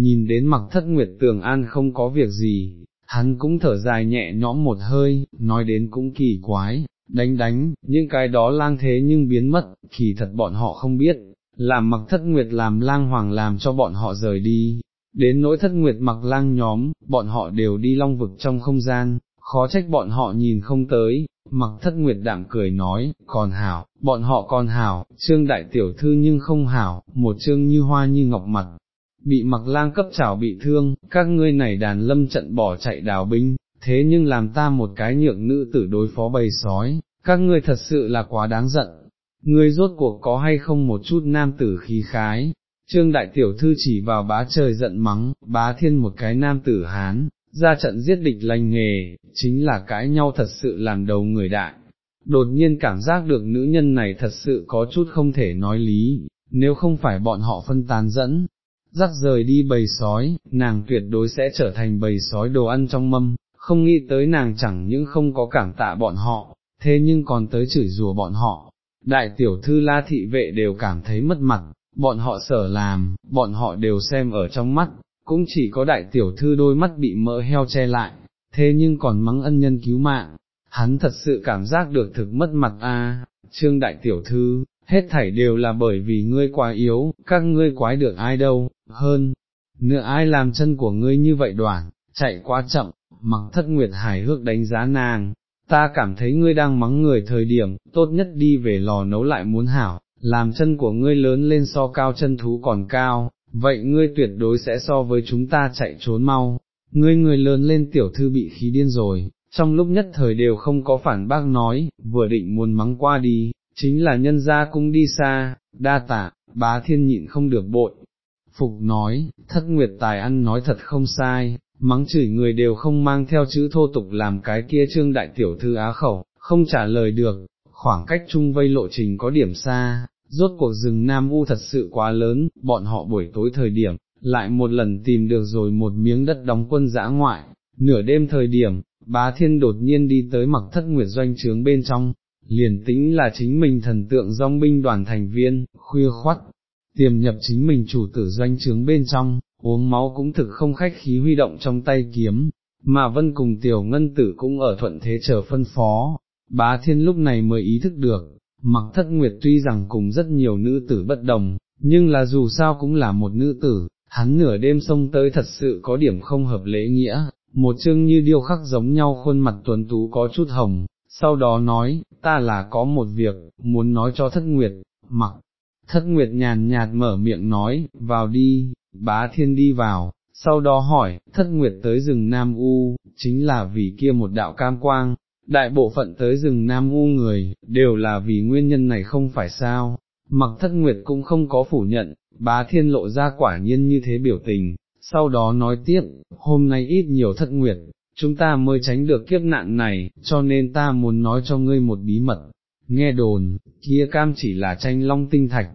nhìn đến mặc thất nguyệt tường an không có việc gì, hắn cũng thở dài nhẹ nhõm một hơi, nói đến cũng kỳ quái, đánh đánh, những cái đó lang thế nhưng biến mất, kỳ thật bọn họ không biết, làm mặc thất nguyệt làm lang hoàng làm cho bọn họ rời đi, đến nỗi thất nguyệt mặc lang nhóm, bọn họ đều đi long vực trong không gian, khó trách bọn họ nhìn không tới, mặc thất nguyệt đạm cười nói, còn hảo, bọn họ còn hảo, trương đại tiểu thư nhưng không hảo, một trương như hoa như ngọc mặt, bị mặc lang cấp chảo bị thương, các ngươi này đàn lâm trận bỏ chạy đào binh, thế nhưng làm ta một cái nhượng nữ tử đối phó bầy sói, các ngươi thật sự là quá đáng giận, ngươi rốt cuộc có hay không một chút nam tử khí khái, trương đại tiểu thư chỉ vào bá trời giận mắng, bá thiên một cái nam tử hán, ra trận giết địch lành nghề, chính là cãi nhau thật sự làm đầu người đại. Đột nhiên cảm giác được nữ nhân này thật sự có chút không thể nói lý, nếu không phải bọn họ phân tán dẫn, dắt rời đi bầy sói, nàng tuyệt đối sẽ trở thành bầy sói đồ ăn trong mâm, không nghĩ tới nàng chẳng những không có cảm tạ bọn họ, thế nhưng còn tới chửi rủa bọn họ. Đại tiểu thư la thị vệ đều cảm thấy mất mặt, bọn họ sở làm, bọn họ đều xem ở trong mắt, cũng chỉ có đại tiểu thư đôi mắt bị mỡ heo che lại, thế nhưng còn mắng ân nhân cứu mạng, hắn thật sự cảm giác được thực mất mặt a. trương đại tiểu thư, hết thảy đều là bởi vì ngươi quá yếu, các ngươi quái được ai đâu, hơn, nữa ai làm chân của ngươi như vậy đoạn, chạy quá chậm, mặc thất nguyệt hài hước đánh giá nàng, ta cảm thấy ngươi đang mắng người thời điểm, tốt nhất đi về lò nấu lại muốn hảo, làm chân của ngươi lớn lên so cao chân thú còn cao, vậy ngươi tuyệt đối sẽ so với chúng ta chạy trốn mau, ngươi người lớn lên tiểu thư bị khí điên rồi, trong lúc nhất thời đều không có phản bác nói, vừa định muốn mắng qua đi, chính là nhân gia cũng đi xa, đa tạ, bá thiên nhịn không được bội. Phục nói, thất nguyệt tài ăn nói thật không sai, mắng chửi người đều không mang theo chữ thô tục làm cái kia trương đại tiểu thư á khẩu, không trả lời được, khoảng cách chung vây lộ trình có điểm xa, rốt cuộc rừng Nam U thật sự quá lớn, bọn họ buổi tối thời điểm, lại một lần tìm được rồi một miếng đất đóng quân giã ngoại, nửa đêm thời điểm, bá thiên đột nhiên đi tới mặc thất nguyệt doanh trướng bên trong, liền tính là chính mình thần tượng dòng binh đoàn thành viên, khuya khoắt, tiềm nhập chính mình chủ tử doanh trướng bên trong, uống máu cũng thực không khách khí huy động trong tay kiếm, mà vân cùng tiểu ngân tử cũng ở thuận thế chờ phân phó, bá thiên lúc này mới ý thức được, mặc thất nguyệt tuy rằng cùng rất nhiều nữ tử bất đồng, nhưng là dù sao cũng là một nữ tử, hắn nửa đêm xông tới thật sự có điểm không hợp lễ nghĩa, một chương như điêu khắc giống nhau khuôn mặt tuấn tú có chút hồng, sau đó nói, ta là có một việc, muốn nói cho thất nguyệt, mặc, thất nguyệt nhàn nhạt mở miệng nói, vào đi, bá thiên đi vào, sau đó hỏi, thất nguyệt tới rừng Nam U, chính là vì kia một đạo cam quang, đại bộ phận tới rừng Nam U người, đều là vì nguyên nhân này không phải sao, mặc thất nguyệt cũng không có phủ nhận, bá thiên lộ ra quả nhiên như thế biểu tình, sau đó nói tiếp, hôm nay ít nhiều thất nguyệt, chúng ta mới tránh được kiếp nạn này, cho nên ta muốn nói cho ngươi một bí mật, nghe đồn, kia cam chỉ là tranh long tinh thạch,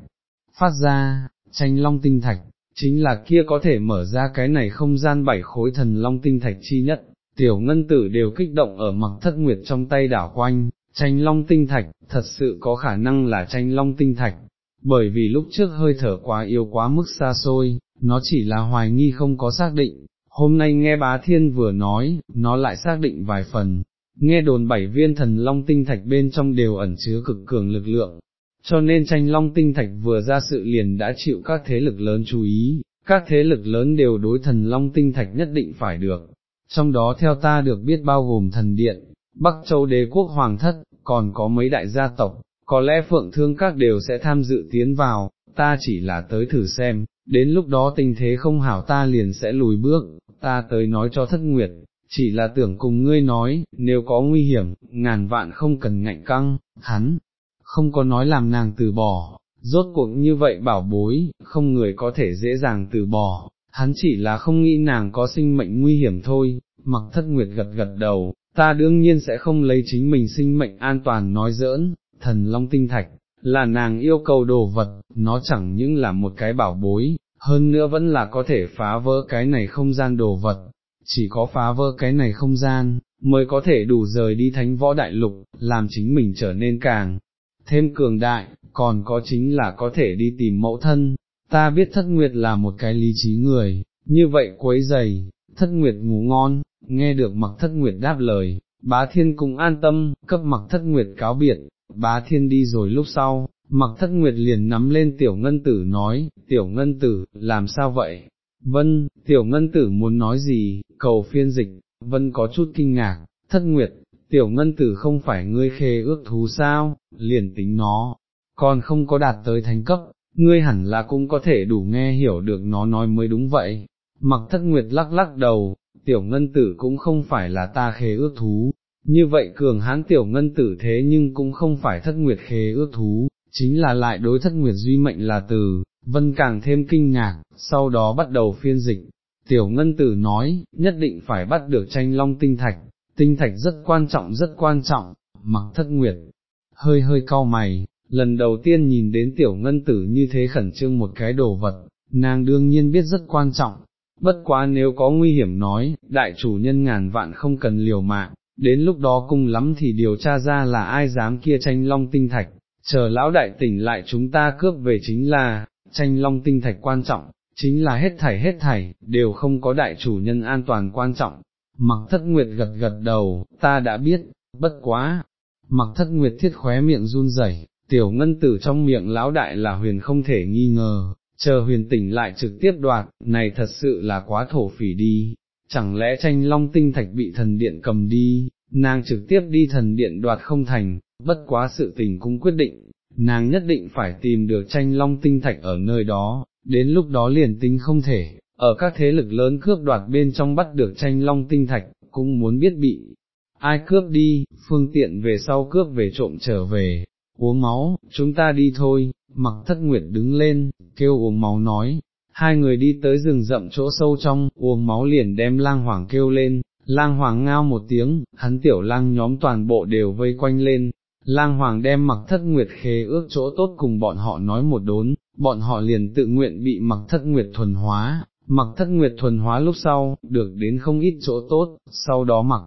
phát ra, tranh long tinh thạch, chính là kia có thể mở ra cái này không gian bảy khối thần long tinh thạch chi nhất, tiểu ngân tử đều kích động ở mặc thất nguyệt trong tay đảo quanh, tranh long tinh thạch, thật sự có khả năng là tranh long tinh thạch, bởi vì lúc trước hơi thở quá yếu quá mức xa xôi, nó chỉ là hoài nghi không có xác định, hôm nay nghe bá thiên vừa nói, nó lại xác định vài phần, nghe đồn bảy viên thần long tinh thạch bên trong đều ẩn chứa cực cường lực lượng, cho nên tranh long tinh thạch vừa ra sự liền đã chịu các thế lực lớn chú ý, các thế lực lớn đều đối thần long tinh thạch nhất định phải được, trong đó theo ta được biết bao gồm thần điện, Bắc Châu đế quốc hoàng thất, còn có mấy đại gia tộc, có lẽ phượng thương các đều sẽ tham dự tiến vào, ta chỉ là tới thử xem, đến lúc đó tình thế không hảo ta liền sẽ lùi bước, ta tới nói cho thất nguyệt, chỉ là tưởng cùng ngươi nói, nếu có nguy hiểm, ngàn vạn không cần ngạnh căng, hắn, không có nói làm nàng từ bỏ, rốt cuộc như vậy bảo bối, không người có thể dễ dàng từ bỏ, hắn chỉ là không nghĩ nàng có sinh mệnh nguy hiểm thôi, mặc thất nguyệt gật gật đầu, ta đương nhiên sẽ không lấy chính mình sinh mệnh an toàn nói giỡn, thần long tinh thạch, là nàng yêu cầu đồ vật, nó chẳng những là một cái bảo bối, hơn nữa vẫn là có thể phá vỡ cái này không gian đồ vật, chỉ có phá vỡ cái này không gian, mới có thể đủ rời đi thánh võ đại lục, làm chính mình trở nên càng thêm cường đại, còn có chính là có thể đi tìm mẫu thân, ta biết thất nguyệt là một cái lý trí người, như vậy quấy giày, thất nguyệt ngủ ngon, nghe được mặc thất nguyệt đáp lời, bá thiên cũng an tâm, cấp mặc thất nguyệt cáo biệt, bá thiên đi rồi lúc sau, mặc thất nguyệt liền nắm lên tiểu ngân tử nói, tiểu ngân tử, làm sao vậy? Vân, tiểu ngân tử muốn nói gì, cầu phiên dịch, vân có chút kinh ngạc, thất nguyệt, tiểu ngân tử không phải ngươi khê ước thú sao, liền tính nó, còn không có đạt tới thành cấp, ngươi hẳn là cũng có thể đủ nghe hiểu được nó nói mới đúng vậy. Mặc thất nguyệt lắc lắc đầu, tiểu ngân tử cũng không phải là ta khế ước thú, như vậy cường hán tiểu ngân tử thế nhưng cũng không phải thất nguyệt khế ước thú, chính là lại đối thất nguyệt duy mệnh là từ, vân càng thêm kinh ngạc, sau đó bắt đầu phiên dịch. Tiểu ngân tử nói, nhất định phải bắt được tranh long tinh thạch, tinh thạch rất quan trọng rất quan trọng, mặc thất nguyệt, hơi hơi cau mày, lần đầu tiên nhìn đến tiểu ngân tử như thế khẩn trương một cái đồ vật, nàng đương nhiên biết rất quan trọng, bất quá nếu có nguy hiểm nói, đại chủ nhân ngàn vạn không cần liều mạng, đến lúc đó cung lắm thì điều tra ra là ai dám kia tranh long tinh thạch, chờ lão đại tỉnh lại chúng ta cướp về chính là, tranh long tinh thạch quan trọng, chính là hết thảy hết thảy, đều không có đại chủ nhân an toàn quan trọng. Mặc thất nguyệt gật gật đầu, ta đã biết, bất quá, mặc thất nguyệt thiết khóe miệng run rẩy, tiểu ngân tử trong miệng lão đại là huyền không thể nghi ngờ, chờ huyền tỉnh lại trực tiếp đoạt, này thật sự là quá thổ phỉ đi, chẳng lẽ tranh long tinh thạch bị thần điện cầm đi, nàng trực tiếp đi thần điện đoạt không thành, bất quá sự tình cũng quyết định, nàng nhất định phải tìm được tranh long tinh thạch ở nơi đó, đến lúc đó liền tính không thể, ở các thế lực lớn cướp đoạt bên trong bắt được tranh long tinh thạch, cũng muốn biết bị ai cướp đi, phương tiện về sau cướp về trộm trở về, uống máu, chúng ta đi thôi, mặc thất nguyệt đứng lên, kêu uống máu nói, hai người đi tới rừng rậm chỗ sâu trong, uống máu liền đem lang hoàng kêu lên, lang hoàng ngao một tiếng, hắn tiểu lang nhóm toàn bộ đều vây quanh lên, lang hoàng đem mặc thất nguyệt khế ước chỗ tốt cùng bọn họ nói một đốn, bọn họ liền tự nguyện bị mặc thất nguyệt thuần hóa, mặc thất nguyệt thuần hóa lúc sau, được đến không ít chỗ tốt, sau đó mặc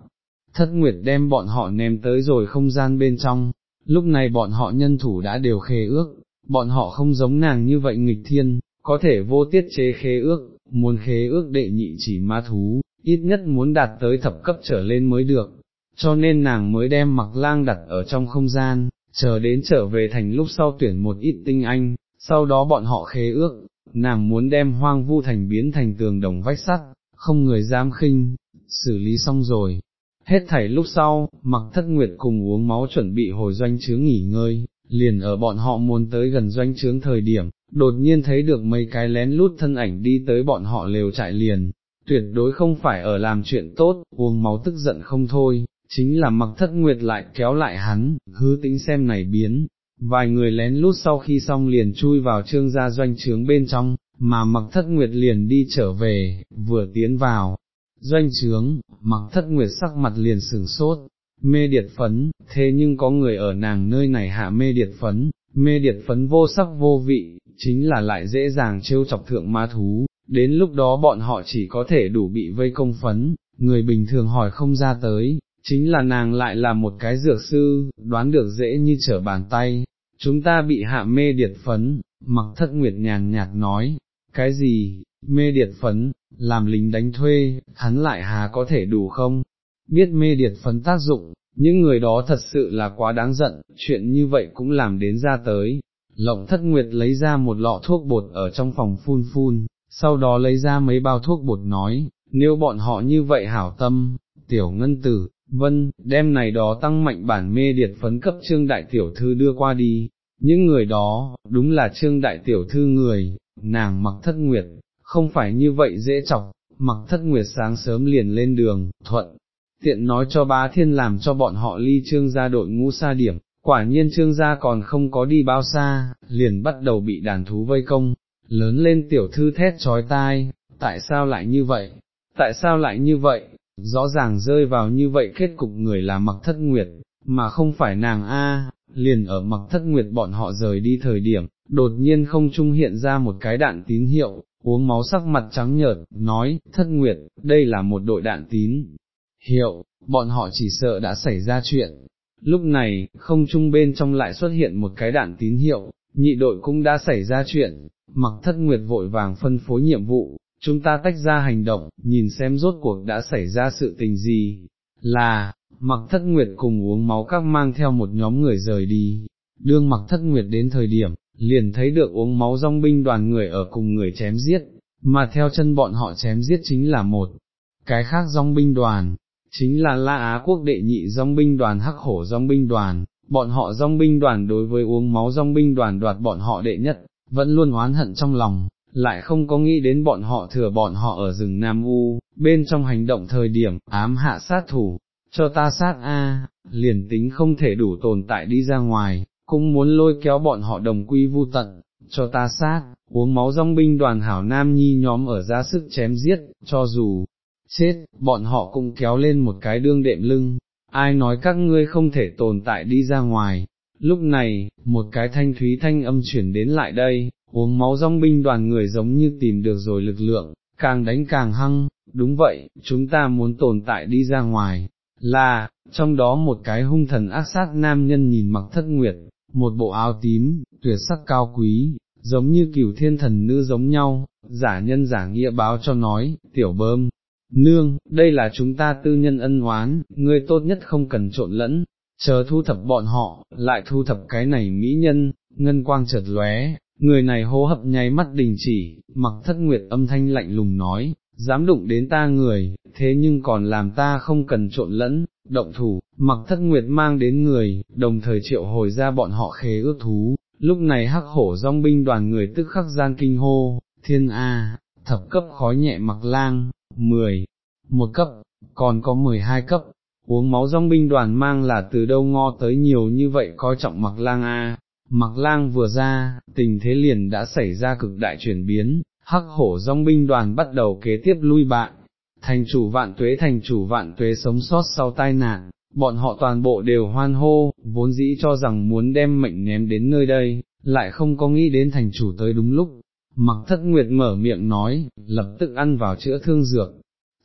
thất nguyệt đem bọn họ ném tới rồi không gian bên trong, lúc này bọn họ nhân thủ đã đều khế ước, bọn họ không giống nàng như vậy nghịch thiên, có thể vô tiết chế khế ước, muốn khế ước đệ nhị chỉ ma thú, ít nhất muốn đạt tới thập cấp trở lên mới được, cho nên nàng mới đem mặc lang đặt ở trong không gian, chờ đến trở về thành lúc sau tuyển một ít tinh anh, sau đó bọn họ khế ước, nàng muốn đem hoang vu thành biến thành tường đồng vách sắt, không người dám khinh, xử lý xong rồi. Hết thảy lúc sau, mặc thất nguyệt cùng uống máu chuẩn bị hồi doanh chướng nghỉ ngơi, liền ở bọn họ muốn tới gần doanh chướng thời điểm, đột nhiên thấy được mấy cái lén lút thân ảnh đi tới bọn họ lều trại liền, tuyệt đối không phải ở làm chuyện tốt, uống máu tức giận không thôi, chính là mặc thất nguyệt lại kéo lại hắn, hư tính xem này biến, vài người lén lút sau khi xong liền chui vào trương gia doanh trướng bên trong, mà mặc thất nguyệt liền đi trở về, vừa tiến vào, doanh trướng, mặc thất nguyệt sắc mặt liền sừng sốt, mê điệt phấn, thế nhưng có người ở nàng nơi này hạ mê điệt phấn, mê điệt phấn vô sắc vô vị, chính là lại dễ dàng trêu chọc thượng ma thú, đến lúc đó bọn họ chỉ có thể đủ bị vây công phấn, người bình thường hỏi không ra tới, chính là nàng lại là một cái dược sư, đoán được dễ như trở bàn tay, chúng ta bị hạ mê điệt phấn, mặc thất nguyệt nhàn nhạt nói, cái gì, mê điệt phấn, làm lính đánh thuê, hắn lại hà có thể đủ không, biết mê điệt phấn tác dụng, những người đó thật sự là quá đáng giận, chuyện như vậy cũng làm đến ra tới. Lộng thất nguyệt lấy ra một lọ thuốc bột ở trong phòng phun phun, sau đó lấy ra mấy bao thuốc bột nói, nếu bọn họ như vậy hảo tâm, tiểu ngân tử, vân, đem này đó tăng mạnh bản mê điệt phấn cấp trương đại tiểu thư đưa qua đi, những người đó, đúng là trương đại tiểu thư người, nàng mặc thất nguyệt, không phải như vậy dễ chọc, mặc thất nguyệt sáng sớm liền lên đường, thuận, tiện nói cho bá thiên làm cho bọn họ ly trương ra đội ngũ xa điểm, quả nhiên trương gia còn không có đi bao xa, liền bắt đầu bị đàn thú vây công, lớn lên tiểu thư thét trói tai, tại sao lại như vậy, tại sao lại như vậy, rõ ràng rơi vào như vậy kết cục người là mặc thất nguyệt, mà không phải nàng A, liền ở mặc thất nguyệt bọn họ rời đi thời điểm, đột nhiên không trung hiện ra một cái đạn tín hiệu, uống máu sắc mặt trắng nhợt, nói, thất nguyệt, đây là một đội đạn tín. Hiệu, bọn họ chỉ sợ đã xảy ra chuyện. Lúc này, không trung bên trong lại xuất hiện một cái đạn tín hiệu, nhị đội cũng đã xảy ra chuyện, mặc thất nguyệt vội vàng phân phối nhiệm vụ, chúng ta tách ra hành động, nhìn xem rốt cuộc đã xảy ra sự tình gì, là, mặc thất nguyệt cùng uống máu các mang theo một nhóm người rời đi, đương mặc thất nguyệt đến thời điểm, liền thấy được uống máu dòng binh đoàn người ở cùng người chém giết, mà theo chân bọn họ chém giết chính là một, cái khác dòng binh đoàn, chính là La Á quốc đệ nhị dòng binh đoàn hắc hổ dòng binh đoàn, bọn họ dòng binh đoàn đối với uống máu dòng binh đoàn đoạt bọn họ đệ nhất, vẫn luôn oán hận trong lòng, lại không có nghĩ đến bọn họ thừa bọn họ ở rừng Nam U, bên trong hành động thời điểm, ám hạ sát thủ, cho ta sát A, liền tính không thể đủ tồn tại đi ra ngoài, cũng muốn lôi kéo bọn họ đồng quy vu tận, cho ta sát, uống máu dòng binh đoàn hảo nam nhi nhóm ở ra sức chém giết, cho dù chết, bọn họ cũng kéo lên một cái đương đệm lưng, ai nói các ngươi không thể tồn tại đi ra ngoài. Lúc này, một cái thanh thúy thanh âm chuyển đến lại đây, uống máu rong binh đoàn người giống như tìm được rồi lực lượng, càng đánh càng hăng, đúng vậy, chúng ta muốn tồn tại đi ra ngoài, là, trong đó một cái hung thần ác sát nam nhân nhìn mặc thất nguyệt, một bộ áo tím, tuyệt sắc cao quý, giống như cửu thiên thần nữ giống nhau, giả nhân giả nghĩa báo cho nói, tiểu bơm, nương, đây là chúng ta tư nhân ân oán, ngươi tốt nhất không cần trộn lẫn, chờ thu thập bọn họ, lại thu thập cái này mỹ nhân, ngân quang chợt lóe, người này hô hấp nháy mắt đình chỉ, mặc thất nguyệt âm thanh lạnh lùng nói, dám đụng đến ta người, thế nhưng còn làm ta không cần trộn lẫn, động thủ, mặc thất nguyệt mang đến người, đồng thời triệu hồi ra bọn họ khế ước thú, lúc này hắc hổ dòng binh đoàn người tức khắc gian kinh hô, thiên A, thập cấp khói nhẹ mặc lang, 10, một cấp, còn có 12 cấp, uống máu dòng binh đoàn mang là từ đâu ngo tới nhiều như vậy coi trọng mặc lang A, mặc lang vừa ra, tình thế liền đã xảy ra cực đại chuyển biến, hắc hổ dòng binh đoàn bắt đầu kế tiếp lui bạn, thành chủ vạn tuế thành chủ vạn tuế sống sót sau tai nạn, bọn họ toàn bộ đều hoan hô, vốn dĩ cho rằng muốn đem mệnh ném đến nơi đây, lại không có nghĩ đến thành chủ tới đúng lúc. Mặc thất nguyệt mở miệng nói, lập tức ăn vào chữa thương dược,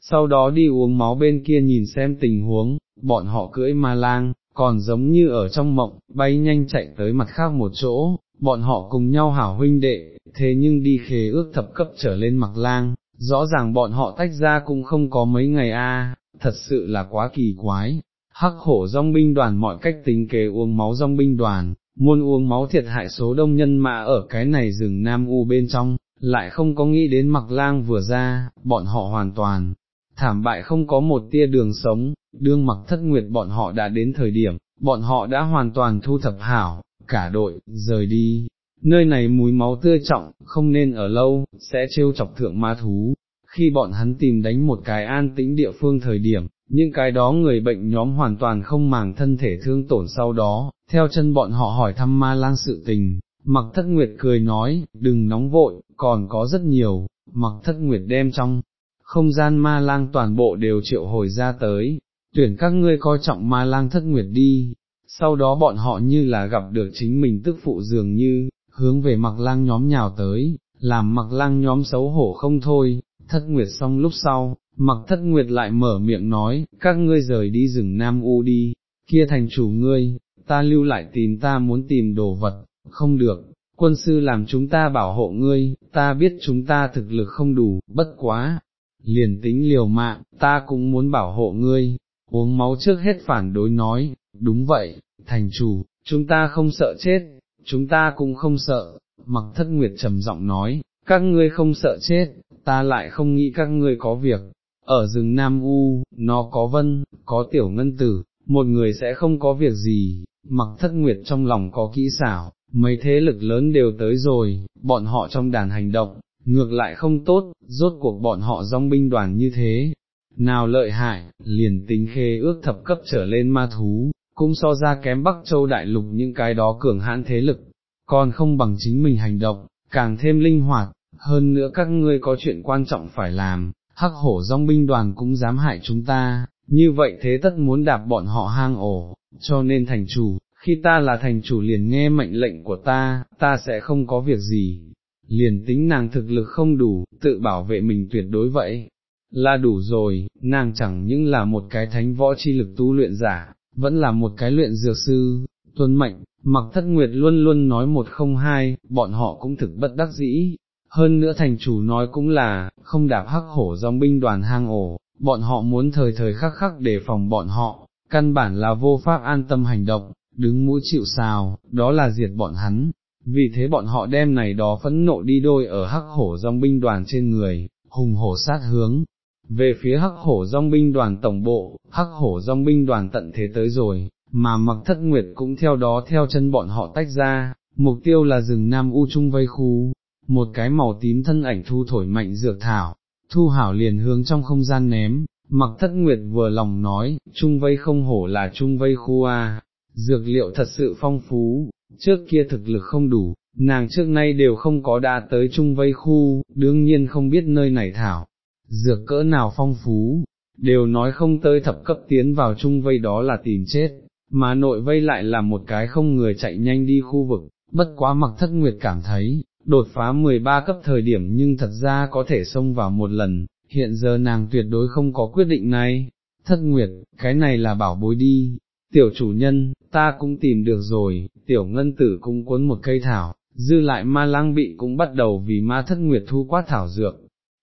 sau đó đi uống máu bên kia nhìn xem tình huống, bọn họ cưỡi ma lang, còn giống như ở trong mộng, bay nhanh chạy tới mặt khác một chỗ, bọn họ cùng nhau hảo huynh đệ, thế nhưng đi khế ước thập cấp trở lên mặc lang, rõ ràng bọn họ tách ra cũng không có mấy ngày a, thật sự là quá kỳ quái. Hắc hổ dòng binh đoàn mọi cách tính kế uống máu dòng binh đoàn, muôn uống máu thiệt hại số đông nhân mã ở cái này rừng Nam U bên trong, lại không có nghĩ đến mặc lang vừa ra, bọn họ hoàn toàn, thảm bại không có một tia đường sống, đương mặc thất nguyệt bọn họ đã đến thời điểm, bọn họ đã hoàn toàn thu thập hảo, cả đội, rời đi, nơi này mùi máu tươi trọng, không nên ở lâu, sẽ trêu chọc thượng ma thú. Khi bọn hắn tìm đánh một cái an tĩnh địa phương thời điểm, những cái đó người bệnh nhóm hoàn toàn không màng thân thể thương tổn sau đó, theo chân bọn họ hỏi thăm ma lang sự tình, mặc thất nguyệt cười nói, đừng nóng vội, còn có rất nhiều, mặc thất nguyệt đem trong, không gian ma lang toàn bộ đều triệu hồi ra tới, tuyển các ngươi coi trọng ma lang thất nguyệt đi, sau đó bọn họ như là gặp được chính mình tức phụ dường như, hướng về mặc lang nhóm nhào tới, làm mặc lang nhóm xấu hổ không thôi, thất nguyệt xong lúc sau, mặc thất nguyệt lại mở miệng nói, các ngươi rời đi rừng Nam U đi, kia thành chủ ngươi, ta lưu lại tìm ta muốn tìm đồ vật, không được, quân sư làm chúng ta bảo hộ ngươi, ta biết chúng ta thực lực không đủ, bất quá, liền tính liều mạng, ta cũng muốn bảo hộ ngươi, uống máu trước hết phản đối nói, đúng vậy, thành chủ, chúng ta không sợ chết, chúng ta cũng không sợ, mặc thất nguyệt trầm giọng nói, các ngươi không sợ chết, ta lại không nghĩ các ngươi có việc, ở rừng Nam U, nó có vân, có tiểu ngân tử, một người sẽ không có việc gì, mặc thất nguyệt trong lòng có kỹ xảo, mấy thế lực lớn đều tới rồi, bọn họ trong đàn hành động, ngược lại không tốt, rốt cuộc bọn họ dòng binh đoàn như thế, nào lợi hại, liền tính khê ước thập cấp trở lên ma thú, cũng so ra kém Bắc Châu Đại Lục những cái đó cường hãn thế lực, còn không bằng chính mình hành động, càng thêm linh hoạt, hơn nữa các ngươi có chuyện quan trọng phải làm, hắc hổ dòng binh đoàn cũng dám hại chúng ta, như vậy thế tất muốn đạp bọn họ hang ổ, cho nên thành chủ, khi ta là thành chủ liền nghe mệnh lệnh của ta, ta sẽ không có việc gì, liền tính nàng thực lực không đủ, tự bảo vệ mình tuyệt đối vậy, là đủ rồi, nàng chẳng những là một cái thánh võ chi lực tu luyện giả, vẫn là một cái luyện dược sư, tuân mệnh, mặc thất nguyệt luôn luôn nói một không hai, bọn họ cũng thực bất đắc dĩ, hơn nữa thành chủ nói cũng là, không đạp hắc hổ dòng binh đoàn hang ổ, bọn họ muốn thời thời khắc khắc để phòng bọn họ, căn bản là vô pháp an tâm hành động, đứng mũi chịu sào, đó là diệt bọn hắn. Vì thế bọn họ đem này đó phẫn nộ đi đôi ở hắc hổ dòng binh đoàn trên người, hùng hổ sát hướng. Về phía hắc hổ dòng binh đoàn tổng bộ, hắc hổ dòng binh đoàn tận thế tới rồi, mà mặc thất nguyệt cũng theo đó theo chân bọn họ tách ra, mục tiêu là rừng Nam U Trung vây khu, một cái màu tím thân ảnh thu thổi mạnh dược thảo, thu hảo liền hướng trong không gian ném, mặc thất nguyệt vừa lòng nói, trung vây không hổ là trung vây khu A, dược liệu thật sự phong phú, trước kia thực lực không đủ, nàng trước nay đều không có đa tới trung vây khu, đương nhiên không biết nơi này thảo, dược cỡ nào phong phú, đều nói không tới thập cấp tiến vào trung vây đó là tìm chết, mà nội vây lại là một cái không người chạy nhanh đi khu vực, bất quá mặc thất nguyệt cảm thấy, đột phá 13 cấp thời điểm nhưng thật ra có thể xông vào một lần, hiện giờ nàng tuyệt đối không có quyết định này, thất nguyệt, cái này là bảo bối đi, tiểu chủ nhân, ta cũng tìm được rồi, tiểu ngân tử cũng cuốn một cây thảo, dư lại ma lang bị cũng bắt đầu vì ma thất nguyệt thu quát thảo dược.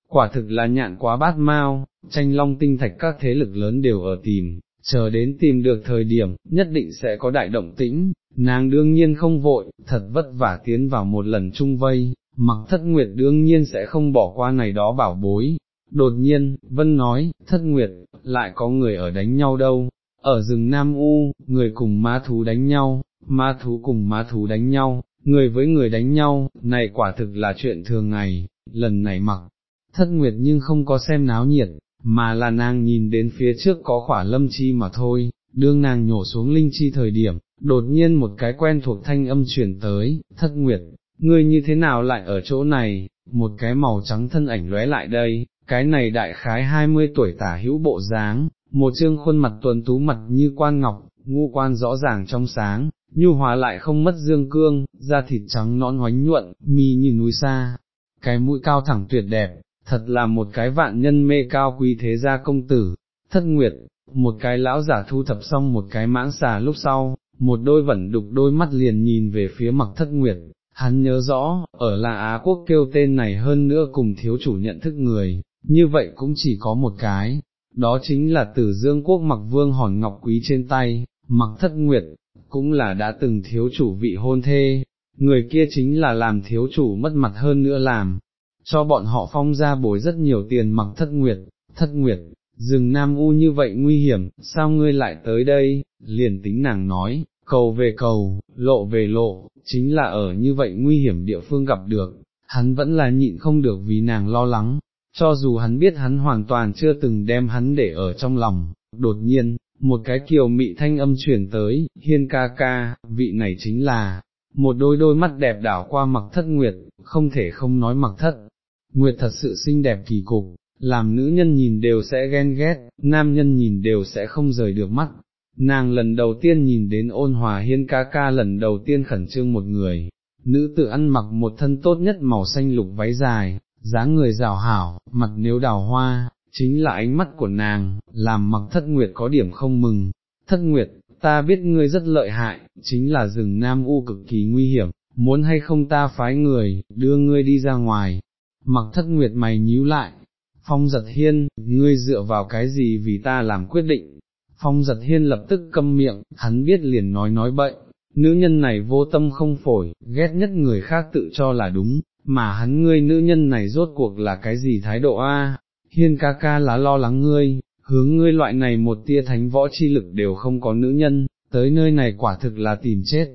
Quả thực là nhạn quá bát mau, tranh long tinh thạch các thế lực lớn đều ở tìm, chờ đến tìm được thời điểm, nhất định sẽ có đại động tĩnh, nàng đương nhiên không vội, thật vất vả tiến vào một lần chung vây, mặc thất nguyệt đương nhiên sẽ không bỏ qua này đó bảo bối. Đột nhiên, Vân nói, thất nguyệt, lại có người ở đánh nhau đâu, ở rừng Nam U, người cùng ma thú đánh nhau, ma thú cùng ma thú đánh nhau, người với người đánh nhau, này quả thực là chuyện thường ngày, lần này mặc, thất nguyệt nhưng không có xem náo nhiệt, mà là nàng nhìn đến phía trước có khỏa lâm chi mà thôi, đương nàng nhổ xuống linh chi thời điểm, đột nhiên một cái quen thuộc thanh âm chuyển tới, thất nguyệt, ngươi như thế nào lại ở chỗ này, một cái màu trắng thân ảnh lóe lại đây, cái này đại khái hai mươi tuổi tả hữu bộ dáng, một trương khuôn mặt tuần tú mặt như quan ngọc, ngu quan rõ ràng trong sáng, nhu hòa lại không mất dương cương, da thịt trắng nõn hoánh nhuận, mi như núi xa, cái mũi cao thẳng tuyệt đẹp, thật là một cái vạn nhân mê cao quý thế gia công tử, thất nguyệt, một cái lão giả thu thập xong một cái mãng xà lúc sau, một đôi vẩn đục đôi mắt liền nhìn về phía mặc thất nguyệt, hắn nhớ rõ, ở là Á quốc kêu tên này hơn nữa cùng thiếu chủ nhận thức người, như vậy cũng chỉ có một cái, đó chính là tử dương quốc mặc vương hòn ngọc quý trên tay, mặc thất nguyệt, cũng là đã từng thiếu chủ vị hôn thê, người kia chính là làm thiếu chủ mất mặt hơn nữa làm, cho bọn họ phong ra bồi rất nhiều tiền mặc thất nguyệt, thất nguyệt, rừng Nam U như vậy nguy hiểm, sao ngươi lại tới đây, liền tính nàng nói, cầu về cầu, lộ về lộ, chính là ở như vậy nguy hiểm địa phương gặp được, hắn vẫn là nhịn không được vì nàng lo lắng, cho dù hắn biết hắn hoàn toàn chưa từng đem hắn để ở trong lòng, đột nhiên, một cái kiều mị thanh âm truyền tới, hiên ca ca, vị này chính là, một đôi đôi mắt đẹp đảo qua mặc thất nguyệt, không thể không nói mặc thất, nguyệt thật sự xinh đẹp kỳ cục, làm nữ nhân nhìn đều sẽ ghen ghét, nam nhân nhìn đều sẽ không rời được mắt. Nàng lần đầu tiên nhìn đến ôn hòa hiên ca ca lần đầu tiên khẩn trương một người, nữ tự ăn mặc một thân tốt nhất màu xanh lục váy dài, dáng người rào hảo, mặt nếu đào hoa, chính là ánh mắt của nàng, làm mặc thất nguyệt có điểm không mừng. Thất nguyệt, ta biết ngươi rất lợi hại, chính là rừng Nam U cực kỳ nguy hiểm, muốn hay không ta phái người, đưa ngươi đi ra ngoài. Mặc thất nguyệt mày nhíu lại, phong giật hiên, ngươi dựa vào cái gì vì ta làm quyết định. Phong giật hiên lập tức câm miệng, hắn biết liền nói nói bậy, nữ nhân này vô tâm không phổi, ghét nhất người khác tự cho là đúng, mà hắn ngươi nữ nhân này rốt cuộc là cái gì thái độ a? hiên ca ca là lo lắng ngươi, hướng ngươi loại này một tia thánh võ chi lực đều không có nữ nhân, tới nơi này quả thực là tìm chết,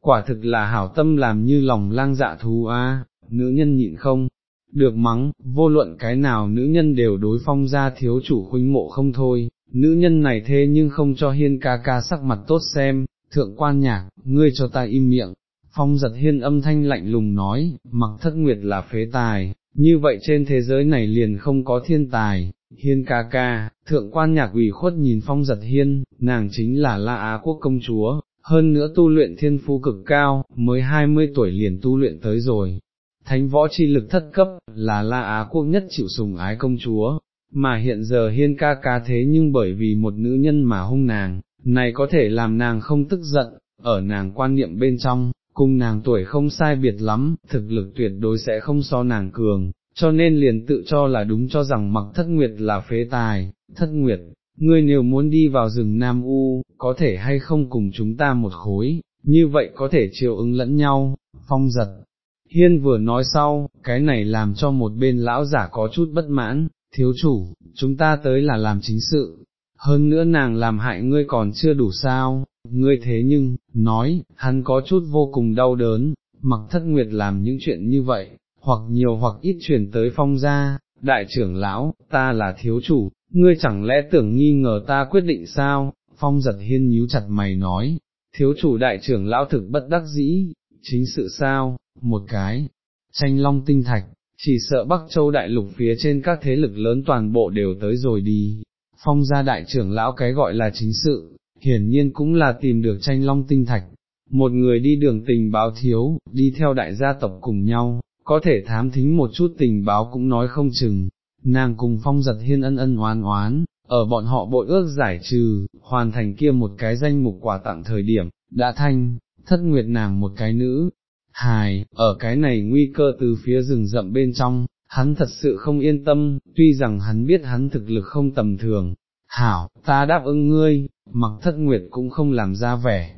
quả thực là hảo tâm làm như lòng lang dạ thú a, nữ nhân nhịn không, được mắng, vô luận cái nào nữ nhân đều đối phong ra thiếu chủ khuynh mộ không thôi, nữ nhân này thế nhưng không cho hiên ca ca sắc mặt tốt xem, thượng quan nhạc, ngươi cho ta im miệng, phong giật hiên âm thanh lạnh lùng nói, mặc thất nguyệt là phế tài, như vậy trên thế giới này liền không có thiên tài, hiên ca ca, thượng quan nhạc ủy khuất nhìn phong giật hiên, nàng chính là La Á quốc công chúa, hơn nữa tu luyện thiên phu cực cao, mới 20 tuổi liền tu luyện tới rồi. Thánh võ chi lực thất cấp, là La Á quốc nhất chịu sùng ái công chúa, mà hiện giờ hiên ca ca thế nhưng bởi vì một nữ nhân mà hung nàng, này có thể làm nàng không tức giận, ở nàng quan niệm bên trong, cùng nàng tuổi không sai biệt lắm, thực lực tuyệt đối sẽ không so nàng cường, cho nên liền tự cho là đúng cho rằng mặc thất nguyệt là phế tài, thất nguyệt, ngươi nếu muốn đi vào rừng Nam U, có thể hay không cùng chúng ta một khối, như vậy có thể chiều ứng lẫn nhau, phong giật. Hiên vừa nói sau, cái này làm cho một bên lão giả có chút bất mãn, thiếu chủ, chúng ta tới là làm chính sự, hơn nữa nàng làm hại ngươi còn chưa đủ sao, ngươi thế nhưng, nói, hắn có chút vô cùng đau đớn, mặc thất nguyệt làm những chuyện như vậy, hoặc nhiều hoặc ít chuyển tới phong gia, đại trưởng lão, ta là thiếu chủ, ngươi chẳng lẽ tưởng nghi ngờ ta quyết định sao, phong giật hiên nhíu chặt mày nói, thiếu chủ đại trưởng lão thực bất đắc dĩ, chính sự sao, một cái, tranh long tinh thạch, chỉ sợ Bắc Châu đại lục phía trên các thế lực lớn toàn bộ đều tới rồi đi, phong gia đại trưởng lão cái gọi là chính sự, hiển nhiên cũng là tìm được tranh long tinh thạch, một người đi đường tình báo thiếu, đi theo đại gia tộc cùng nhau, có thể thám thính một chút tình báo cũng nói không chừng, nàng cùng phong giật hiên ân ân oán oán, ở bọn họ bội ước giải trừ, hoàn thành kia một cái danh mục quà tặng thời điểm, đã thanh, thất nguyệt nàng một cái nữ, hài, ở cái này nguy cơ từ phía rừng rậm bên trong, hắn thật sự không yên tâm, tuy rằng hắn biết hắn thực lực không tầm thường. Hảo, ta đáp ứng ngươi, mặc thất nguyệt cũng không làm ra vẻ.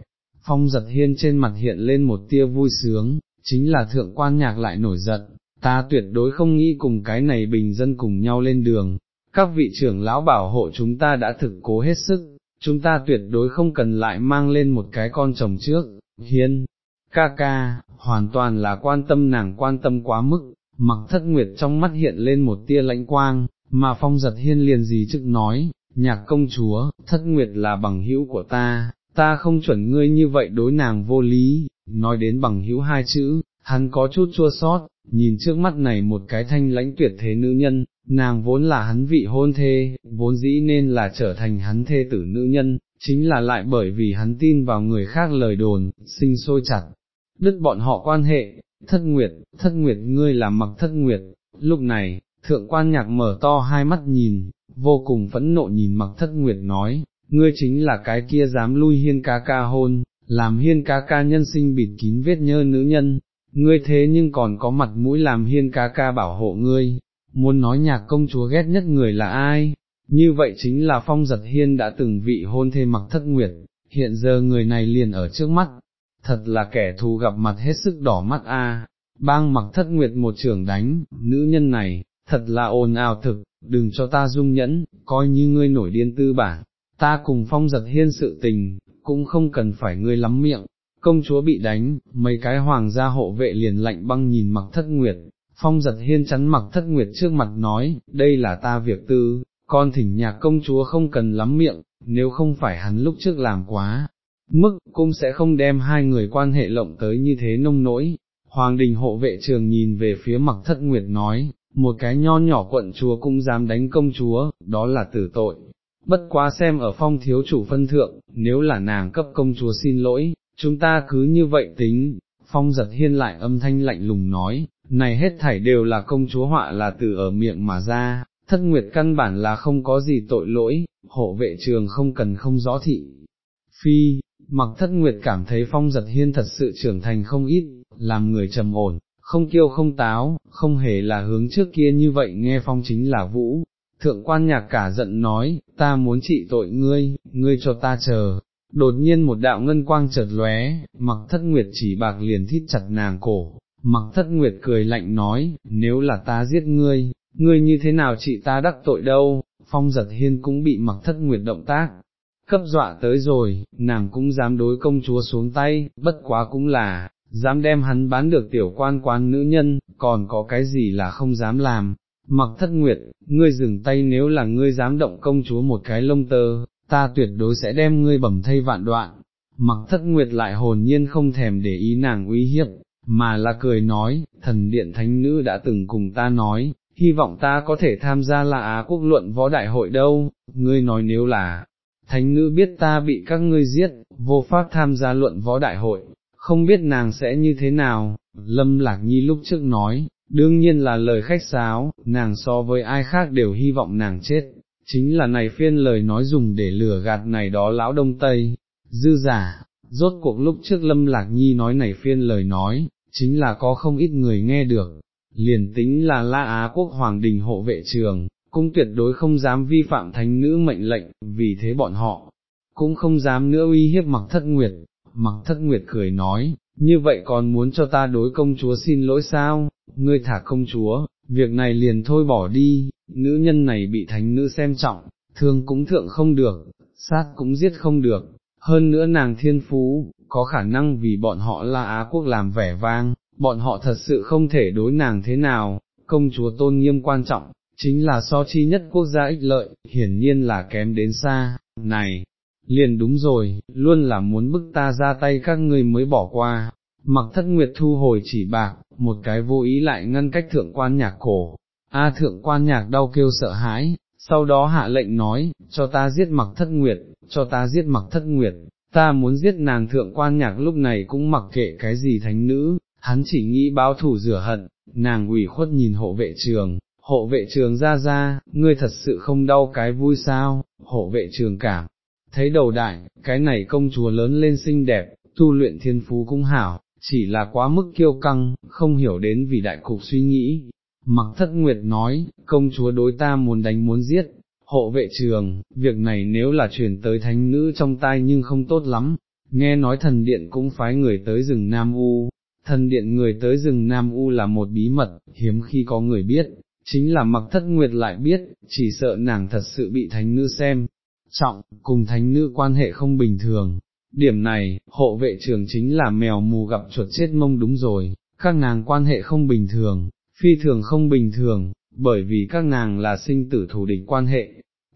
Phong giật hiên trên mặt hiện lên một tia vui sướng, chính là thượng quan nhạc lại nổi giận, ta tuyệt đối không nghĩ cùng cái này bình dân cùng nhau lên đường, các vị trưởng lão bảo hộ chúng ta đã thực cố hết sức, chúng ta tuyệt đối không cần lại mang lên một cái con chồng trước, hiên, ca ca, hoàn toàn là quan tâm nàng quan tâm quá mức, mặc thất nguyệt trong mắt hiện lên một tia lãnh quang, mà phong giật hiên liền gì chức nói, nhạc công chúa, thất nguyệt là bằng hữu của ta, ta không chuẩn ngươi như vậy đối nàng vô lý, nói đến bằng hữu hai chữ, hắn có chút chua sót, nhìn trước mắt này một cái thanh lãnh tuyệt thế nữ nhân, nàng vốn là hắn vị hôn thê, vốn dĩ nên là trở thành hắn thê tử nữ nhân, chính là lại bởi vì hắn tin vào người khác lời đồn, sinh sôi chặt, đứt bọn họ quan hệ, thất nguyệt, thất nguyệt ngươi là mặc thất nguyệt, lúc này, thượng quan nhạc mở to hai mắt nhìn, vô cùng phẫn nộ nhìn mặc thất nguyệt nói, ngươi chính là cái kia dám lui hiên ca ca hôn, làm hiên ca ca nhân sinh bịt kín vết nhơ nữ nhân, ngươi thế nhưng còn có mặt mũi làm hiên ca ca bảo hộ ngươi, muốn nói nhạc công chúa ghét nhất người là ai, như vậy chính là phong giật hiên đã từng vị hôn thê mặc thất nguyệt, hiện giờ người này liền ở trước mắt, thật là kẻ thù gặp mặt hết sức đỏ mắt a. bang mặc thất nguyệt một trưởng đánh, nữ nhân này, thật là ồn ào thực, đừng cho ta dung nhẫn, coi như ngươi nổi điên tư bản, ta cùng phong giật hiên sự tình, cũng không cần phải ngươi lắm miệng, công chúa bị đánh, mấy cái hoàng gia hộ vệ liền lạnh băng nhìn mặc thất nguyệt, phong giật hiên chắn mặc thất nguyệt trước mặt nói, đây là ta việc tư, con thỉnh nhạc công chúa không cần lắm miệng, nếu không phải hắn lúc trước làm quá, mức cũng sẽ không đem hai người quan hệ lộng tới như thế nông nỗi. Hoàng đình hộ vệ trường nhìn về phía mặc thất nguyệt nói, một cái nho nhỏ quận chúa cũng dám đánh công chúa, đó là tử tội. Bất quá xem ở phong thiếu chủ phân thượng, nếu là nàng cấp công chúa xin lỗi, chúng ta cứ như vậy tính, phong giật hiên lại âm thanh lạnh lùng nói, này hết thảy đều là công chúa họa là từ ở miệng mà ra, thất nguyệt căn bản là không có gì tội lỗi, hộ vệ trường không cần không rõ thị. Phi, mặc thất nguyệt cảm thấy phong giật hiên thật sự trưởng thành không ít, làm người trầm ổn, không kiêu không táo, không hề là hướng trước kia như vậy nghe phong chính là vũ. Thượng quan nhạc cả giận nói, ta muốn trị tội ngươi, ngươi cho ta chờ, đột nhiên một đạo ngân quang chợt lóe, mặc thất nguyệt chỉ bạc liền thít chặt nàng cổ, mặc thất nguyệt cười lạnh nói, nếu là ta giết ngươi, ngươi như thế nào chị ta đắc tội đâu, phong giật hiên cũng bị mặc thất nguyệt động tác, cấp dọa tới rồi, nàng cũng dám đối công chúa xuống tay, bất quá cũng là, dám đem hắn bán được tiểu quan quan nữ nhân, còn có cái gì là không dám làm. Mặc thất nguyệt, ngươi dừng tay nếu là ngươi dám động công chúa một cái lông tơ, ta tuyệt đối sẽ đem ngươi bẩm thây vạn đoạn. Mặc thất nguyệt lại hồn nhiên không thèm để ý nàng uy hiếp, mà là cười nói, thần điện thánh nữ đã từng cùng ta nói, hy vọng ta có thể tham gia là Á quốc luận võ đại hội đâu, ngươi nói nếu là, thánh nữ biết ta bị các ngươi giết, vô pháp tham gia luận võ đại hội, không biết nàng sẽ như thế nào, lâm lạc nhi lúc trước nói, đương nhiên là lời khách sáo, nàng so với ai khác đều hy vọng nàng chết, chính là này phiên lời nói dùng để lừa gạt này đó lão đông tây, dư giả, rốt cuộc lúc trước lâm lạc nhi nói này phiên lời nói, chính là có không ít người nghe được, liền tính là La Á quốc hoàng đình hộ vệ trường, cũng tuyệt đối không dám vi phạm thánh nữ mệnh lệnh, vì thế bọn họ cũng không dám nữa uy hiếp mặc thất nguyệt, mặc thất nguyệt cười nói, như vậy còn muốn cho ta đối công chúa xin lỗi sao, ngươi thả công chúa, việc này liền thôi bỏ đi, nữ nhân này bị thánh nữ xem trọng, thương cũng thượng không được, sát cũng giết không được, hơn nữa nàng thiên phú, có khả năng vì bọn họ là Á quốc làm vẻ vang, bọn họ thật sự không thể đối nàng thế nào, công chúa tôn nghiêm quan trọng, chính là so chi nhất quốc gia ích lợi, hiển nhiên là kém đến xa, này, liền đúng rồi, luôn là muốn bức ta ra tay các ngươi mới bỏ qua, mặc thất nguyệt thu hồi chỉ bạc, một cái vô ý lại ngăn cách thượng quan nhạc cổ, A thượng quan nhạc đau kêu sợ hãi, sau đó hạ lệnh nói, cho ta giết mặc thất nguyệt, cho ta giết mặc thất nguyệt, ta muốn giết nàng thượng quan nhạc lúc này cũng mặc kệ cái gì thánh nữ, hắn chỉ nghĩ báo thủ rửa hận, nàng ủy khuất nhìn hộ vệ trường, hộ vệ trường ra ra, ngươi thật sự không đau cái vui sao, hộ vệ trường cảm, thấy đầu đại, cái này công chúa lớn lên xinh đẹp, tu luyện thiên phú cũng hảo, chỉ là quá mức kiêu căng, không hiểu đến vì đại cục suy nghĩ. Mặc thất nguyệt nói, công chúa đối ta muốn đánh muốn giết, hộ vệ trường, việc này nếu là truyền tới thánh nữ trong tai nhưng không tốt lắm, nghe nói thần điện cũng phái người tới rừng Nam U, thần điện người tới rừng Nam U là một bí mật, hiếm khi có người biết, chính là mặc thất nguyệt lại biết, chỉ sợ nàng thật sự bị thánh nữ xem, trọng, cùng thánh nữ quan hệ không bình thường. Điểm này, hộ vệ trường chính là mèo mù gặp chuột chết mông đúng rồi, các nàng quan hệ không bình thường, phi thường không bình thường, bởi vì các nàng là sinh tử thủ địch quan hệ.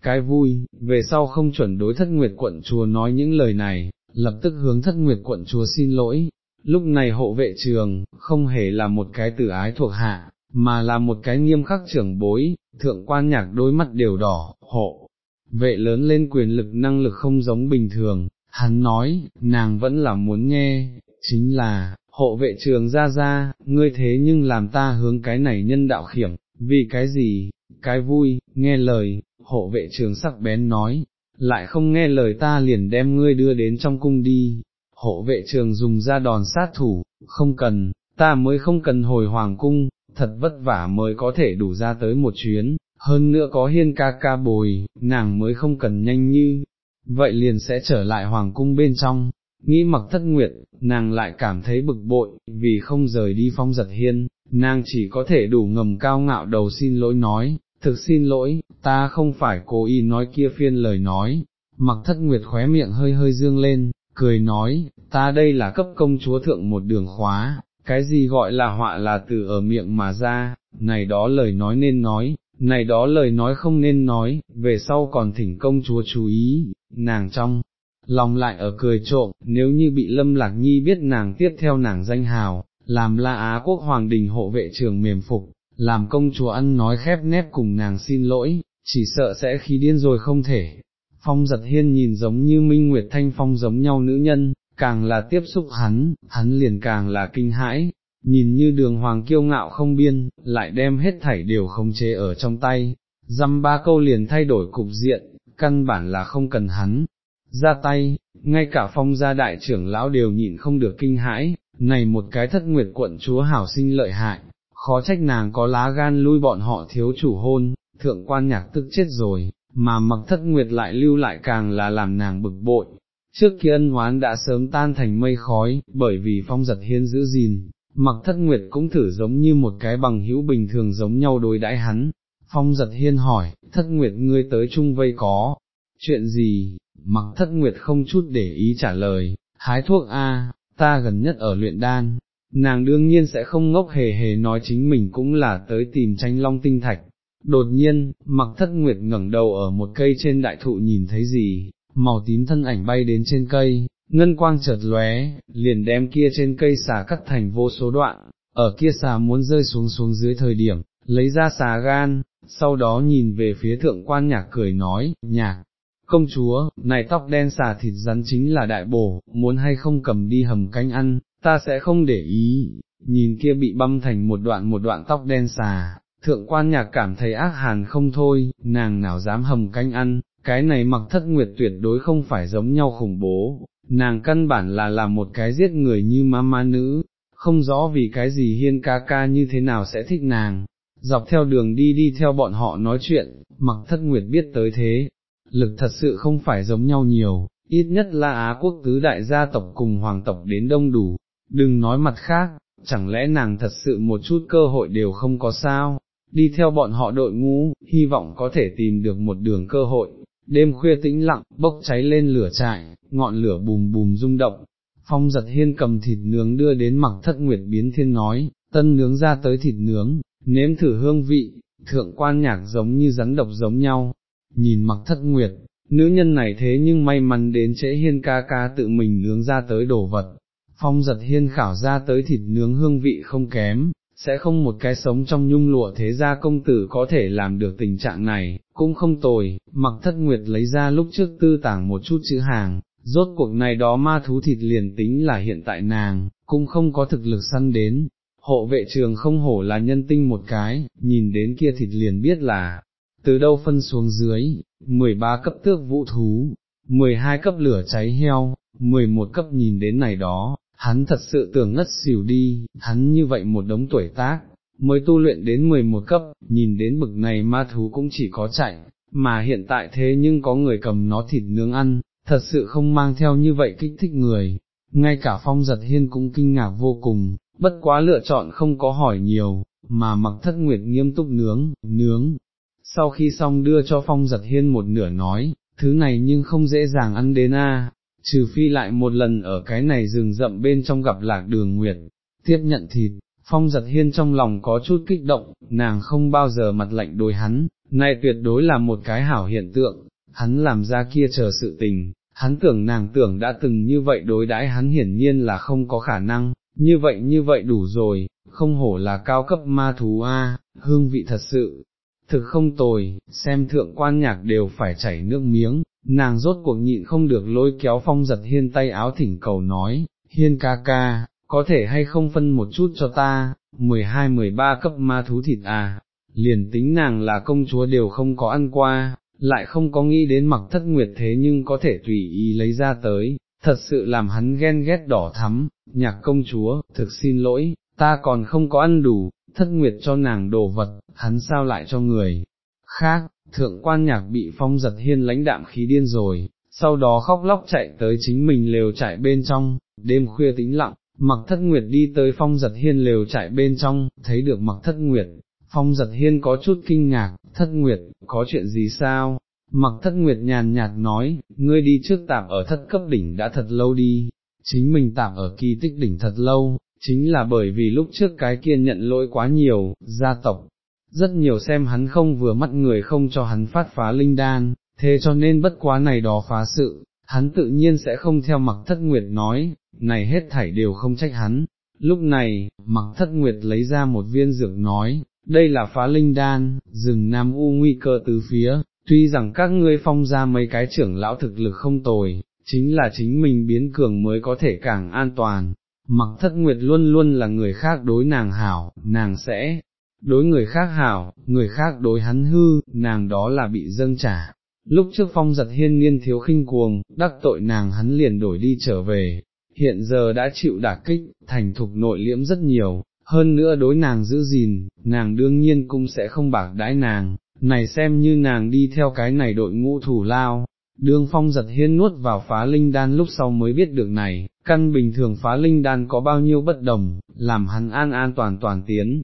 Cái vui, về sau không chuẩn đối thất nguyệt quận chùa nói những lời này, lập tức hướng thất nguyệt quận chùa xin lỗi. Lúc này hộ vệ trường, không hề là một cái tử ái thuộc hạ, mà là một cái nghiêm khắc trưởng bối, thượng quan nhạc đôi mắt đều đỏ, hộ. Vệ lớn lên quyền lực năng lực không giống bình thường, hắn nói, nàng vẫn là muốn nghe, chính là, hộ vệ trường ra ra, ngươi thế nhưng làm ta hướng cái này nhân đạo khiểm, vì cái gì, cái vui, nghe lời, hộ vệ trường sắc bén nói, lại không nghe lời ta liền đem ngươi đưa đến trong cung đi, hộ vệ trường dùng ra đòn sát thủ, không cần, ta mới không cần hồi hoàng cung, thật vất vả mới có thể đủ ra tới một chuyến, hơn nữa có hiên ca ca bồi, nàng mới không cần nhanh như, vậy liền sẽ trở lại hoàng cung bên trong, nghĩ mặc thất nguyệt, nàng lại cảm thấy bực bội, vì không rời đi phong giật hiên, nàng chỉ có thể đủ ngầm cao ngạo đầu xin lỗi nói, thực xin lỗi, ta không phải cố ý nói kia phiên lời nói, mặc thất nguyệt khóe miệng hơi hơi dương lên, cười nói, ta đây là cấp công chúa thượng một đường khóa, cái gì gọi là họa là từ ở miệng mà ra, này đó lời nói nên nói, này đó lời nói không nên nói, về sau còn thỉnh công chúa chú ý, nàng trong, lòng lại ở cười trộm, nếu như bị lâm lạc nhi biết nàng tiếp theo nàng danh hào, làm la Á quốc hoàng đình hộ vệ trường mềm phục, làm công chúa ăn nói khép nép cùng nàng xin lỗi, chỉ sợ sẽ khí điên rồi không thể. Phong giật hiên nhìn giống như Minh Nguyệt Thanh Phong giống nhau nữ nhân, càng là tiếp xúc hắn, hắn liền càng là kinh hãi, nhìn như đường hoàng kiêu ngạo không biên, lại đem hết thảy đều không chế ở trong tay, dăm ba câu liền thay đổi cục diện, căn bản là không cần hắn, ra tay, ngay cả phong gia đại trưởng lão đều nhịn không được kinh hãi, này một cái thất nguyệt quận chúa hảo sinh lợi hại, khó trách nàng có lá gan lui bọn họ thiếu chủ hôn, thượng quan nhạc tức chết rồi, mà mặc thất nguyệt lại lưu lại càng là làm nàng bực bội. Trước kia ân hoán đã sớm tan thành mây khói, bởi vì phong giật hiên giữ gìn, mặc thất nguyệt cũng thử giống như một cái bằng hữu bình thường giống nhau đối đãi hắn. Phong giật hiên hỏi, thất nguyệt ngươi tới chung vây có, chuyện gì, mặc thất nguyệt không chút để ý trả lời, hái thuốc A, ta gần nhất ở luyện đan, nàng đương nhiên sẽ không ngốc hề hề nói chính mình cũng là tới tìm tranh long tinh thạch. Đột nhiên, mặc thất nguyệt ngẩng đầu ở một cây trên đại thụ nhìn thấy gì, màu tím thân ảnh bay đến trên cây, ngân quang chợt lóe, liền đem kia trên cây xà cắt thành vô số đoạn, ở kia xà muốn rơi xuống xuống dưới thời điểm, lấy ra xà gan, sau đó nhìn về phía thượng quan nhạc cười nói, nhạc, công chúa, này tóc đen xà thịt rắn chính là đại bổ, muốn hay không cầm đi hầm canh ăn, ta sẽ không để ý, nhìn kia bị băm thành một đoạn một đoạn tóc đen xà, thượng quan nhạc cảm thấy ác hàn không thôi, nàng nào dám hầm canh ăn, cái này mặc thất nguyệt tuyệt đối không phải giống nhau khủng bố, nàng căn bản là là một cái giết người như ma ma nữ, không rõ vì cái gì hiên ca ca như thế nào sẽ thích nàng, dọc theo đường đi đi theo bọn họ nói chuyện, mặc thất nguyệt biết tới thế, lực thật sự không phải giống nhau nhiều, ít nhất là Á quốc tứ đại gia tộc cùng hoàng tộc đến đông đủ, đừng nói mặt khác, chẳng lẽ nàng thật sự một chút cơ hội đều không có sao, đi theo bọn họ đội ngũ, hy vọng có thể tìm được một đường cơ hội, đêm khuya tĩnh lặng, bốc cháy lên lửa trại, ngọn lửa bùm bùm rung động, phong giật hiên cầm thịt nướng đưa đến mặc thất nguyệt biến thiên nói, tân nướng ra tới thịt nướng, nếm thử hương vị, thượng quan nhạc giống như rắn độc giống nhau, nhìn mặc thất nguyệt, nữ nhân này thế nhưng may mắn đến trễ hiên ca ca tự mình nướng ra tới đồ vật, phong giật hiên khảo ra tới thịt nướng hương vị không kém, sẽ không một cái sống trong nhung lụa thế gia công tử có thể làm được tình trạng này, cũng không tồi, mặc thất nguyệt lấy ra lúc trước tư tảng một chút chữ hàng, rốt cuộc này đó ma thú thịt liền tính là hiện tại nàng, cũng không có thực lực săn đến, hộ vệ trường không hổ là nhân tinh một cái, nhìn đến kia thịt liền biết là, từ đâu phân xuống dưới, 13 cấp tước vũ thú, 12 cấp lửa cháy heo, 11 cấp nhìn đến này đó, hắn thật sự tưởng ngất xỉu đi, hắn như vậy một đống tuổi tác, mới tu luyện đến 11 cấp, nhìn đến bực này ma thú cũng chỉ có chạy, mà hiện tại thế nhưng có người cầm nó thịt nướng ăn, thật sự không mang theo như vậy kích thích người, ngay cả phong giật hiên cũng kinh ngạc vô cùng, bất quá lựa chọn không có hỏi nhiều, mà mặc thất nguyệt nghiêm túc nướng, nướng. Sau khi xong đưa cho phong giật hiên một nửa nói, thứ này nhưng không dễ dàng ăn đến a trừ phi lại một lần ở cái này rừng rậm bên trong gặp lạc đường nguyệt, tiếp nhận thịt, phong giật hiên trong lòng có chút kích động, nàng không bao giờ mặt lạnh đối hắn, này tuyệt đối là một cái hảo hiện tượng, hắn làm ra kia chờ sự tình, hắn tưởng nàng tưởng đã từng như vậy đối đãi hắn hiển nhiên là không có khả năng, như vậy như vậy đủ rồi, không hổ là cao cấp ma thú a, hương vị thật sự, thực không tồi, xem thượng quan nhạc đều phải chảy nước miếng, nàng rốt cuộc nhịn không được lôi kéo phong giật hiên tay áo thỉnh cầu nói, hiên ca ca, có thể hay không phân một chút cho ta, 12-13 cấp ma thú thịt à, liền tính nàng là công chúa đều không có ăn qua, lại không có nghĩ đến mặc thất nguyệt thế nhưng có thể tùy ý lấy ra tới, thật sự làm hắn ghen ghét đỏ thắm, nhạc công chúa, thực xin lỗi, ta còn không có ăn đủ, thất nguyệt cho nàng đồ vật, hắn sao lại cho người khác, thượng quan nhạc bị phong giật hiên lãnh đạm khí điên rồi, sau đó khóc lóc chạy tới chính mình lều trại bên trong, đêm khuya tĩnh lặng, mặc thất nguyệt đi tới phong giật hiên lều trại bên trong, thấy được mặc thất nguyệt, phong giật hiên có chút kinh ngạc, thất nguyệt, có chuyện gì sao? Mặc thất nguyệt nhàn nhạt nói, ngươi đi trước tạm ở thất cấp đỉnh đã thật lâu đi, chính mình tạm ở kỳ tích đỉnh thật lâu, chính là bởi vì lúc trước cái kia nhận lỗi quá nhiều, gia tộc, rất nhiều xem hắn không vừa mắt người không cho hắn phát phá linh đan, thế cho nên bất quá này đó phá sự, hắn tự nhiên sẽ không theo mặc thất nguyệt nói, này hết thảy đều không trách hắn. Lúc này, mặc thất nguyệt lấy ra một viên dược nói, đây là phá linh đan, rừng Nam U nguy cơ từ phía, tuy rằng các ngươi phong ra mấy cái trưởng lão thực lực không tồi, chính là chính mình biến cường mới có thể càng an toàn. Mặc thất nguyệt luôn luôn là người khác đối nàng hảo, nàng sẽ đối người khác hảo, người khác đối hắn hư, nàng đó là bị dâng trả. Lúc trước phong giật hiên niên thiếu khinh cuồng, đắc tội nàng hắn liền đổi đi trở về, hiện giờ đã chịu đả kích, thành thục nội liễm rất nhiều, hơn nữa đối nàng giữ gìn, nàng đương nhiên cũng sẽ không bạc đãi nàng, này xem như nàng đi theo cái này đội ngũ thủ lao. Đương phong giật hiên nuốt vào phá linh đan lúc sau mới biết được này, căn bình thường phá linh đan có bao nhiêu bất đồng, làm hắn an an toàn toàn tiến,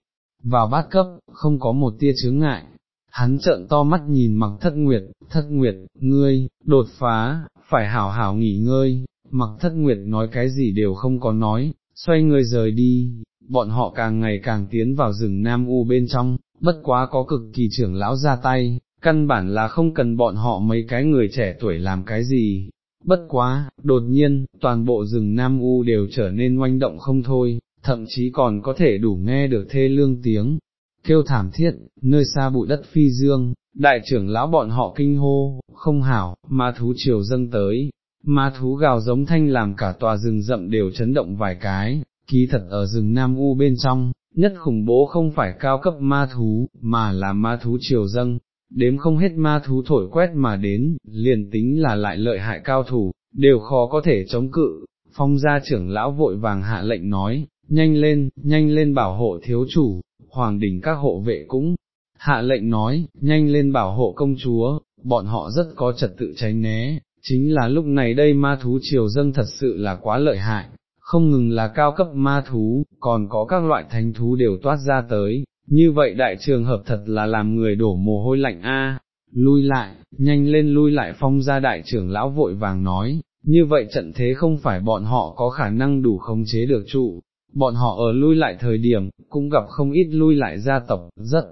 vào bát cấp, không có một tia chướng ngại. Hắn trợn to mắt nhìn mặc thất nguyệt, thất nguyệt, ngươi, đột phá, phải hảo hảo nghỉ ngơi, mặc thất nguyệt nói cái gì đều không có nói, xoay người rời đi, bọn họ càng ngày càng tiến vào rừng Nam U bên trong, bất quá có cực kỳ trưởng lão ra tay, căn bản là không cần bọn họ mấy cái người trẻ tuổi làm cái gì. Bất quá, đột nhiên, toàn bộ rừng Nam U đều trở nên oanh động không thôi, thậm chí còn có thể đủ nghe được thê lương tiếng, kêu thảm thiết, nơi xa bụi đất phi dương, đại trưởng lão bọn họ kinh hô, không hảo, ma thú chiều dâng tới, ma thú gào giống thanh làm cả tòa rừng rậm đều chấn động vài cái, ký thật ở rừng Nam U bên trong, nhất khủng bố không phải cao cấp ma thú, mà là ma thú chiều dâng, đếm không hết ma thú thổi quét mà đến, liền tính là lại lợi hại cao thủ, đều khó có thể chống cự, phong gia trưởng lão vội vàng hạ lệnh nói, nhanh lên, nhanh lên bảo hộ thiếu chủ, hoàng đỉnh các hộ vệ cũng hạ lệnh nói, nhanh lên bảo hộ công chúa, bọn họ rất có trật tự tránh né, chính là lúc này đây ma thú triều dâng thật sự là quá lợi hại, không ngừng là cao cấp ma thú, còn có các loại thánh thú đều toát ra tới, như vậy đại trường hợp thật là làm người đổ mồ hôi lạnh a. lui lại, nhanh lên lui lại phong ra đại trưởng lão vội vàng nói, như vậy trận thế không phải bọn họ có khả năng đủ khống chế được trụ, bọn họ ở lui lại thời điểm, cũng gặp không ít lui lại gia tộc, rất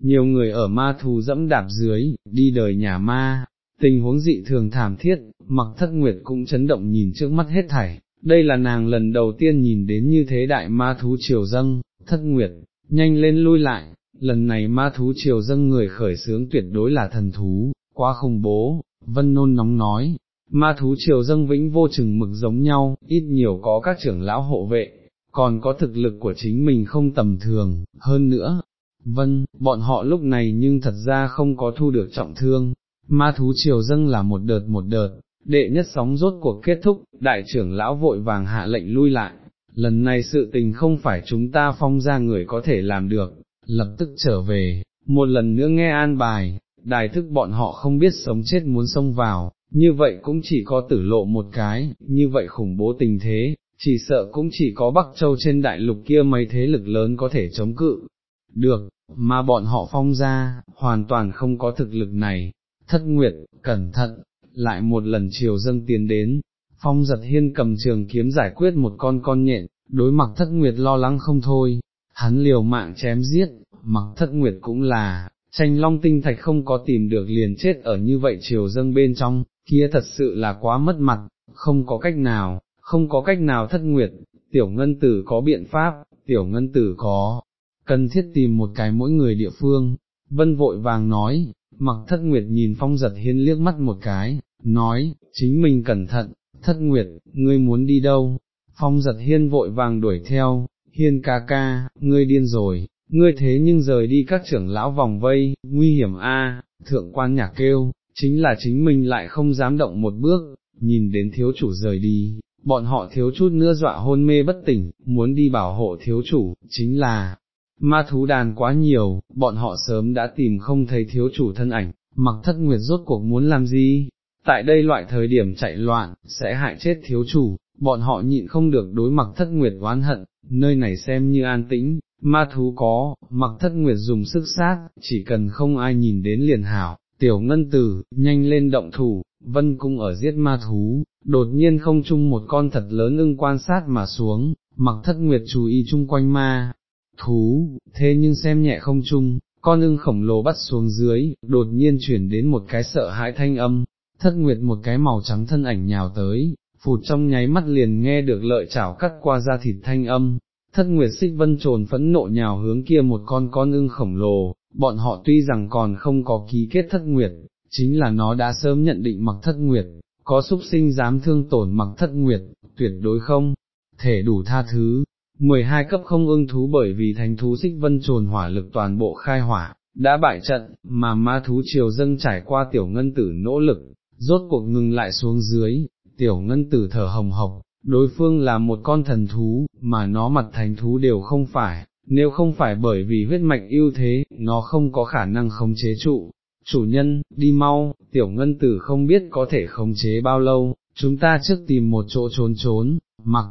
nhiều người ở ma thù dẫm đạp dưới, đi đời nhà ma, tình huống dị thường thảm thiết, mặc thất nguyệt cũng chấn động nhìn trước mắt hết thảy, đây là nàng lần đầu tiên nhìn đến như thế đại ma thú triều dâng, thất nguyệt, nhanh lên lui lại, lần này ma thú triều dâng người khởi sướng tuyệt đối là thần thú, quá khủng bố, vân nôn nóng nói, ma thú triều dâng vĩnh vô chừng mực giống nhau, ít nhiều có các trưởng lão hộ vệ, còn có thực lực của chính mình không tầm thường, hơn nữa, vân, bọn họ lúc này nhưng thật ra không có thu được trọng thương, ma thú triều dâng là một đợt một đợt, đệ nhất sóng rốt cuộc kết thúc, đại trưởng lão vội vàng hạ lệnh lui lại, lần này sự tình không phải chúng ta phong ra người có thể làm được, lập tức trở về, một lần nữa nghe an bài, đài thức bọn họ không biết sống chết muốn xông vào, như vậy cũng chỉ có tử lộ một cái, như vậy khủng bố tình thế, chỉ sợ cũng chỉ có Bắc Châu trên đại lục kia mấy thế lực lớn có thể chống cự, được, mà bọn họ phong ra, hoàn toàn không có thực lực này, thất nguyệt, cẩn thận, lại một lần chiều dâng tiến đến, phong giật hiên cầm trường kiếm giải quyết một con con nhện, đối mặt thất nguyệt lo lắng không thôi, hắn liều mạng chém giết, mặc thất nguyệt cũng là, tranh long tinh thạch không có tìm được liền chết ở như vậy chiều dâng bên trong, kia thật sự là quá mất mặt, không có cách nào, không có cách nào thất nguyệt, tiểu ngân tử có biện pháp, tiểu ngân tử có, cần thiết tìm một cái mỗi người địa phương, vân vội vàng nói, mặc thất nguyệt nhìn phong giật hiên liếc mắt một cái, nói, chính mình cẩn thận, thất nguyệt, ngươi muốn đi đâu, phong giật hiên vội vàng đuổi theo, hiên ca ca, ngươi điên rồi, ngươi thế nhưng rời đi các trưởng lão vòng vây, nguy hiểm a. thượng quan nhạc kêu, chính là chính mình lại không dám động một bước, nhìn đến thiếu chủ rời đi, bọn họ thiếu chút nữa dọa hôn mê bất tỉnh, muốn đi bảo hộ thiếu chủ, chính là, ma thú đàn quá nhiều, bọn họ sớm đã tìm không thấy thiếu chủ thân ảnh, mặc thất nguyệt rốt cuộc muốn làm gì, tại đây loại thời điểm chạy loạn, sẽ hại chết thiếu chủ, bọn họ nhịn không được đối mặc thất nguyệt oán hận, nơi này xem như an tĩnh, ma thú có, mặc thất nguyệt dùng sức sát, chỉ cần không ai nhìn đến liền hảo, tiểu ngân tử, nhanh lên động thủ, vân cung ở giết ma thú, đột nhiên không chung một con thật lớn ưng quan sát mà xuống, mặc thất nguyệt chú ý chung quanh ma, thú, thế nhưng xem nhẹ không chung, con ưng khổng lồ bắt xuống dưới, đột nhiên chuyển đến một cái sợ hãi thanh âm, thất nguyệt một cái màu trắng thân ảnh nhào tới, phụt trong nháy mắt liền nghe được lợi chảo cắt qua da thịt thanh âm, thất nguyệt xích vân trồn phẫn nộ nhào hướng kia một con con ưng khổng lồ, bọn họ tuy rằng còn không có ký kết thất nguyệt, chính là nó đã sớm nhận định mặc thất nguyệt, có súc sinh dám thương tổn mặc thất nguyệt, tuyệt đối không, thể đủ tha thứ. 12 cấp không ưng thú bởi vì thành thú xích vân trồn hỏa lực toàn bộ khai hỏa, đã bại trận, mà ma thú triều dâng trải qua tiểu ngân tử nỗ lực, rốt cuộc ngừng lại xuống dưới, tiểu ngân tử thở hồng hộc, đối phương là một con thần thú, mà nó mặt thành thú đều không phải, nếu không phải bởi vì huyết mạch ưu thế, nó không có khả năng khống chế trụ. Chủ nhân, đi mau, tiểu ngân tử không biết có thể khống chế bao lâu, chúng ta trước tìm một chỗ trốn trốn, mặc,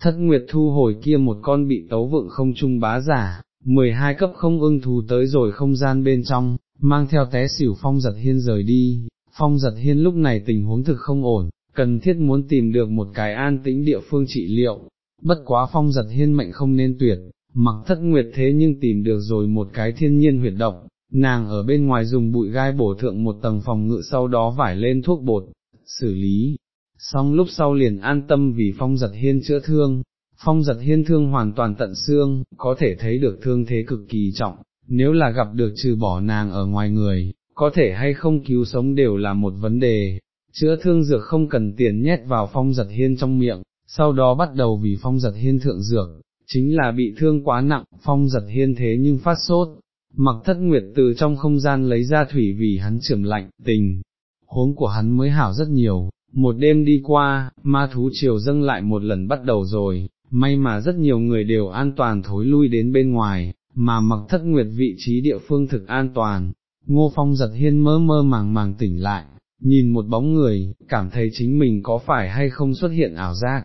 thất nguyệt thu hồi kia một con bị tấu vượng không trung bá giả, 12 cấp không ưng thú tới rồi không gian bên trong, mang theo té xỉu phong giật hiên rời đi, phong giật hiên lúc này tình huống thực không ổn, cần thiết muốn tìm được một cái an tĩnh địa phương trị liệu, bất quá phong giật hiên mệnh không nên tuyệt, mặc thất nguyệt thế nhưng tìm được rồi một cái thiên nhiên huyệt động, nàng ở bên ngoài dùng bụi gai bổ thượng một tầng phòng ngự sau đó vải lên thuốc bột, xử lý, xong lúc sau liền an tâm vì phong giật hiên chữa thương, phong giật hiên thương hoàn toàn tận xương, có thể thấy được thương thế cực kỳ trọng, nếu là gặp được trừ bỏ nàng ở ngoài người, có thể hay không cứu sống đều là một vấn đề, chữa thương dược không cần tiền nhét vào phong giật hiên trong miệng, sau đó bắt đầu vì phong giật hiên thượng dược, chính là bị thương quá nặng, phong giật hiên thế nhưng phát sốt, mặc thất nguyệt từ trong không gian lấy ra thủy vì hắn trưởng lạnh, tình, huống của hắn mới hảo rất nhiều, Một đêm đi qua, ma thú triều dâng lại một lần bắt đầu rồi, may mà rất nhiều người đều an toàn thối lui đến bên ngoài, mà mặc thất nguyệt vị trí địa phương thực an toàn. Ngô Phong giật hiên mơ mơ màng màng tỉnh lại, nhìn một bóng người, cảm thấy chính mình có phải hay không xuất hiện ảo giác.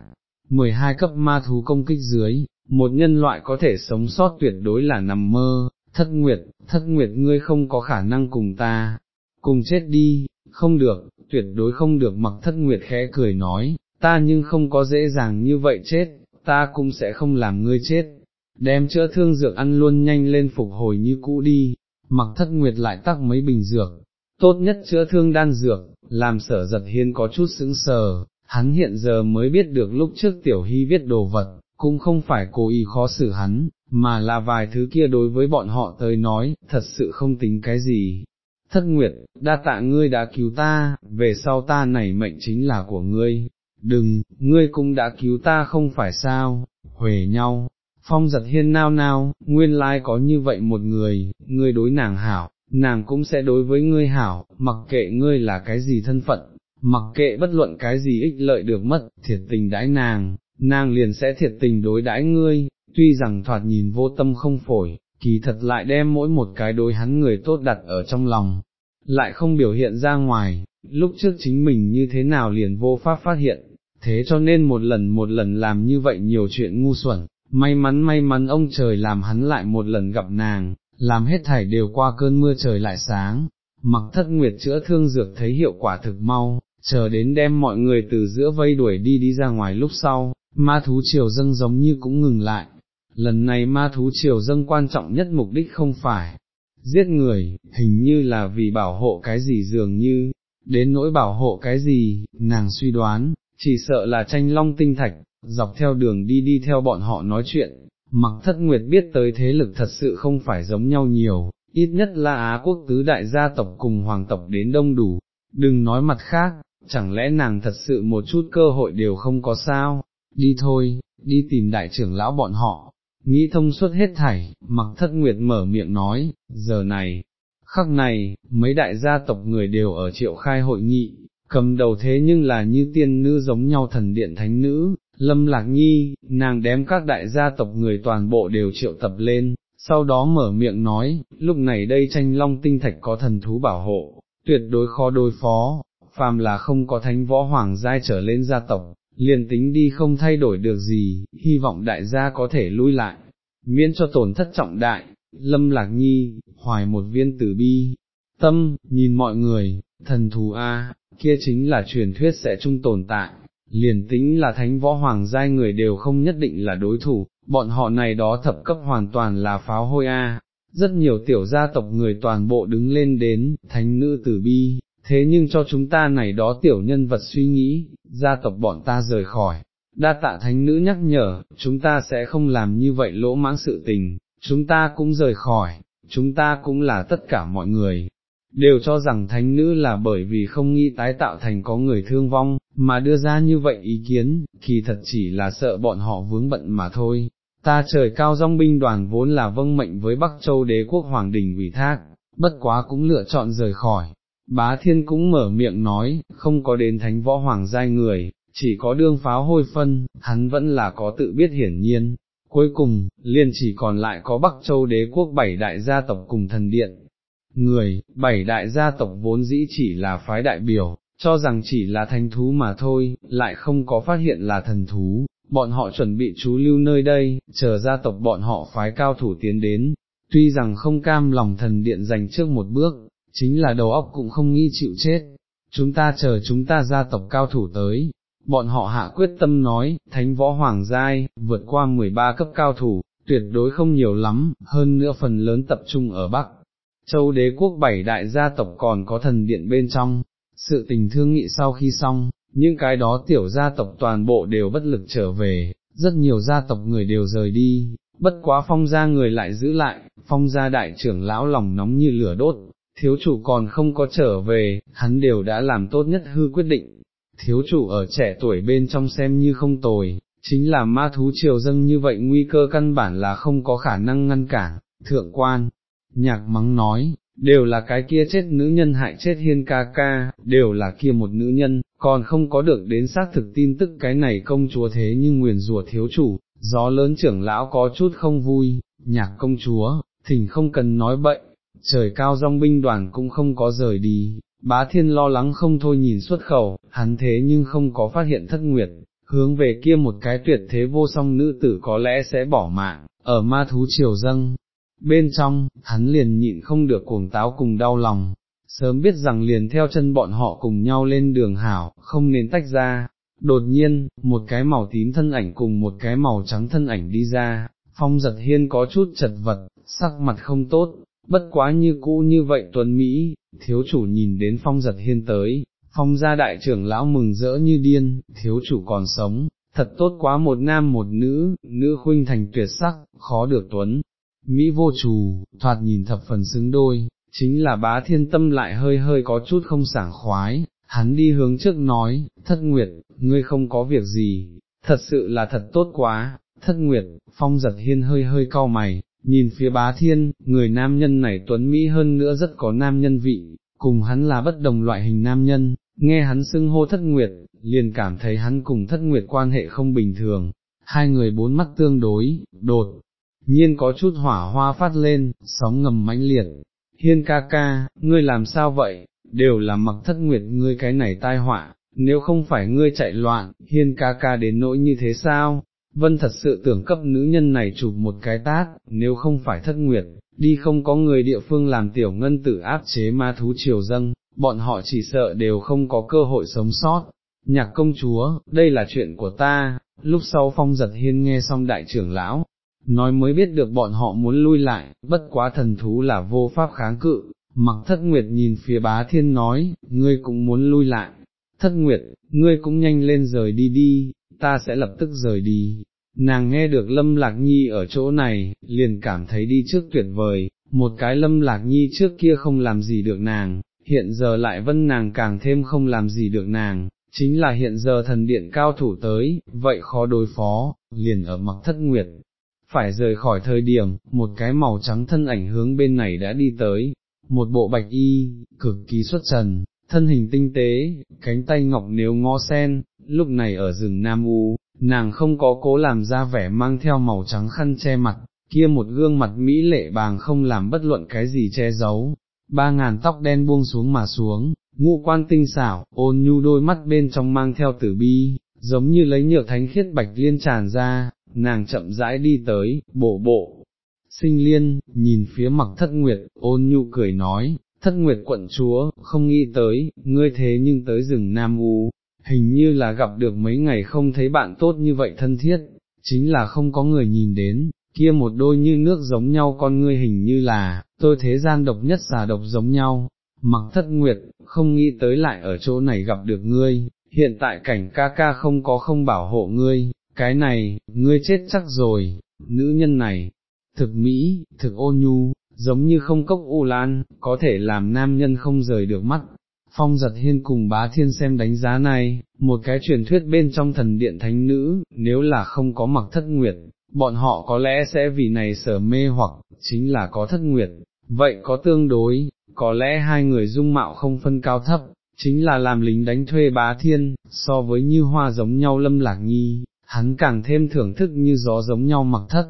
12 cấp ma thú công kích dưới, một nhân loại có thể sống sót tuyệt đối là nằm mơ, thất nguyệt, thất nguyệt ngươi không có khả năng cùng ta, cùng chết đi, không được, tuyệt đối không được mặc thất nguyệt khẽ cười nói, ta nhưng không có dễ dàng như vậy chết, ta cũng sẽ không làm ngươi chết, đem chữa thương dược ăn luôn nhanh lên phục hồi như cũ đi, mặc thất nguyệt lại tắc mấy bình dược, tốt nhất chữa thương đan dược, làm sở giật hiên có chút sững sờ, hắn hiện giờ mới biết được lúc trước tiểu hy viết đồ vật, cũng không phải cố ý khó xử hắn, mà là vài thứ kia đối với bọn họ tới nói, thật sự không tính cái gì. Thất Nguyệt, đa tạ ngươi đã cứu ta, về sau ta này mệnh chính là của ngươi, đừng, ngươi cũng đã cứu ta không phải sao, huề nhau, phong giật hiên nao nao, nguyên lai có như vậy một người, ngươi đối nàng hảo, nàng cũng sẽ đối với ngươi hảo, mặc kệ ngươi là cái gì thân phận, mặc kệ bất luận cái gì ích lợi được mất, thiệt tình đãi nàng, nàng liền sẽ thiệt tình đối đãi ngươi, tuy rằng thoạt nhìn vô tâm không phổi, kỳ thật lại đem mỗi một cái đối hắn người tốt đặt ở trong lòng, lại không biểu hiện ra ngoài, lúc trước chính mình như thế nào liền vô pháp phát hiện, thế cho nên một lần một lần làm như vậy nhiều chuyện ngu xuẩn, may mắn may mắn ông trời làm hắn lại một lần gặp nàng, làm hết thảy đều qua cơn mưa trời lại sáng, mặc thất nguyệt chữa thương dược thấy hiệu quả thực mau, chờ đến đem mọi người từ giữa vây đuổi đi đi ra ngoài lúc sau, ma thú triều dâng giống như cũng ngừng lại. Lần này ma thú triều dâng quan trọng nhất mục đích không phải giết người, hình như là vì bảo hộ cái gì dường như, đến nỗi bảo hộ cái gì, nàng suy đoán, chỉ sợ là tranh long tinh thạch, dọc theo đường đi đi theo bọn họ nói chuyện, mặc thất nguyệt biết tới thế lực thật sự không phải giống nhau nhiều, ít nhất là Á quốc tứ đại gia tộc cùng hoàng tộc đến đông đủ, đừng nói mặt khác, chẳng lẽ nàng thật sự một chút cơ hội đều không có sao, đi thôi, đi tìm đại trưởng lão bọn họ, nghĩ thông suốt hết thảy, mặc thất nguyệt mở miệng nói, giờ này, khắc này, mấy đại gia tộc người đều ở triệu khai hội nghị, cầm đầu thế nhưng là như tiên nữ giống nhau thần điện thánh nữ, lâm lạc nhi, nàng đem các đại gia tộc người toàn bộ đều triệu tập lên, sau đó mở miệng nói, lúc này đây tranh long tinh thạch có thần thú bảo hộ, tuyệt đối khó đối phó, phàm là không có thánh võ hoàng giai trở lên gia tộc, liền tính đi không thay đổi được gì, hy vọng đại gia có thể lui lại, miễn cho tổn thất trọng đại, lâm lạc nhi, hoài một viên tử bi, tâm, nhìn mọi người, thần thù A, kia chính là truyền thuyết sẽ chung tồn tại, liền tính là thánh võ hoàng giai người đều không nhất định là đối thủ, bọn họ này đó thập cấp hoàn toàn là pháo hôi A. Rất nhiều tiểu gia tộc người toàn bộ đứng lên đến, thánh nữ tử bi, thế nhưng cho chúng ta này đó tiểu nhân vật suy nghĩ, gia tộc bọn ta rời khỏi, đa tạ thánh nữ nhắc nhở, chúng ta sẽ không làm như vậy lỗ mãng sự tình, chúng ta cũng rời khỏi, chúng ta cũng là tất cả mọi người, đều cho rằng thánh nữ là bởi vì không nghĩ tái tạo thành có người thương vong, mà đưa ra như vậy ý kiến, kỳ thật chỉ là sợ bọn họ vướng bận mà thôi. Ta trời cao dòng binh đoàn vốn là vâng mệnh với Bắc Châu đế quốc Hoàng Đình ủy thác, bất quá cũng lựa chọn rời khỏi, Bá thiên cũng mở miệng nói, không có đến thánh võ hoàng giai người, chỉ có đương pháo hôi phân, hắn vẫn là có tự biết hiển nhiên. Cuối cùng, liền chỉ còn lại có Bắc Châu đế quốc bảy đại gia tộc cùng thần điện. Người, bảy đại gia tộc vốn dĩ chỉ là phái đại biểu, cho rằng chỉ là thánh thú mà thôi, lại không có phát hiện là thần thú, bọn họ chuẩn bị trú lưu nơi đây, chờ gia tộc bọn họ phái cao thủ tiến đến, tuy rằng không cam lòng thần điện dành trước một bước, chính là đầu óc cũng không nghĩ chịu chết, chúng ta chờ chúng ta gia tộc cao thủ tới, bọn họ hạ quyết tâm nói, thánh võ hoàng giai, vượt qua 13 cấp cao thủ, tuyệt đối không nhiều lắm, hơn nữa phần lớn tập trung ở Bắc. Châu đế quốc bảy đại gia tộc còn có thần điện bên trong, sự tình thương nghị sau khi xong, những cái đó tiểu gia tộc toàn bộ đều bất lực trở về, rất nhiều gia tộc người đều rời đi, bất quá phong gia người lại giữ lại, phong gia đại trưởng lão lòng nóng như lửa đốt, thiếu chủ còn không có trở về, hắn đều đã làm tốt nhất hư quyết định, thiếu chủ ở trẻ tuổi bên trong xem như không tồi, chính là ma thú triều dâng như vậy nguy cơ căn bản là không có khả năng ngăn cản, thượng quan, nhạc mắng nói, đều là cái kia chết nữ nhân hại chết hiên ca ca, đều là kia một nữ nhân, còn không có được đến xác thực tin tức cái này công chúa thế nhưng nguyền rủa thiếu chủ, gió lớn trưởng lão có chút không vui, nhạc công chúa, thỉnh không cần nói bậy, trời cao dòng binh đoàn cũng không có rời đi, bá thiên lo lắng không thôi nhìn xuất khẩu, hắn thế nhưng không có phát hiện thất nguyệt, hướng về kia một cái tuyệt thế vô song nữ tử có lẽ sẽ bỏ mạng, ở ma thú triều dâng. Bên trong, hắn liền nhịn không được cuồng táo cùng đau lòng, sớm biết rằng liền theo chân bọn họ cùng nhau lên đường hảo, không nên tách ra. Đột nhiên, một cái màu tím thân ảnh cùng một cái màu trắng thân ảnh đi ra, phong giật hiên có chút chật vật, sắc mặt không tốt, bất quá như cũ như vậy tuấn Mỹ, thiếu chủ nhìn đến phong giật hiên tới, phong gia đại trưởng lão mừng rỡ như điên, thiếu chủ còn sống, thật tốt quá một nam một nữ, nữ khuynh thành tuyệt sắc, khó được tuấn. Mỹ vô trù, thoạt nhìn thập phần xứng đôi, chính là bá thiên tâm lại hơi hơi có chút không sảng khoái, hắn đi hướng trước nói, thất nguyệt, ngươi không có việc gì, thật sự là thật tốt quá, thất nguyệt, phong giật hiên hơi hơi cau mày, nhìn phía bá thiên, người nam nhân này tuấn Mỹ hơn nữa rất có nam nhân vị, cùng hắn là bất đồng loại hình nam nhân, nghe hắn xưng hô thất nguyệt, liền cảm thấy hắn cùng thất nguyệt quan hệ không bình thường, hai người bốn mắt tương đối, đột, nhiên có chút hỏa hoa phát lên, sóng ngầm mãnh liệt, hiên ca ca, ngươi làm sao vậy, đều là mặc thất nguyệt ngươi cái này tai họa, nếu không phải ngươi chạy loạn, hiên ca ca đến nỗi như thế sao, vân thật sự tưởng cấp nữ nhân này chụp một cái tát, nếu không phải thất nguyệt, đi không có người địa phương làm tiểu ngân tử áp chế ma thú triều dâng, bọn họ chỉ sợ đều không có cơ hội sống sót. Nhạc công chúa, đây là chuyện của ta, lúc sau phong giật hiên nghe xong đại trưởng lão, nói mới biết được bọn họ muốn lui lại, bất quá thần thú là vô pháp kháng cự, mặc thất nguyệt nhìn phía bá thiên nói, ngươi cũng muốn lui lại, thất nguyệt, ngươi cũng nhanh lên rời đi đi, ta sẽ lập tức rời đi. Nàng nghe được lâm lạc nhi ở chỗ này, liền cảm thấy đi trước tuyệt vời, một cái lâm lạc nhi trước kia không làm gì được nàng, hiện giờ lại vân nàng càng thêm không làm gì được nàng, chính là hiện giờ thần điện cao thủ tới, vậy khó đối phó, liền ở mặc thất nguyệt. Phải rời khỏi thời điểm, một cái màu trắng thân ảnh hướng bên này đã đi tới, một bộ bạch y, cực kỳ xuất trần, thân hình tinh tế, cánh tay ngọc nếu ngó sen, lúc này ở rừng Nam U, nàng không có cố làm ra vẻ mang theo màu trắng khăn che mặt, kia một gương mặt mỹ lệ bàng không làm bất luận cái gì che giấu, ba ngàn tóc đen buông xuống mà xuống, ngũ quan tinh xảo, ôn nhu đôi mắt bên trong mang theo tử bi, giống như lấy nhựa thánh khiết bạch liên tràn ra, nàng chậm rãi đi tới, bộ bộ. Sinh liên, nhìn phía mặt thất nguyệt, ôn nhu cười nói, thất nguyệt quận chúa, không nghĩ tới, ngươi thế nhưng tới rừng Nam U, hình như là gặp được mấy ngày không thấy bạn tốt như vậy thân thiết, chính là không có người nhìn đến, kia một đôi như nước giống nhau con ngươi hình như là, tôi thế gian độc nhất xà độc giống nhau, mặc thất nguyệt, không nghĩ tới lại ở chỗ này gặp được ngươi, hiện tại cảnh ca ca không có không bảo hộ ngươi, cái này, ngươi chết chắc rồi, nữ nhân này, thực mỹ, thực ô nhu, giống như không cốc u lan, có thể làm nam nhân không rời được mắt. Phong giật hiên cùng bá thiên xem đánh giá này, một cái truyền thuyết bên trong thần điện thánh nữ, nếu là không có mặc thất nguyệt, bọn họ có lẽ sẽ vì này sở mê hoặc, chính là có thất nguyệt, vậy có tương đối, có lẽ hai người dung mạo không phân cao thấp, chính là làm lính đánh thuê bá thiên, so với như hoa giống nhau lâm lạc nhi, hắn càng thêm thưởng thức như gió giống nhau mặc thất.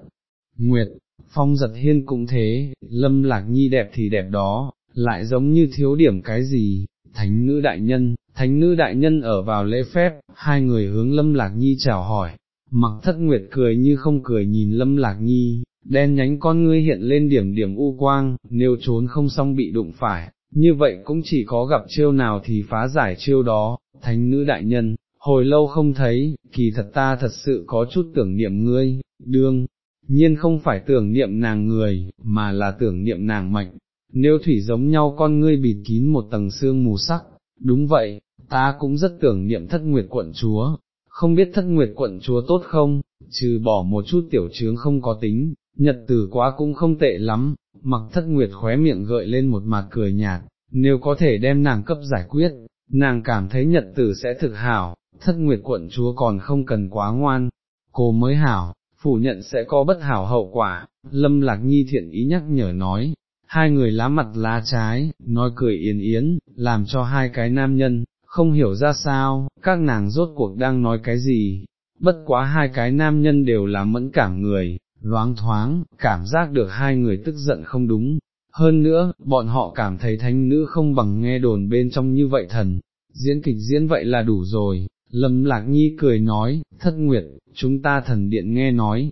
Nguyệt, phong giật hiên cũng thế, lâm lạc nhi đẹp thì đẹp đó, lại giống như thiếu điểm cái gì, thánh nữ đại nhân, thánh nữ đại nhân ở vào lễ phép, hai người hướng lâm lạc nhi chào hỏi, mặc thất nguyệt cười như không cười nhìn lâm lạc nhi, đen nhánh con ngươi hiện lên điểm điểm u quang, nếu trốn không xong bị đụng phải, như vậy cũng chỉ có gặp chiêu nào thì phá giải chiêu đó, thánh nữ đại nhân, hồi lâu không thấy, kỳ thật ta thật sự có chút tưởng niệm ngươi, đương, nhiên không phải tưởng niệm nàng người, mà là tưởng niệm nàng mạnh nếu thủy giống nhau con ngươi bịt kín một tầng xương mù sắc, đúng vậy, ta cũng rất tưởng niệm thất nguyệt quận chúa, không biết thất nguyệt quận chúa tốt không, trừ bỏ một chút tiểu trướng không có tính, nhật tử quá cũng không tệ lắm, mặc thất nguyệt khóe miệng gợi lên một mặt cười nhạt, nếu có thể đem nàng cấp giải quyết, nàng cảm thấy nhật tử sẽ thực hảo, thất nguyệt quận chúa còn không cần quá ngoan, cô mới hảo, phủ nhận sẽ có bất hảo hậu quả, lâm lạc nhi thiện ý nhắc nhở nói, hai người lá mặt lá trái, nói cười yến yến, làm cho hai cái nam nhân, không hiểu ra sao, các nàng rốt cuộc đang nói cái gì, bất quá hai cái nam nhân đều là mẫn cảm người, loáng thoáng, cảm giác được hai người tức giận không đúng. Hơn nữa, bọn họ cảm thấy thánh nữ không bằng nghe đồn bên trong như vậy thần, diễn kịch diễn vậy là đủ rồi, lâm lạc nhi cười nói, thất nguyệt, chúng ta thần điện nghe nói,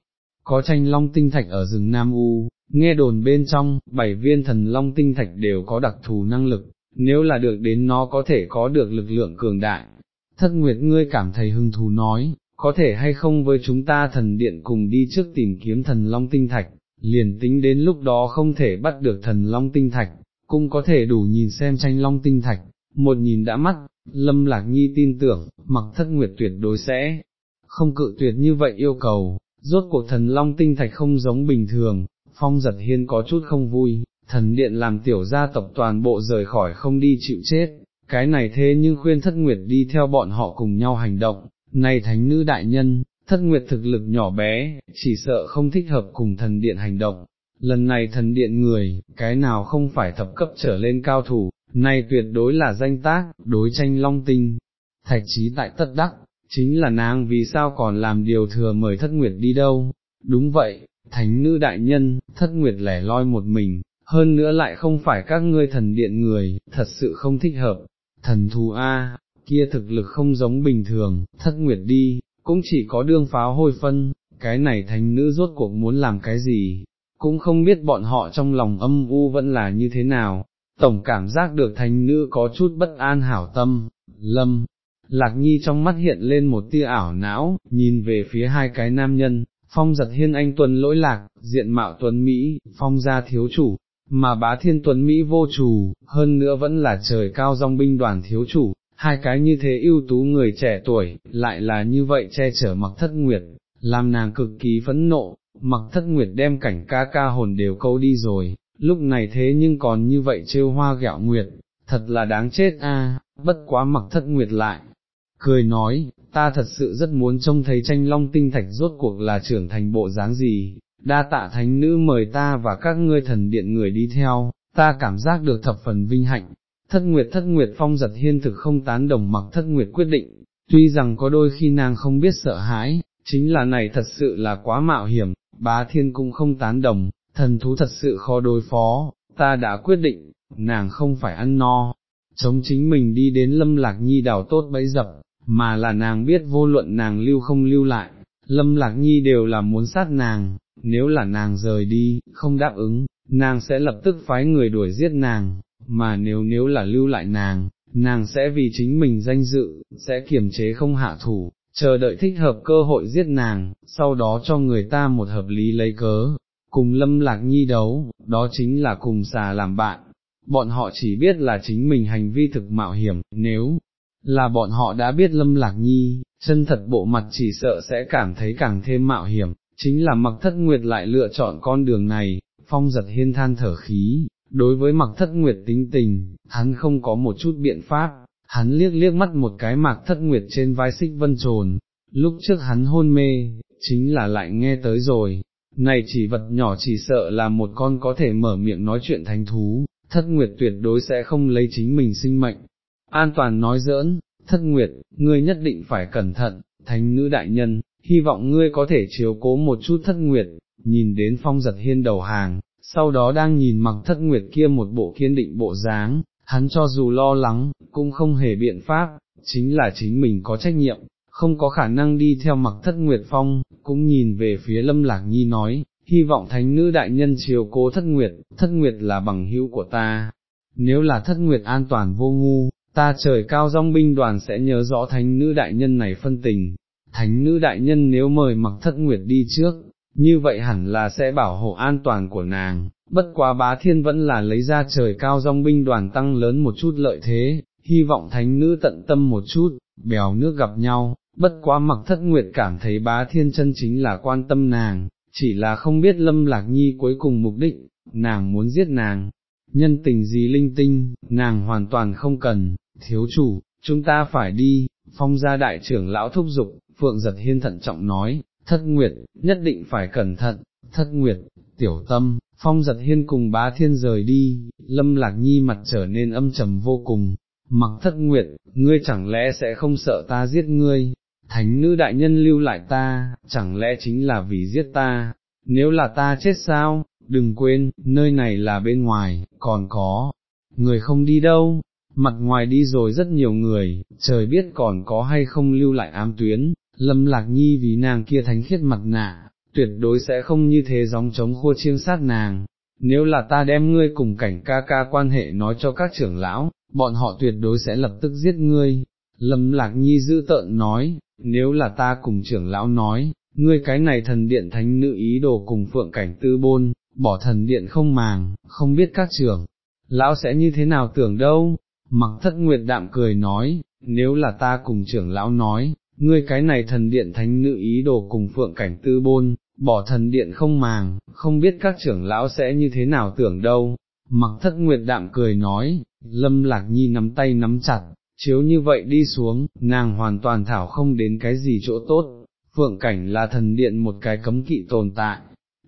có tranh long tinh thạch ở rừng Nam U, nghe đồn bên trong, bảy viên thần long tinh thạch đều có đặc thù năng lực, nếu là được đến nó có thể có được lực lượng cường đại. Thất Nguyệt ngươi cảm thấy hứng thú nói, có thể hay không với chúng ta thần điện cùng đi trước tìm kiếm thần long tinh thạch, liền tính đến lúc đó không thể bắt được thần long tinh thạch, cũng có thể đủ nhìn xem tranh long tinh thạch, một nhìn đã mắt, lâm lạc nhi tin tưởng, mặc thất nguyệt tuyệt đối sẽ, không cự tuyệt như vậy yêu cầu, rốt cuộc thần long tinh thạch không giống bình thường, phong giật hiên có chút không vui, thần điện làm tiểu gia tộc toàn bộ rời khỏi không đi chịu chết, cái này thế nhưng khuyên thất nguyệt đi theo bọn họ cùng nhau hành động, này thánh nữ đại nhân, thất nguyệt thực lực nhỏ bé, chỉ sợ không thích hợp cùng thần điện hành động, lần này thần điện người, cái nào không phải thập cấp trở lên cao thủ, này tuyệt đối là danh tác, đối tranh long tinh, thạch trí tại tất đắc, chính là nàng vì sao còn làm điều thừa mời thất nguyệt đi đâu, đúng vậy, thánh nữ đại nhân, thất nguyệt lẻ loi một mình, hơn nữa lại không phải các ngươi thần điện người, thật sự không thích hợp, thần thù A, kia thực lực không giống bình thường, thất nguyệt đi, cũng chỉ có đương pháo hôi phân, cái này thánh nữ rốt cuộc muốn làm cái gì, cũng không biết bọn họ trong lòng âm u vẫn là như thế nào, tổng cảm giác được thánh nữ có chút bất an hảo tâm, lâm. Lạc Nhi trong mắt hiện lên một tia ảo não, nhìn về phía hai cái nam nhân, phong giật hiên anh tuần lỗi lạc, diện mạo tuấn Mỹ, phong gia thiếu chủ, mà bá thiên tuấn Mỹ vô chủ, hơn nữa vẫn là trời cao dòng binh đoàn thiếu chủ, hai cái như thế ưu tú người trẻ tuổi, lại là như vậy che chở mặc thất nguyệt, làm nàng cực kỳ phẫn nộ, mặc thất nguyệt đem cảnh ca ca hồn đều câu đi rồi, lúc này thế nhưng còn như vậy trêu hoa gạo nguyệt, thật là đáng chết a. bất quá mặc thất nguyệt lại. Cười nói, ta thật sự rất muốn trông thấy tranh long tinh thạch rốt cuộc là trưởng thành bộ dáng gì, đa tạ thánh nữ mời ta và các ngươi thần điện người đi theo, ta cảm giác được thập phần vinh hạnh, thất nguyệt thất nguyệt phong giật hiên thực không tán đồng mặc thất nguyệt quyết định, tuy rằng có đôi khi nàng không biết sợ hãi, chính là này thật sự là quá mạo hiểm, bá thiên cũng không tán đồng, thần thú thật sự khó đối phó, ta đã quyết định, nàng không phải ăn no, chống chính mình đi đến lâm lạc nhi đào tốt bấy dập, mà là nàng biết vô luận nàng lưu không lưu lại, lâm lạc nhi đều là muốn sát nàng, nếu là nàng rời đi, không đáp ứng, nàng sẽ lập tức phái người đuổi giết nàng, mà nếu nếu là lưu lại nàng, nàng sẽ vì chính mình danh dự, sẽ kiềm chế không hạ thủ, chờ đợi thích hợp cơ hội giết nàng, sau đó cho người ta một hợp lý lấy cớ, cùng lâm lạc nhi đấu, đó chính là cùng xà làm bạn. Bọn họ chỉ biết là chính mình hành vi thực mạo hiểm, nếu là bọn họ đã biết lâm lạc nhi, chân thật bộ mặt chỉ sợ sẽ cảm thấy càng thêm mạo hiểm, chính là mặc thất nguyệt lại lựa chọn con đường này, phong giật hiên than thở khí, đối với mặc thất nguyệt tính tình, hắn không có một chút biện pháp, hắn liếc liếc mắt một cái mặc thất nguyệt trên vai xích vân trồn, lúc trước hắn hôn mê, chính là lại nghe tới rồi, này chỉ vật nhỏ chỉ sợ là một con có thể mở miệng nói chuyện thánh thú, thất nguyệt tuyệt đối sẽ không lấy chính mình sinh mệnh. An toàn nói giỡn, thất nguyệt, ngươi nhất định phải cẩn thận, thánh nữ đại nhân, hy vọng ngươi có thể chiếu cố một chút thất nguyệt, nhìn đến phong giật hiên đầu hàng, sau đó đang nhìn mặc thất nguyệt kia một bộ kiên định bộ dáng, hắn cho dù lo lắng, cũng không hề biện pháp, chính là chính mình có trách nhiệm, không có khả năng đi theo mặc thất nguyệt phong, cũng nhìn về phía lâm lạc nhi nói, hy vọng thánh nữ đại nhân chiều cố thất nguyệt, thất nguyệt là bằng hữu của ta, nếu là thất nguyệt an toàn vô ngu, ta trời cao dòng binh đoàn sẽ nhớ rõ thánh nữ đại nhân này phân tình, thánh nữ đại nhân nếu mời mặc thất nguyệt đi trước, như vậy hẳn là sẽ bảo hộ an toàn của nàng, bất quá bá thiên vẫn là lấy ra trời cao dòng binh đoàn tăng lớn một chút lợi thế, hy vọng thánh nữ tận tâm một chút, bèo nước gặp nhau, bất quá mặc thất nguyệt cảm thấy bá thiên chân chính là quan tâm nàng, chỉ là không biết lâm lạc nhi cuối cùng mục đích, nàng muốn giết nàng, nhân tình gì linh tinh, nàng hoàn toàn không cần, thiếu chủ, chúng ta phải đi, phong gia đại trưởng lão thúc giục, phượng giật hiên thận trọng nói, thất nguyệt, nhất định phải cẩn thận, thất nguyệt, tiểu tâm, phong giật hiên cùng bá thiên rời đi, lâm lạc nhi mặt trở nên âm trầm vô cùng, mặc thất nguyệt, ngươi chẳng lẽ sẽ không sợ ta giết ngươi, thánh nữ đại nhân lưu lại ta, chẳng lẽ chính là vì giết ta, nếu là ta chết sao, đừng quên, nơi này là bên ngoài, còn có, người không đi đâu, mặt ngoài đi rồi rất nhiều người, trời biết còn có hay không lưu lại ám tuyến, lâm lạc nhi vì nàng kia thánh khiết mặt nạ, tuyệt đối sẽ không như thế gióng chống khô chiêm sát nàng, nếu là ta đem ngươi cùng cảnh ca ca quan hệ nói cho các trưởng lão, bọn họ tuyệt đối sẽ lập tức giết ngươi. Lâm Lạc Nhi giữ tợn nói, nếu là ta cùng trưởng lão nói, ngươi cái này thần điện thánh nữ ý đồ cùng phượng cảnh tư bôn, bỏ thần điện không màng, không biết các trưởng, lão sẽ như thế nào tưởng đâu, mặc thất nguyệt đạm cười nói, nếu là ta cùng trưởng lão nói, ngươi cái này thần điện thánh nữ ý đồ cùng phượng cảnh tư bôn, bỏ thần điện không màng, không biết các trưởng lão sẽ như thế nào tưởng đâu. Mặc thất nguyệt đạm cười nói, lâm lạc nhi nắm tay nắm chặt, chiếu như vậy đi xuống, nàng hoàn toàn thảo không đến cái gì chỗ tốt, phượng cảnh là thần điện một cái cấm kỵ tồn tại.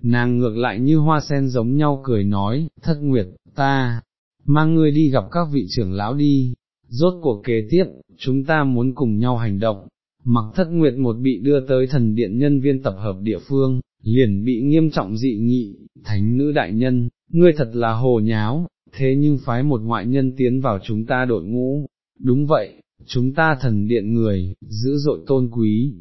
Nàng ngược lại như hoa sen giống nhau cười nói, thất nguyệt, ta, mang ngươi đi gặp các vị trưởng lão đi, rốt cuộc kế tiếp, chúng ta muốn cùng nhau hành động, mặc thất nguyệt một bị đưa tới thần điện nhân viên tập hợp địa phương, liền bị nghiêm trọng dị nghị, thánh nữ đại nhân, ngươi thật là hồ nháo, thế nhưng phái một ngoại nhân tiến vào chúng ta đội ngũ, đúng vậy, chúng ta thần điện người, giữ dội tôn quý,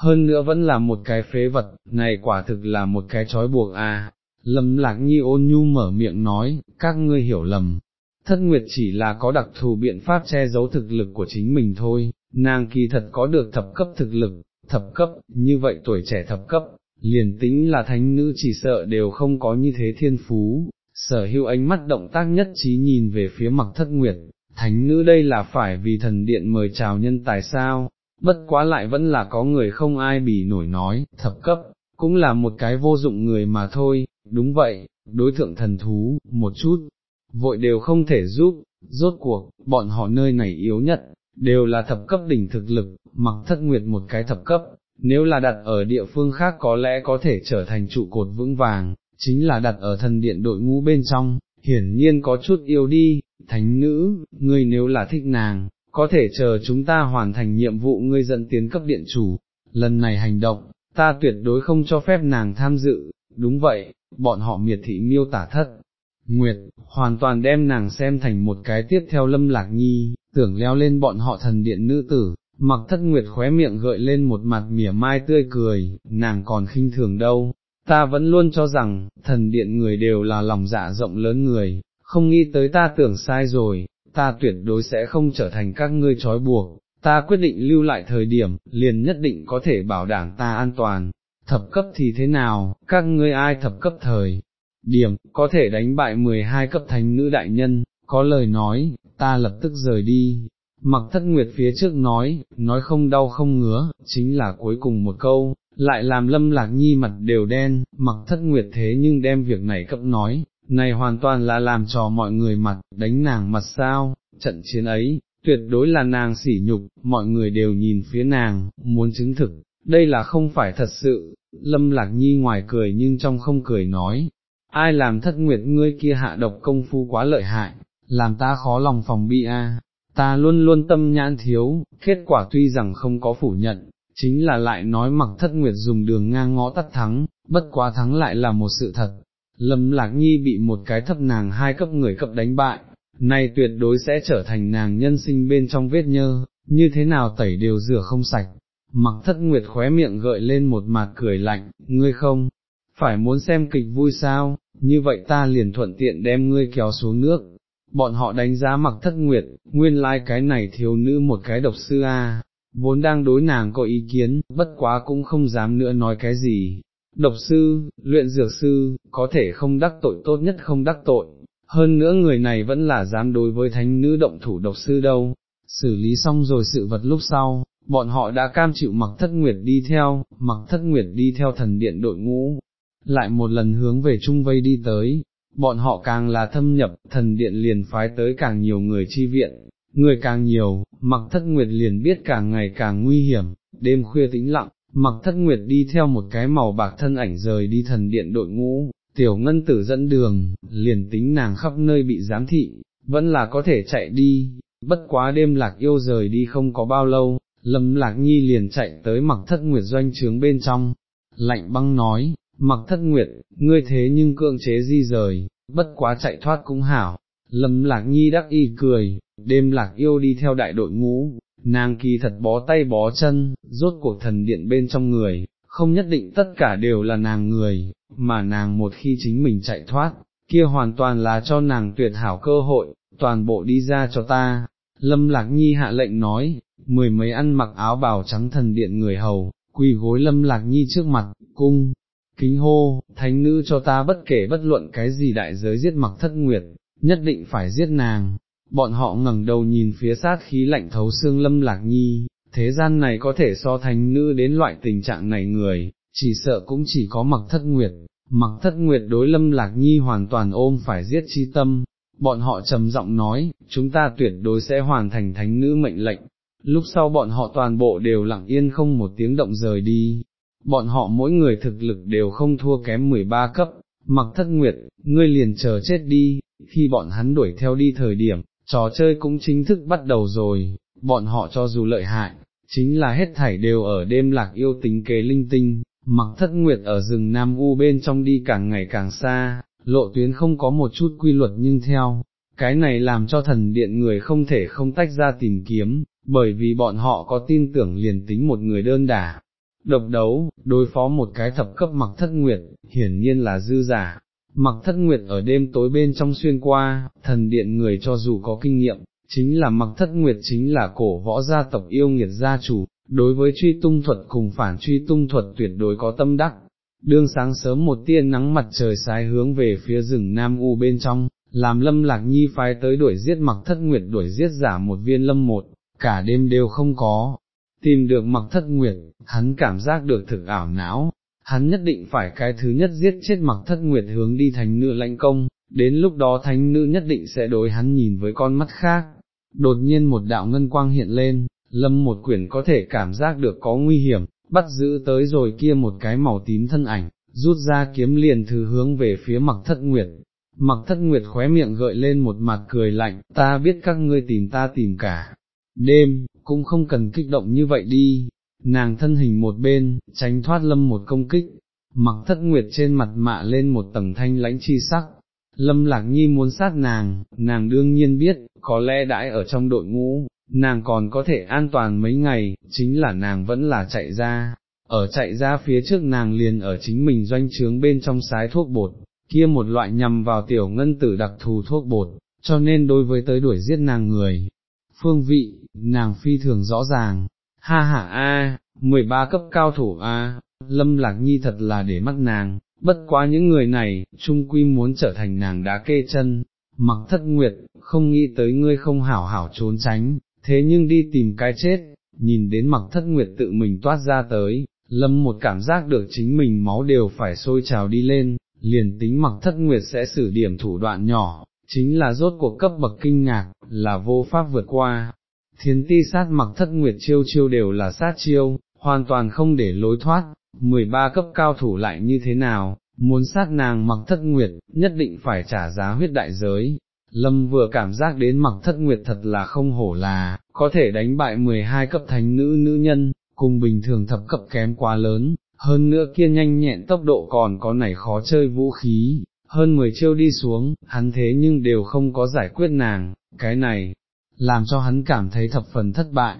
hơn nữa vẫn là một cái phế vật, này quả thực là một cái trói buộc à. Lâm lạc nhi ôn nhu mở miệng nói, các ngươi hiểu lầm, thất nguyệt chỉ là có đặc thù biện pháp che giấu thực lực của chính mình thôi, nàng kỳ thật có được thập cấp thực lực, thập cấp, như vậy tuổi trẻ thập cấp, liền tính là thánh nữ chỉ sợ đều không có như thế thiên phú, sở hữu ánh mắt động tác nhất trí nhìn về phía mặt thất nguyệt, thánh nữ đây là phải vì thần điện mời chào nhân tài sao, bất quá lại vẫn là có người không ai bỉ nổi nói, thập cấp, cũng là một cái vô dụng người mà thôi, đúng vậy, đối thượng thần thú, một chút, vội đều không thể giúp, rốt cuộc, bọn họ nơi này yếu nhất, đều là thập cấp đỉnh thực lực, mặc thất nguyệt một cái thập cấp, nếu là đặt ở địa phương khác có lẽ có thể trở thành trụ cột vững vàng, chính là đặt ở thần điện đội ngũ bên trong, hiển nhiên có chút yêu đi, thánh nữ, ngươi nếu là thích nàng, có thể chờ chúng ta hoàn thành nhiệm vụ ngươi dẫn tiến cấp điện chủ, lần này hành động, ta tuyệt đối không cho phép nàng tham dự, đúng vậy, bọn họ miệt thị miêu tả thất. Nguyệt, hoàn toàn đem nàng xem thành một cái tiếp theo lâm lạc nhi, tưởng leo lên bọn họ thần điện nữ tử, mặc thất nguyệt khóe miệng gợi lên một mặt mỉa mai tươi cười, nàng còn khinh thường đâu, ta vẫn luôn cho rằng, thần điện người đều là lòng dạ rộng lớn người, không nghĩ tới ta tưởng sai rồi, ta tuyệt đối sẽ không trở thành các ngươi trói buộc, ta quyết định lưu lại thời điểm, liền nhất định có thể bảo đảm ta an toàn, thập cấp thì thế nào, các ngươi ai thập cấp thời, điểm, có thể đánh bại 12 cấp thánh nữ đại nhân, có lời nói, ta lập tức rời đi. Mặc thất nguyệt phía trước nói, nói không đau không ngứa, chính là cuối cùng một câu, lại làm lâm lạc nhi mặt đều đen, mặc thất nguyệt thế nhưng đem việc này cấp nói, này hoàn toàn là làm trò mọi người mặt, đánh nàng mặt sao, trận chiến ấy, tuyệt đối là nàng sỉ nhục, mọi người đều nhìn phía nàng, muốn chứng thực, đây là không phải thật sự, lâm lạc nhi ngoài cười nhưng trong không cười nói, ai làm thất nguyệt ngươi kia hạ độc công phu quá lợi hại, làm ta khó lòng phòng bị a. ta luôn luôn tâm nhãn thiếu, kết quả tuy rằng không có phủ nhận, chính là lại nói mặc thất nguyệt dùng đường ngang ngõ tắt thắng, bất quá thắng lại là một sự thật. Lâm Lạc Nhi bị một cái thấp nàng hai cấp người cấp đánh bại, này tuyệt đối sẽ trở thành nàng nhân sinh bên trong vết nhơ, như thế nào tẩy đều rửa không sạch. Mặc thất nguyệt khóe miệng gợi lên một mặt cười lạnh, ngươi không, phải muốn xem kịch vui sao, như vậy ta liền thuận tiện đem ngươi kéo xuống nước. Bọn họ đánh giá mặc thất nguyệt, nguyên lai like cái này thiếu nữ một cái độc sư a, vốn đang đối nàng có ý kiến, bất quá cũng không dám nữa nói cái gì. Độc sư, luyện dược sư, có thể không đắc tội tốt nhất không đắc tội, hơn nữa người này vẫn là dám đối với thánh nữ động thủ độc sư đâu. Xử lý xong rồi sự vật lúc sau, bọn họ đã cam chịu mặc thất nguyệt đi theo, mặc thất nguyệt đi theo thần điện đội ngũ, lại một lần hướng về trung vây đi tới, bọn họ càng là thâm nhập, thần điện liền phái tới càng nhiều người chi viện, người càng nhiều, mặc thất nguyệt liền biết càng ngày càng nguy hiểm, đêm khuya tĩnh lặng, mặc thất nguyệt đi theo một cái màu bạc thân ảnh rời đi thần điện đội ngũ, tiểu ngân tử dẫn đường, liền tính nàng khắp nơi bị giám thị, vẫn là có thể chạy đi, bất quá đêm lạc yêu rời đi không có bao lâu, lâm lạc nhi liền chạy tới mặc thất nguyệt doanh trướng bên trong, lạnh băng nói, mặc thất nguyệt, ngươi thế nhưng cưỡng chế di rời, bất quá chạy thoát cũng hảo, lâm lạc nhi đắc y cười, đêm lạc yêu đi theo đại đội ngũ, nàng kỳ thật bó tay bó chân, rốt cuộc thần điện bên trong người, không nhất định tất cả đều là nàng người, mà nàng một khi chính mình chạy thoát, kia hoàn toàn là cho nàng tuyệt hảo cơ hội, toàn bộ đi ra cho ta. Lâm Lạc Nhi hạ lệnh nói, mười mấy ăn mặc áo bào trắng thần điện người hầu, quỳ gối Lâm Lạc Nhi trước mặt, cung, kính hô, thánh nữ cho ta bất kể bất luận cái gì đại giới giết mặc thất nguyệt, nhất định phải giết nàng. Bọn họ ngẩng đầu nhìn phía sát khí lạnh thấu xương Lâm Lạc Nhi, thế gian này có thể so thánh nữ đến loại tình trạng này người, chỉ sợ cũng chỉ có mặc thất nguyệt, mặc thất nguyệt đối lâm lạc nhi hoàn toàn ôm phải giết chi tâm, bọn họ trầm giọng nói, chúng ta tuyệt đối sẽ hoàn thành thánh nữ mệnh lệnh, lúc sau bọn họ toàn bộ đều lặng yên không một tiếng động rời đi, bọn họ mỗi người thực lực đều không thua kém 13 cấp, mặc thất nguyệt, ngươi liền chờ chết đi, khi bọn hắn đuổi theo đi thời điểm, trò chơi cũng chính thức bắt đầu rồi, bọn họ cho dù lợi hại, chính là hết thảy đều ở đêm lạc yêu tính kế linh tinh, mặc thất nguyệt ở rừng Nam U bên trong đi càng ngày càng xa, lộ tuyến không có một chút quy luật nhưng theo, cái này làm cho thần điện người không thể không tách ra tìm kiếm, bởi vì bọn họ có tin tưởng liền tính một người đơn đả. Độc đấu, đối phó một cái thập cấp mặc thất nguyệt, hiển nhiên là dư giả. Mặc thất nguyệt ở đêm tối bên trong xuyên qua, thần điện người cho dù có kinh nghiệm, chính là mặc thất nguyệt chính là cổ võ gia tộc yêu nghiệt gia chủ, đối với truy tung thuật cùng phản truy tung thuật tuyệt đối có tâm đắc. Đương sáng sớm một tia nắng mặt trời sái hướng về phía rừng Nam U bên trong, làm lâm lạc nhi phái tới đuổi giết mặc thất nguyệt đuổi giết giả một viên lâm một, cả đêm đều không có. Tìm được mặc thất nguyệt, hắn cảm giác được thực ảo não, hắn nhất định phải cái thứ nhất giết chết mặc thất nguyệt hướng đi thành nữ lãnh công, đến lúc đó thánh nữ nhất định sẽ đối hắn nhìn với con mắt khác. Đột nhiên một đạo ngân quang hiện lên, lâm một quyển có thể cảm giác được có nguy hiểm, bắt giữ tới rồi kia một cái màu tím thân ảnh, rút ra kiếm liền thứ hướng về phía mặc thất nguyệt. Mặc thất nguyệt khóe miệng gợi lên một mặt cười lạnh, ta biết các ngươi tìm ta tìm cả. Đêm, cũng không cần kích động như vậy đi, nàng thân hình một bên, tránh thoát lâm một công kích, mặc thất nguyệt trên mặt mạ lên một tầng thanh lãnh chi sắc. Lâm Lạc Nhi muốn sát nàng, nàng đương nhiên biết, có lẽ đãi ở trong đội ngũ, nàng còn có thể an toàn mấy ngày, chính là nàng vẫn là chạy ra, ở chạy ra phía trước nàng liền ở chính mình doanh trướng bên trong sái thuốc bột, kia một loại nhằm vào tiểu ngân tử đặc thù thuốc bột, cho nên đối với tới đuổi giết nàng người. Phương vị, nàng phi thường rõ ràng, ha ha a, 13 cấp cao thủ a, lâm lạc nhi thật là để mắt nàng, bất quá những người này, trung quy muốn trở thành nàng đá kê chân, mặc thất nguyệt, không nghĩ tới ngươi không hảo hảo trốn tránh, thế nhưng đi tìm cái chết, nhìn đến mặc thất nguyệt tự mình toát ra tới, lâm một cảm giác được chính mình máu đều phải sôi trào đi lên, liền tính mặc thất nguyệt sẽ xử điểm thủ đoạn nhỏ, chính là rốt cuộc cấp bậc kinh ngạc, là vô pháp vượt qua. Thiến ti sát mặc thất nguyệt chiêu chiêu đều là sát chiêu, hoàn toàn không để lối thoát, 13 cấp cao thủ lại như thế nào, muốn sát nàng mặc thất nguyệt, nhất định phải trả giá huyết đại giới, Lâm vừa cảm giác đến mặc thất nguyệt thật là không hổ là, có thể đánh bại 12 cấp thánh nữ nữ nhân, cùng bình thường thập cấp kém quá lớn, hơn nữa kia nhanh nhẹn tốc độ còn có nảy khó chơi vũ khí, hơn 10 chiêu đi xuống, hắn thế nhưng đều không có giải quyết nàng, cái này, làm cho hắn cảm thấy thập phần thất bại.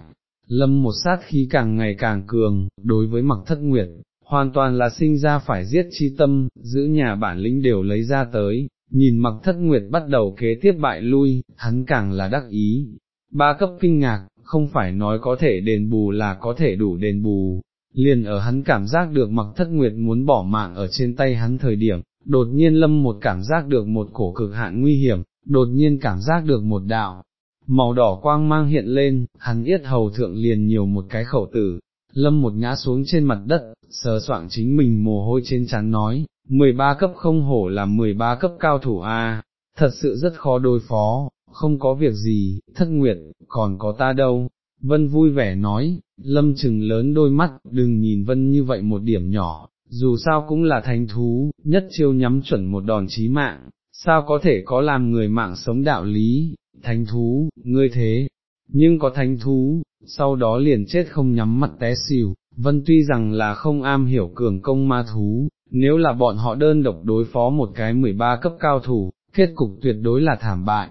Lâm một sát khí càng ngày càng cường, đối với mặc thất nguyệt, hoàn toàn là sinh ra phải giết chi tâm, giữ nhà bản lĩnh đều lấy ra tới, nhìn mặc thất nguyệt bắt đầu kế tiếp bại lui, hắn càng là đắc ý. Ba cấp kinh ngạc, không phải nói có thể đền bù là có thể đủ đền bù, liền ở hắn cảm giác được mặc thất nguyệt muốn bỏ mạng ở trên tay hắn thời điểm, đột nhiên lâm một cảm giác được một cổ cực hạn nguy hiểm, đột nhiên cảm giác được một đạo, màu đỏ quang mang hiện lên, hắn yết hầu thượng liền nhiều một cái khẩu tử, lâm một ngã xuống trên mặt đất, sờ soạng chính mình mồ hôi trên trán nói, 13 cấp không hổ là 13 cấp cao thủ A, thật sự rất khó đối phó, không có việc gì, thất nguyệt, còn có ta đâu. Vân vui vẻ nói, lâm chừng lớn đôi mắt, đừng nhìn vân như vậy một điểm nhỏ, dù sao cũng là thánh thú, nhất chiêu nhắm chuẩn một đòn chí mạng, sao có thể có làm người mạng sống đạo lý, thánh thú, ngươi thế, nhưng có thánh thú, sau đó liền chết không nhắm mắt té xỉu, vân tuy rằng là không am hiểu cường công ma thú, nếu là bọn họ đơn độc đối phó một cái 13 cấp cao thủ, kết cục tuyệt đối là thảm bại,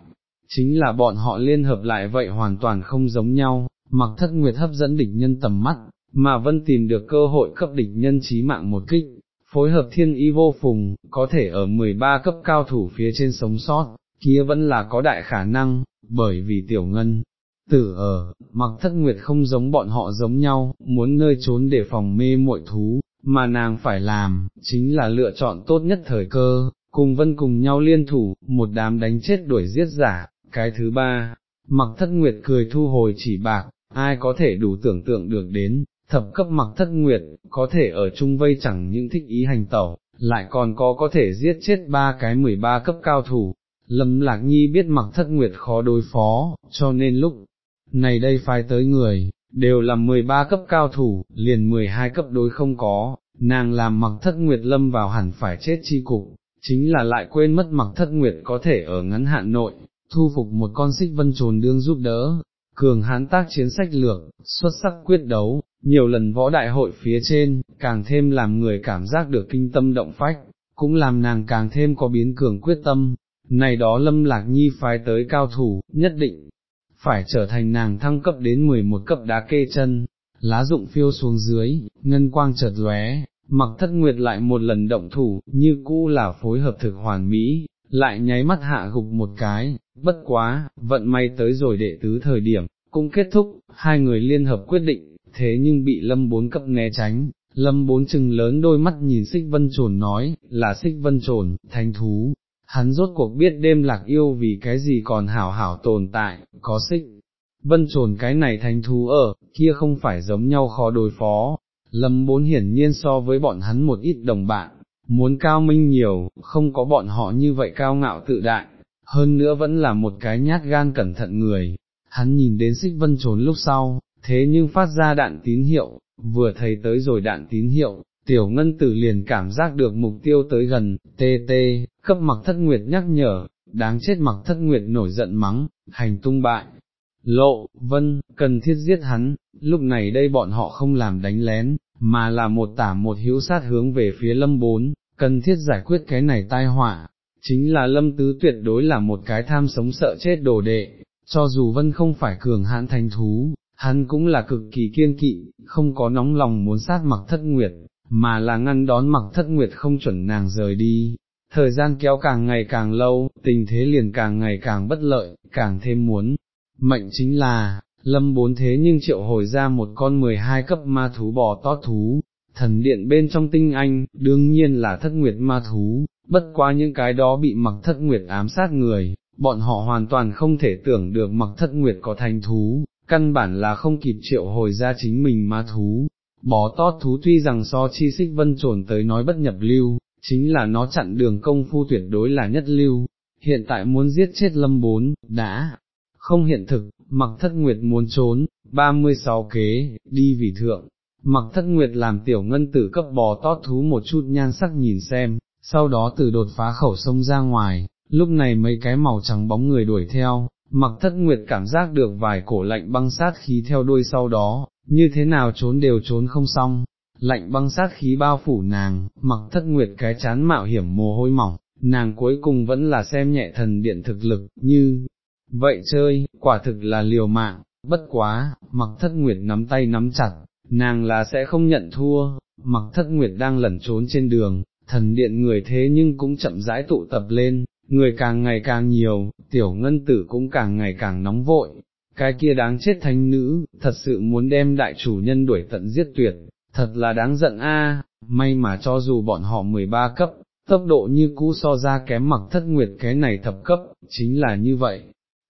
chính là bọn họ liên hợp lại vậy hoàn toàn không giống nhau, mặc thất nguyệt hấp dẫn địch nhân tầm mắt, mà vân tìm được cơ hội cấp địch nhân trí mạng một kích, phối hợp thiên y vô phùng, có thể ở 13 cấp cao thủ phía trên sống sót, kia vẫn là có đại khả năng, bởi vì tiểu ngân. Tử ở, mặc thất nguyệt không giống bọn họ giống nhau, muốn nơi trốn để phòng mê muội thú, mà nàng phải làm, chính là lựa chọn tốt nhất thời cơ, cùng vân cùng nhau liên thủ, một đám đánh chết đuổi giết giả, cái thứ ba, mặc thất nguyệt cười thu hồi chỉ bạc, ai có thể đủ tưởng tượng được đến, thập cấp mặc thất nguyệt, có thể ở chung vây chẳng những thích ý hành tẩu, lại còn có có thể giết chết ba cái mười ba cấp cao thủ. Lâm Lạc Nhi biết mặc thất nguyệt khó đối phó, cho nên lúc này đây phái tới người, đều là 13 cấp cao thủ, liền 12 cấp đối không có, nàng làm mặc thất nguyệt lâm vào hẳn phải chết chi cục, chính là lại quên mất mặc thất nguyệt có thể ở ngắn hạn nội, thu phục một con xích vân trồn đương giúp đỡ, cường hán tác chiến sách lược, xuất sắc quyết đấu, nhiều lần võ đại hội phía trên, càng thêm làm người cảm giác được kinh tâm động phách, cũng làm nàng càng thêm có biến cường quyết tâm, này đó lâm lạc nhi phái tới cao thủ, nhất định, phải trở thành nàng thăng cấp đến 11 cấp đá kê chân, lá dụng phiêu xuống dưới, ngân quang chợt lóe, mặc thất nguyệt lại một lần động thủ, như cũ là phối hợp thực hoàn mỹ, lại nháy mắt hạ gục một cái, bất quá, vận may tới rồi đệ tứ thời điểm, cũng kết thúc, hai người liên hợp quyết định, thế nhưng bị lâm bốn cấp né tránh, lâm bốn chừng lớn đôi mắt nhìn xích vân trồn nói, là xích vân trồn, thanh thú, hắn rốt cuộc biết đêm lạc yêu vì cái gì còn hảo hảo tồn tại, có xích. Vân trồn cái này thành thú ở, kia không phải giống nhau khó đối phó, lâm bốn hiển nhiên so với bọn hắn một ít đồng bạn, muốn cao minh nhiều, không có bọn họ như vậy cao ngạo tự đại, hơn nữa vẫn là một cái nhát gan cẩn thận người, hắn nhìn đến xích vân trốn lúc sau, thế nhưng phát ra đạn tín hiệu, vừa thấy tới rồi đạn tín hiệu, tiểu ngân tử liền cảm giác được mục tiêu tới gần, tê tê, cấp mặc thất nguyệt nhắc nhở, đáng chết mặc thất nguyệt nổi giận mắng, hành tung bại. Lộ, vân, cần thiết giết hắn, lúc này đây bọn họ không làm đánh lén, mà là một tả một hữu sát hướng về phía lâm bốn, cần thiết giải quyết cái này tai họa, chính là lâm tứ tuyệt đối là một cái tham sống sợ chết đồ đệ, cho dù vân không phải cường hãn thành thú, hắn cũng là cực kỳ kiên kỵ, không có nóng lòng muốn sát mặc thất nguyệt, mà là ngăn đón mặc thất nguyệt không chuẩn nàng rời đi. Thời gian kéo càng ngày càng lâu, tình thế liền càng ngày càng bất lợi, càng thêm muốn. Mệnh chính là, lâm bốn thế nhưng triệu hồi ra một con 12 cấp ma thú bò tót thú, thần điện bên trong tinh anh, đương nhiên là thất nguyệt ma thú, bất quá những cái đó bị mặc thất nguyệt ám sát người, bọn họ hoàn toàn không thể tưởng được mặc thất nguyệt có thành thú, căn bản là không kịp triệu hồi ra chính mình ma thú. Bó tót thú tuy rằng so chi xích vân trồn tới nói bất nhập lưu, chính là nó chặn đường công phu tuyệt đối là nhất lưu, hiện tại muốn giết chết lâm bốn, đã, không hiện thực, mặc thất nguyệt muốn trốn, 36 kế, đi vì thượng, mặc thất nguyệt làm tiểu ngân tử cấp bò tót thú một chút nhan sắc nhìn xem, sau đó từ đột phá khẩu sông ra ngoài, lúc này mấy cái màu trắng bóng người đuổi theo, mặc thất nguyệt cảm giác được vài cổ lạnh băng sát khí theo đuôi sau đó, như thế nào trốn đều trốn không xong, lạnh băng sát khí bao phủ nàng, mặc thất nguyệt cái chán mạo hiểm mồ hôi mỏng, nàng cuối cùng vẫn là xem nhẹ thần điện thực lực, như, vậy chơi, quả thực là liều mạng, bất quá, mặc thất nguyệt nắm tay nắm chặt, nàng là sẽ không nhận thua, mặc thất nguyệt đang lẩn trốn trên đường, thần điện người thế nhưng cũng chậm rãi tụ tập lên, người càng ngày càng nhiều, tiểu ngân tử cũng càng ngày càng nóng vội, cái kia đáng chết thánh nữ, thật sự muốn đem đại chủ nhân đuổi tận giết tuyệt, thật là đáng giận a. may mà cho dù bọn họ 13 cấp, tốc độ như cũ so ra kém mặc thất nguyệt cái này thập cấp, chính là như vậy,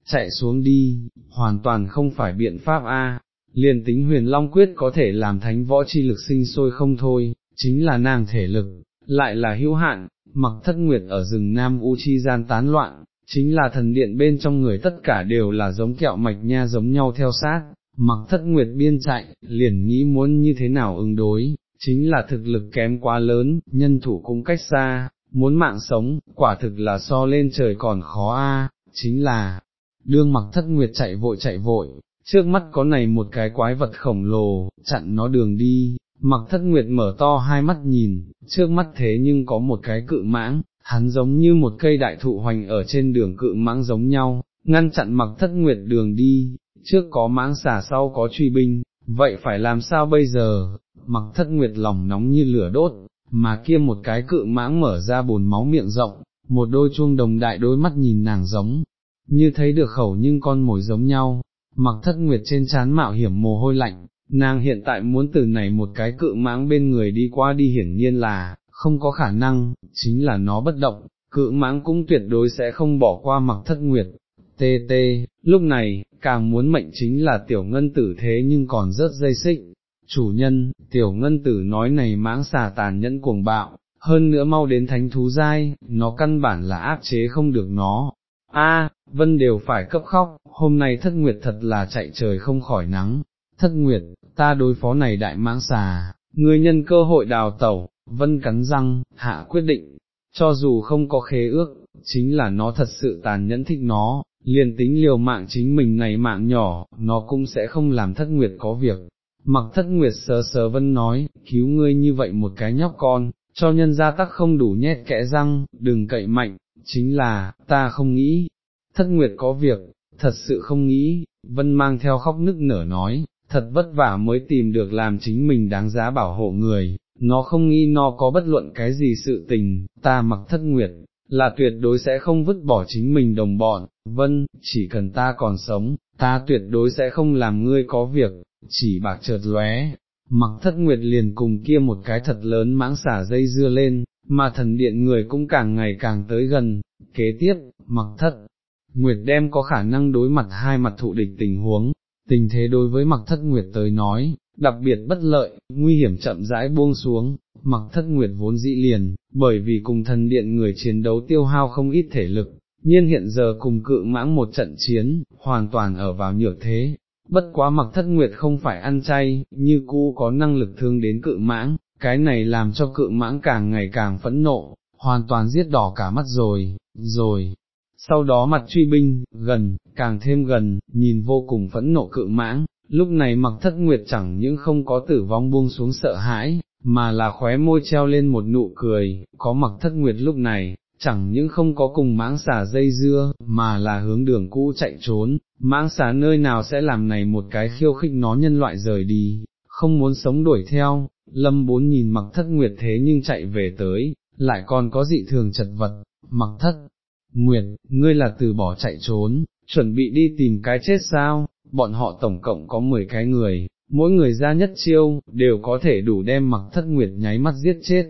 chạy xuống đi, hoàn toàn không phải biện pháp a. liền tính huyền long quyết có thể làm thánh võ chi lực sinh sôi không thôi, chính là nàng thể lực, lại là hữu hạn, mặc thất nguyệt ở rừng Nam U Chi gian tán loạn, chính là thần điện bên trong người tất cả đều là giống kẹo mạch nha giống nhau theo sát, mặc thất nguyệt biên chạy, liền nghĩ muốn như thế nào ứng đối, chính là thực lực kém quá lớn, nhân thủ cũng cách xa, muốn mạng sống, quả thực là so lên trời còn khó a, chính là, đương mặc thất nguyệt chạy vội chạy vội, trước mắt có này một cái quái vật khổng lồ, chặn nó đường đi, mặc thất nguyệt mở to hai mắt nhìn, trước mắt thế nhưng có một cái cự mãng, hắn giống như một cây đại thụ hoành ở trên đường cự mãng giống nhau, ngăn chặn mặc thất nguyệt đường đi, trước có mãng xả sau có truy binh, vậy phải làm sao bây giờ, mặc thất nguyệt lòng nóng như lửa đốt, mà kia một cái cự mãng mở ra bồn máu miệng rộng, một đôi chuông đồng đại đôi mắt nhìn nàng giống, như thấy được khẩu nhưng con mồi giống nhau, mặc thất nguyệt trên chán mạo hiểm mồ hôi lạnh, nàng hiện tại muốn từ này một cái cự mãng bên người đi qua đi hiển nhiên là, không có khả năng, chính là nó bất động, cự mãng cũng tuyệt đối sẽ không bỏ qua mặc thất nguyệt. Tê tê, lúc này, càng muốn mệnh chính là tiểu ngân tử thế nhưng còn rất dây xích. Chủ nhân, tiểu ngân tử nói này mãng xà tàn nhẫn cuồng bạo, hơn nữa mau đến thánh thú giai, nó căn bản là áp chế không được nó. A, vân đều phải cấp khóc, hôm nay thất nguyệt thật là chạy trời không khỏi nắng. Thất nguyệt, ta đối phó này đại mãng xà, người nhân cơ hội đào tẩu, vân cắn răng, hạ quyết định, cho dù không có khế ước, chính là nó thật sự tàn nhẫn thích nó, liền tính liều mạng chính mình này mạng nhỏ, nó cũng sẽ không làm thất nguyệt có việc. Mặc thất nguyệt sờ sờ vân nói, cứu ngươi như vậy một cái nhóc con, cho nhân gia tắc không đủ nhét kẽ răng, đừng cậy mạnh, chính là, ta không nghĩ, thất nguyệt có việc, thật sự không nghĩ, vân mang theo khóc nức nở nói, thật vất vả mới tìm được làm chính mình đáng giá bảo hộ người, nó không nghĩ nó có bất luận cái gì sự tình, ta mặc thất nguyệt, là tuyệt đối sẽ không vứt bỏ chính mình đồng bọn, vân, chỉ cần ta còn sống, ta tuyệt đối sẽ không làm ngươi có việc, chỉ bạc chợt lóe, mặc thất nguyệt liền cùng kia một cái thật lớn mãng xả dây dưa lên, mà thần điện người cũng càng ngày càng tới gần, kế tiếp, mặc thất. Nguyệt đem có khả năng đối mặt hai mặt thụ địch tình huống, tình thế đối với mặc thất nguyệt tới nói, đặc biệt bất lợi, nguy hiểm chậm rãi buông xuống, mặc thất nguyệt vốn dĩ liền, bởi vì cùng thần điện người chiến đấu tiêu hao không ít thể lực, nhiên hiện giờ cùng cự mãng một trận chiến, hoàn toàn ở vào nhược thế. Bất quá mặc thất nguyệt không phải ăn chay, như cũ có năng lực thương đến cự mãng, cái này làm cho cự mãng càng ngày càng phẫn nộ, hoàn toàn giết đỏ cả mắt rồi, rồi, sau đó mặt truy binh, gần, càng thêm gần, nhìn vô cùng phẫn nộ cự mãng, lúc này mặc thất nguyệt chẳng những không có tử vong buông xuống sợ hãi, mà là khóe môi treo lên một nụ cười, có mặc thất nguyệt lúc này, chẳng những không có cùng mãng xà dây dưa, mà là hướng đường cũ chạy trốn, mãng xà nơi nào sẽ làm này một cái khiêu khích nó nhân loại rời đi, không muốn sống đuổi theo, lâm bốn nhìn mặc thất nguyệt thế nhưng chạy về tới, lại còn có dị thường chật vật, mặc thất. Nguyệt, ngươi là từ bỏ chạy trốn, chuẩn bị đi tìm cái chết sao, bọn họ tổng cộng có 10 cái người, mỗi người ra nhất chiêu, đều có thể đủ đem mặc thất nguyệt nháy mắt giết chết.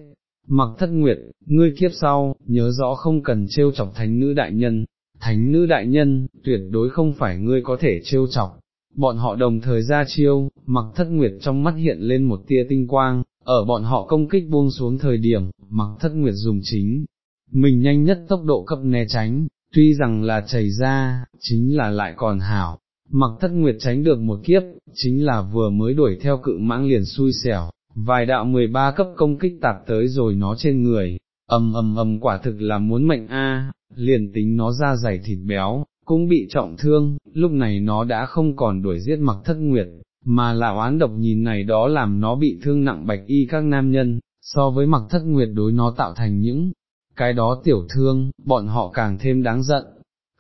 Mặc thất nguyệt, ngươi kiếp sau, nhớ rõ không cần trêu chọc thánh nữ đại nhân, thánh nữ đại nhân, tuyệt đối không phải ngươi có thể trêu chọc. Bọn họ đồng thời ra chiêu, mặc thất nguyệt trong mắt hiện lên một tia tinh quang, ở bọn họ công kích buông xuống thời điểm, mặc thất nguyệt dùng chính, mình nhanh nhất tốc độ cấp né tránh, tuy rằng là chảy ra, chính là lại còn hảo, mặc thất nguyệt tránh được một kiếp, chính là vừa mới đuổi theo cự mãng liền xui xẻo, vài đạo 13 cấp công kích tạp tới rồi nó trên người, ầm ầm ầm quả thực là muốn mệnh a, liền tính nó ra dày thịt béo, cũng bị trọng thương, lúc này nó đã không còn đuổi giết mặc thất nguyệt, mà là oán độc nhìn này đó làm nó bị thương nặng bạch y các nam nhân, so với mặc thất nguyệt đối nó tạo thành những cái đó tiểu thương, bọn họ càng thêm đáng giận,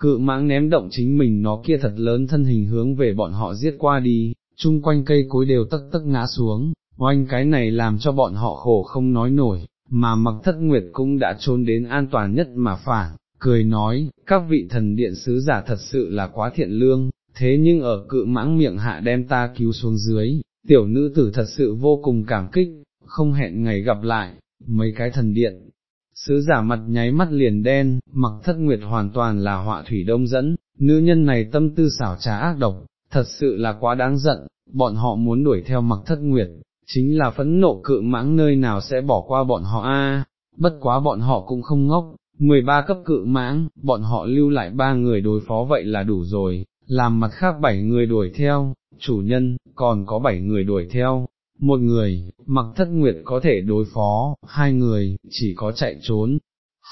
cự mãng ném động chính mình nó kia thật lớn thân hình hướng về bọn họ giết qua đi, chung quanh cây cối đều tất tất ngã xuống, oanh cái này làm cho bọn họ khổ không nói nổi, mà mặc thất nguyệt cũng đã trốn đến an toàn nhất mà phản, cười nói, các vị thần điện sứ giả thật sự là quá thiện lương, thế nhưng ở cự mãng miệng hạ đem ta cứu xuống dưới, tiểu nữ tử thật sự vô cùng cảm kích, không hẹn ngày gặp lại, mấy cái thần điện, sứ giả mặt nháy mắt liền đen, mặc thất nguyệt hoàn toàn là họa thủy đông dẫn, nữ nhân này tâm tư xảo trá ác độc, thật sự là quá đáng giận, bọn họ muốn đuổi theo mặc thất nguyệt, chính là phẫn nộ cự mãng nơi nào sẽ bỏ qua bọn họ a. bất quá bọn họ cũng không ngốc, 13 cấp cự mãng, bọn họ lưu lại ba người đối phó vậy là đủ rồi, làm mặt khác bảy người đuổi theo, chủ nhân, còn có bảy người đuổi theo, một người, mặc thất nguyệt có thể đối phó, hai người, chỉ có chạy trốn.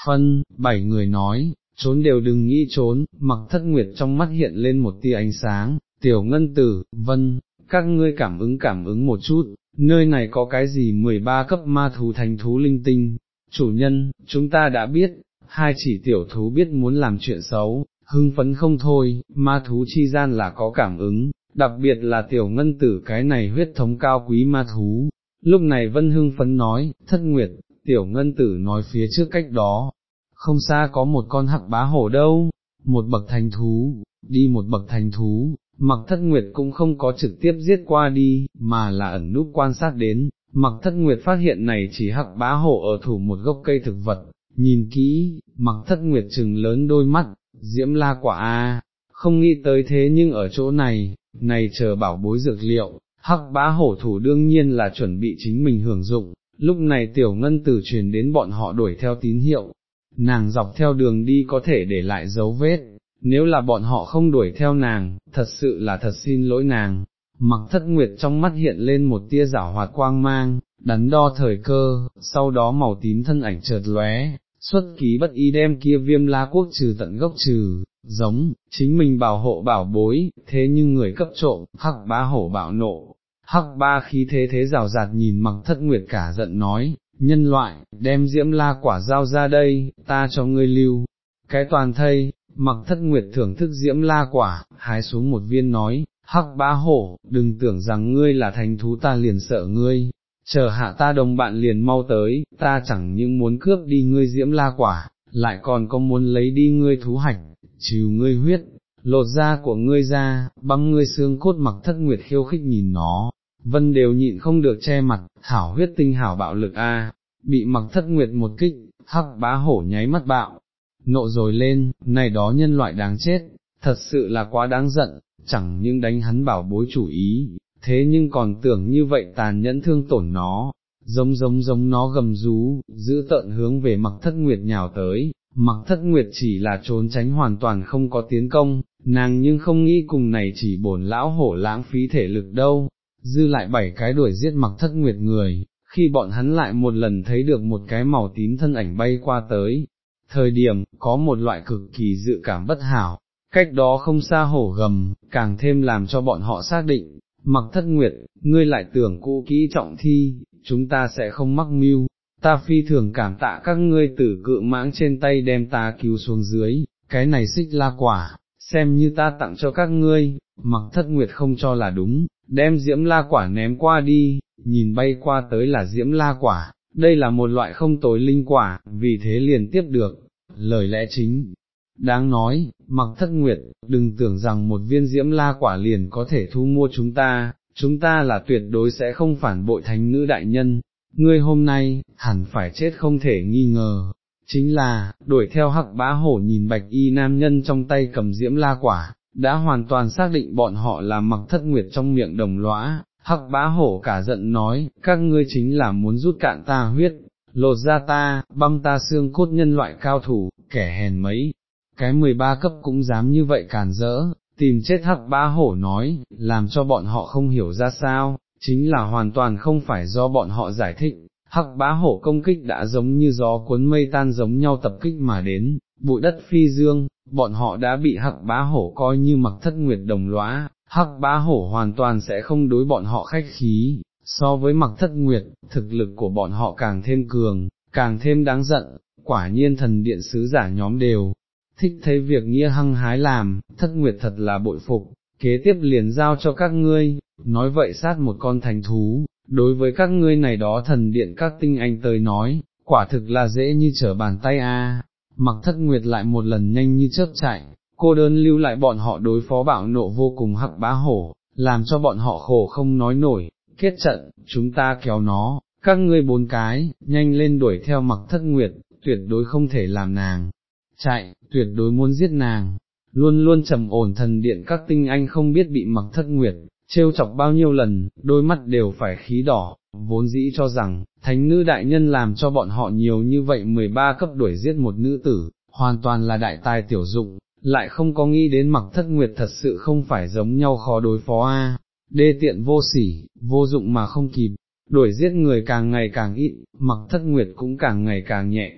Phân, bảy người nói, trốn đều đừng nghĩ trốn, mặc thất nguyệt trong mắt hiện lên một tia ánh sáng, tiểu ngân tử, vân, các ngươi cảm ứng cảm ứng một chút, nơi này có cái gì 13 cấp ma thú thành thú linh tinh, chủ nhân, chúng ta đã biết, hai chỉ tiểu thú biết muốn làm chuyện xấu, hưng phấn không thôi, ma thú chi gian là có cảm ứng, đặc biệt là tiểu ngân tử cái này huyết thống cao quý ma thú. Lúc này Vân Hưng phấn nói, thất nguyệt, tiểu ngân tử nói phía trước cách đó, không xa có một con hắc bá hổ đâu, một bậc thành thú, đi một bậc thành thú, mặc thất nguyệt cũng không có trực tiếp giết qua đi, mà là ẩn núp quan sát đến, mặc thất nguyệt phát hiện này chỉ hắc bá hổ ở thủ một gốc cây thực vật, nhìn kỹ, mặc thất nguyệt trừng lớn đôi mắt, diễm la quả a, không nghĩ tới thế nhưng ở chỗ này, này chờ bảo bối dược liệu, hắc bá hổ thủ đương nhiên là chuẩn bị chính mình hưởng dụng, lúc này tiểu ngân tử truyền đến bọn họ đuổi theo tín hiệu, nàng dọc theo đường đi có thể để lại dấu vết, nếu là bọn họ không đuổi theo nàng, thật sự là thật xin lỗi nàng. Mặc thất nguyệt trong mắt hiện lên một tia giả hoạt quang mang, đắn đo thời cơ, sau đó màu tím thân ảnh chợt lóe, xuất ký bất ý đem kia viêm la quốc trừ tận gốc trừ, giống, chính mình bảo hộ bảo bối, thế nhưng người cấp trộm, hắc bá hổ bạo nộ, hắc ba khí thế thế rào rạt nhìn mặc thất nguyệt cả giận nói, nhân loại, đem diễm la quả giao ra đây, ta cho ngươi lưu, cái toàn thây, mặc thất nguyệt thưởng thức diễm la quả, hái xuống một viên nói, hắc bá hổ, đừng tưởng rằng ngươi là thành thú ta liền sợ ngươi, chờ hạ ta đồng bạn liền mau tới, ta chẳng những muốn cướp đi ngươi diễm la quả, lại còn có muốn lấy đi ngươi thú hạch, trừ ngươi huyết, lột da của ngươi ra, băng ngươi xương cốt mặc thất nguyệt khiêu khích nhìn nó, vân đều nhịn không được che mặt, thảo huyết tinh hảo bạo lực a, bị mặc thất nguyệt một kích, hắc bá hổ nháy mắt bạo, nộ rồi lên, này đó nhân loại đáng chết, thật sự là quá đáng giận, chẳng những đánh hắn bảo bối chủ ý, thế nhưng còn tưởng như vậy tàn nhẫn thương tổn nó, giống giống giống nó gầm rú, giữ tợn hướng về mặc thất nguyệt nhào tới, mặc thất nguyệt chỉ là trốn tránh hoàn toàn không có tiến công, nàng nhưng không nghĩ cùng này chỉ bổn lão hổ lãng phí thể lực đâu, dư lại bảy cái đuổi giết mặc thất nguyệt người, khi bọn hắn lại một lần thấy được một cái màu tím thân ảnh bay qua tới, thời điểm, có một loại cực kỳ dự cảm bất hảo, cách đó không xa hổ gầm, càng thêm làm cho bọn họ xác định, mặc thất nguyệt, ngươi lại tưởng cũ kỹ trọng thi, chúng ta sẽ không mắc mưu, ta phi thường cảm tạ các ngươi tử cự mãng trên tay đem ta cứu xuống dưới, cái này xích la quả, xem như ta tặng cho các ngươi, mặc thất nguyệt không cho là đúng, đem diễm la quả ném qua đi, nhìn bay qua tới là diễm la quả, đây là một loại không tối linh quả, vì thế liền tiếp được, lời lẽ chính. Đáng nói, mặc thất nguyệt, đừng tưởng rằng một viên diễm la quả liền có thể thu mua chúng ta, chúng ta là tuyệt đối sẽ không phản bội thánh nữ đại nhân, ngươi hôm nay, hẳn phải chết không thể nghi ngờ, chính là, đuổi theo hắc bá hổ nhìn bạch y nam nhân trong tay cầm diễm la quả, đã hoàn toàn xác định bọn họ là mặc thất nguyệt trong miệng đồng lõa, hắc bá hổ cả giận nói, các ngươi chính là muốn rút cạn ta huyết, lột ra ta, băm ta xương cốt nhân loại cao thủ, kẻ hèn mấy, cái 13 cấp cũng dám như vậy càn rỡ, tìm chết hắc bá hổ nói, làm cho bọn họ không hiểu ra sao, chính là hoàn toàn không phải do bọn họ giải thích, hắc bá hổ công kích đã giống như gió cuốn mây tan giống nhau tập kích mà đến, bụi đất phi dương, bọn họ đã bị hắc bá hổ coi như mặc thất nguyệt đồng lõa, hắc bá hổ hoàn toàn sẽ không đối bọn họ khách khí, so với mặc thất nguyệt, thực lực của bọn họ càng thêm cường, càng thêm đáng giận, quả nhiên thần điện sứ giả nhóm đều, thích thấy việc nghĩa hăng hái làm, thất nguyệt thật là bội phục, kế tiếp liền giao cho các ngươi, nói vậy sát một con thành thú, đối với các ngươi này đó thần điện các tinh anh tới nói, quả thực là dễ như trở bàn tay a. mặc thất nguyệt lại một lần nhanh như chớp chạy, cô đơn lưu lại bọn họ đối phó bạo nộ vô cùng hắc bá hổ, làm cho bọn họ khổ không nói nổi, kết trận, chúng ta kéo nó, các ngươi bốn cái, nhanh lên đuổi theo mặc thất nguyệt, tuyệt đối không thể làm nàng, chạy, tuyệt đối muốn giết nàng, luôn luôn trầm ổn thần điện các tinh anh không biết bị mặc thất nguyệt, trêu chọc bao nhiêu lần, đôi mắt đều phải khí đỏ, vốn dĩ cho rằng, thánh nữ đại nhân làm cho bọn họ nhiều như vậy 13 cấp đuổi giết một nữ tử, hoàn toàn là đại tài tiểu dụng, lại không có nghĩ đến mặc thất nguyệt thật sự không phải giống nhau khó đối phó a. Đê tiện vô sỉ, vô dụng mà không kịp, đuổi giết người càng ngày càng ít, mặc thất nguyệt cũng càng ngày càng nhẹ.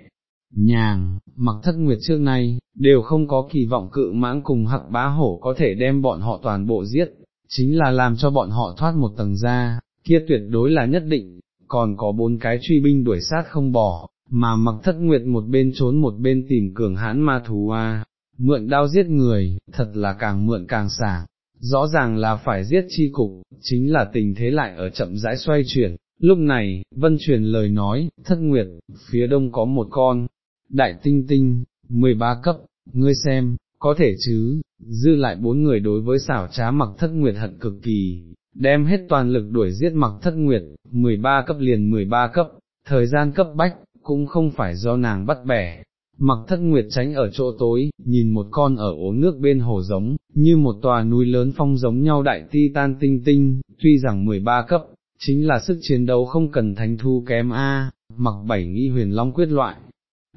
nhàng, mặc thất nguyệt trước nay, đều không có kỳ vọng cự mãng cùng hặc bá hổ có thể đem bọn họ toàn bộ giết, chính là làm cho bọn họ thoát một tầng ra, kia tuyệt đối là nhất định, còn có bốn cái truy binh đuổi sát không bỏ, mà mặc thất nguyệt một bên trốn một bên tìm cường hãn ma thú a, mượn đao giết người, thật là càng mượn càng sảng, rõ ràng là phải giết chi cục, chính là tình thế lại ở chậm rãi xoay chuyển. Lúc này, vân truyền lời nói, thất nguyệt, phía đông có một con, đại tinh tinh, 13 cấp, ngươi xem, có thể chứ, dư lại bốn người đối với xảo trá mặc thất nguyệt hận cực kỳ, đem hết toàn lực đuổi giết mặc thất nguyệt, 13 cấp liền 13 cấp, thời gian cấp bách, cũng không phải do nàng bắt bẻ. Mặc thất nguyệt tránh ở chỗ tối, nhìn một con ở ố nước bên hồ giống, như một tòa núi lớn phong giống nhau đại ti tan tinh tinh, tuy rằng 13 cấp, chính là sức chiến đấu không cần thánh thu kém A, mặc bảy nghi huyền long quyết loại.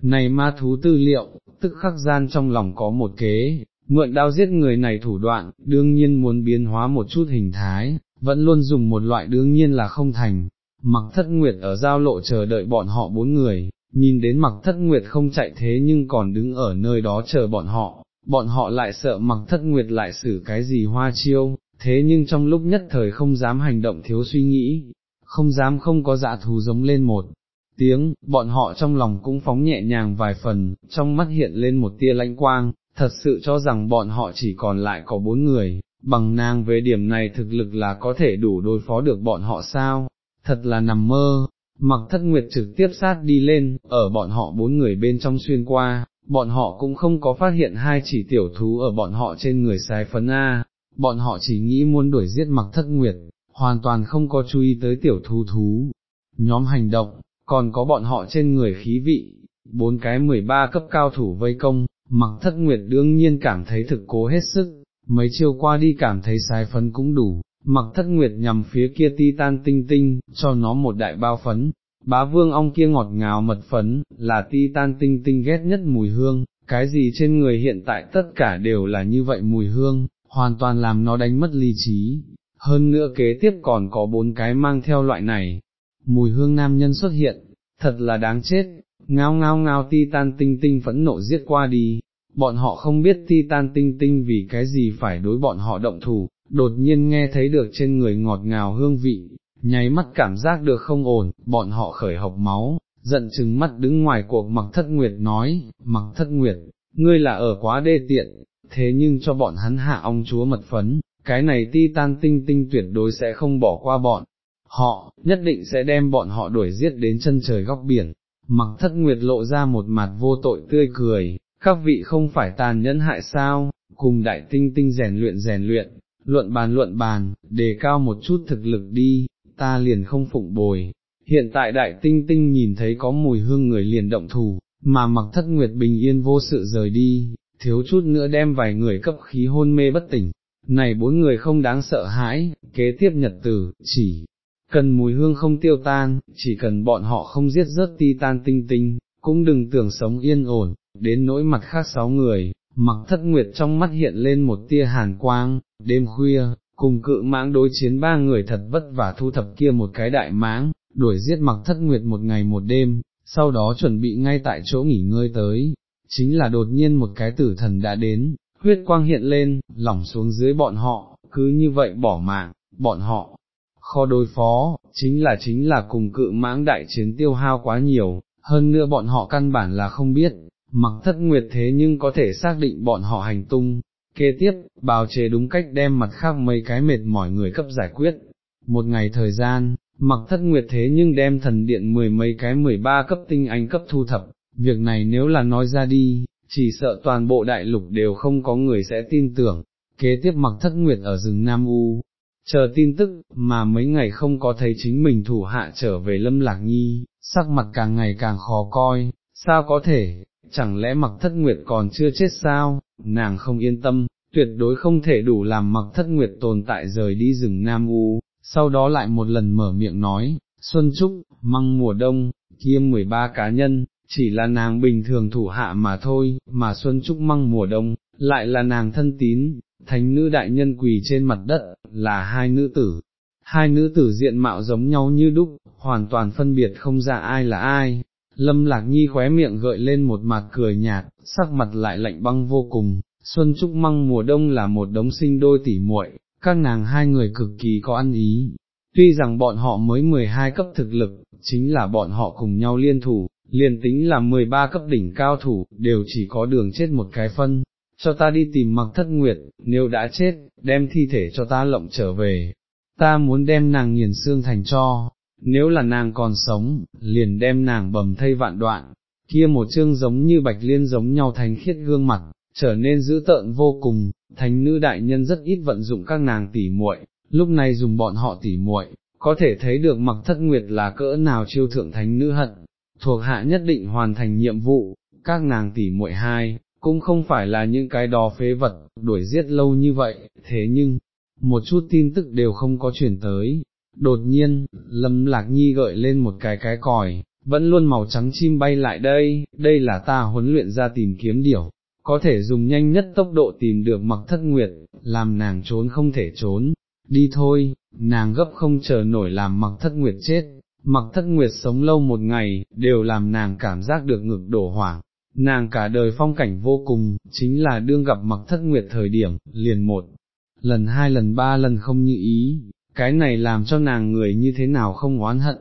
Này ma thú tư liệu, tức khắc gian trong lòng có một kế, mượn đao giết người này thủ đoạn, đương nhiên muốn biến hóa một chút hình thái, vẫn luôn dùng một loại đương nhiên là không thành. Mặc thất nguyệt ở giao lộ chờ đợi bọn họ bốn người, nhìn đến mặc thất nguyệt không chạy thế nhưng còn đứng ở nơi đó chờ bọn họ, bọn họ lại sợ mặc thất nguyệt lại xử cái gì hoa chiêu, thế nhưng trong lúc nhất thời không dám hành động thiếu suy nghĩ, không dám không có dạ thú giống lên một tiếng, bọn họ trong lòng cũng phóng nhẹ nhàng vài phần, trong mắt hiện lên một tia lãnh quang, thật sự cho rằng bọn họ chỉ còn lại có bốn người, bằng nàng về điểm này thực lực là có thể đủ đối phó được bọn họ sao, thật là nằm mơ, mặc thất nguyệt trực tiếp sát đi lên, ở bọn họ bốn người bên trong xuyên qua, bọn họ cũng không có phát hiện hai chỉ tiểu thú ở bọn họ trên người sái phấn A, bọn họ chỉ nghĩ muốn đuổi giết mặc thất nguyệt, hoàn toàn không có chú ý tới tiểu thú thú. Nhóm hành động, còn có bọn họ trên người khí vị, bốn cái 13 cấp cao thủ vây công, mặc thất nguyệt đương nhiên cảm thấy thực cố hết sức, mấy chiều qua đi cảm thấy sai phấn cũng đủ, mặc thất nguyệt nhằm phía kia ti tan tinh tinh, cho nó một đại bao phấn, bá vương ong kia ngọt ngào mật phấn, là ti tan tinh tinh ghét nhất mùi hương, cái gì trên người hiện tại tất cả đều là như vậy mùi hương, hoàn toàn làm nó đánh mất lý trí, hơn nữa kế tiếp còn có bốn cái mang theo loại này, mùi hương nam nhân xuất hiện, thật là đáng chết, ngao ngao ngao ti tan tinh tinh phẫn nộ giết qua đi, bọn họ không biết ti tan tinh tinh vì cái gì phải đối bọn họ động thủ, đột nhiên nghe thấy được trên người ngọt ngào hương vị, nháy mắt cảm giác được không ổn, bọn họ khởi học máu, giận chừng mắt đứng ngoài cuộc mặc thất nguyệt nói, mặc thất nguyệt, ngươi là ở quá đê tiện, thế nhưng cho bọn hắn hạ ong chúa mật phấn, cái này ti tan tinh tinh tuyệt đối sẽ không bỏ qua bọn. Họ, nhất định sẽ đem bọn họ đuổi giết đến chân trời góc biển, mặc thất nguyệt lộ ra một mặt vô tội tươi cười, các vị không phải tàn nhẫn hại sao, cùng đại tinh tinh rèn luyện rèn luyện, luận bàn luận bàn, đề cao một chút thực lực đi, ta liền không phụng bồi. Hiện tại đại tinh tinh nhìn thấy có mùi hương người liền động thủ, mà mặc thất nguyệt bình yên vô sự rời đi, thiếu chút nữa đem vài người cấp khí hôn mê bất tỉnh. Này bốn người không đáng sợ hãi, kế tiếp nhật tử, chỉ cần mùi hương không tiêu tan, chỉ cần bọn họ không giết rớt ti tan tinh tinh, cũng đừng tưởng sống yên ổn, đến nỗi mặt khác sáu người, mặc thất nguyệt trong mắt hiện lên một tia hàn quang, đêm khuya, cùng cự mãng đối chiến ba người thật vất vả thu thập kia một cái đại mãng, đuổi giết mặc thất nguyệt một ngày một đêm, sau đó chuẩn bị ngay tại chỗ nghỉ ngơi tới, chính là đột nhiên một cái tử thần đã đến, huyết quang hiện lên, lỏng xuống dưới bọn họ, cứ như vậy bỏ mạng, bọn họ, khó đối phó, chính là chính là cùng cự mãng đại chiến tiêu hao quá nhiều, hơn nữa bọn họ căn bản là không biết, mặc thất nguyệt thế nhưng có thể xác định bọn họ hành tung. Kế tiếp, bào chế đúng cách đem mặt khác mấy cái mệt mỏi người cấp giải quyết. Một ngày thời gian, mặc thất nguyệt thế nhưng đem thần điện mười mấy cái mười ba cấp tinh anh cấp thu thập, việc này nếu là nói ra đi, chỉ sợ toàn bộ đại lục đều không có người sẽ tin tưởng. Kế tiếp mặc thất nguyệt ở rừng Nam U, chờ tin tức, mà mấy ngày không có thấy chính mình thủ hạ trở về lâm lạc nhi, sắc mặt càng ngày càng khó coi, sao có thể, chẳng lẽ mặc thất nguyệt còn chưa chết sao, nàng không yên tâm, tuyệt đối không thể đủ làm mặc thất nguyệt tồn tại rời đi rừng Nam U, sau đó lại một lần mở miệng nói, Xuân Trúc, măng mùa đông, kiêm 13 cá nhân, chỉ là nàng bình thường thủ hạ mà thôi, mà Xuân Trúc măng mùa đông, lại là nàng thân tín, thánh nữ đại nhân quỳ trên mặt đất, là hai nữ tử. Hai nữ tử diện mạo giống nhau như đúc, hoàn toàn phân biệt không ra ai là ai, Lâm Lạc Nhi khóe miệng gợi lên một mặt cười nhạt, sắc mặt lại lạnh băng vô cùng, xuân trúc măng mùa đông là một đống sinh đôi tỉ muội, các nàng hai người cực kỳ có ăn ý. Tuy rằng bọn họ mới 12 cấp thực lực, chính là bọn họ cùng nhau liên thủ, liền tính là 13 cấp đỉnh cao thủ, đều chỉ có đường chết một cái phân, cho ta đi tìm mặc thất nguyệt, nếu đã chết, đem thi thể cho ta lộng trở về, ta muốn đem nàng nghiền xương thành cho, nếu là nàng còn sống, liền đem nàng bầm thây vạn đoạn, kia một chương giống như bạch liên giống nhau thành khiết gương mặt, trở nên dữ tợn vô cùng, thánh nữ đại nhân rất ít vận dụng các nàng tỉ muội, lúc này dùng bọn họ tỉ muội, có thể thấy được mặc thất nguyệt là cỡ nào chiêu thượng thánh nữ hận, thuộc hạ nhất định hoàn thành nhiệm vụ, các nàng tỉ muội hai, cũng không phải là những cái đó phế vật, đuổi giết lâu như vậy, thế nhưng, một chút tin tức đều không có chuyển tới. Đột nhiên, Lâm Lạc Nhi gợi lên một cái cái còi, vẫn luôn màu trắng chim bay lại đây, đây là ta huấn luyện ra tìm kiếm điểu, có thể dùng nhanh nhất tốc độ tìm được mặc thất nguyệt, làm nàng trốn không thể trốn, đi thôi, nàng gấp không chờ nổi làm mặc thất nguyệt chết, mặc thất nguyệt sống lâu một ngày, đều làm nàng cảm giác được ngực đổ hoảng, nàng cả đời phong cảnh vô cùng, chính là đương gặp mặc thất nguyệt thời điểm, liền một, lần hai lần ba lần không như ý, cái này làm cho nàng người như thế nào không oán hận.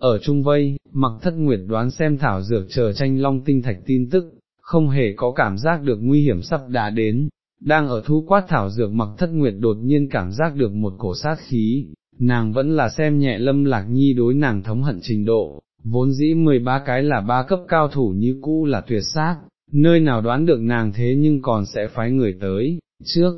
Ở Trung Vây, mặc thất nguyệt đoán xem thảo dược chờ tranh long tinh thạch tin tức, không hề có cảm giác được nguy hiểm sắp đã đến, đang ở thu quát thảo dược mặc thất nguyệt đột nhiên cảm giác được một cổ sát khí, nàng vẫn là xem nhẹ lâm lạc nhi đối nàng thống hận trình độ, vốn dĩ 13 cái là ba cấp cao thủ như cũ là tuyệt xác, nơi nào đoán được nàng thế nhưng còn sẽ phái người tới, trước,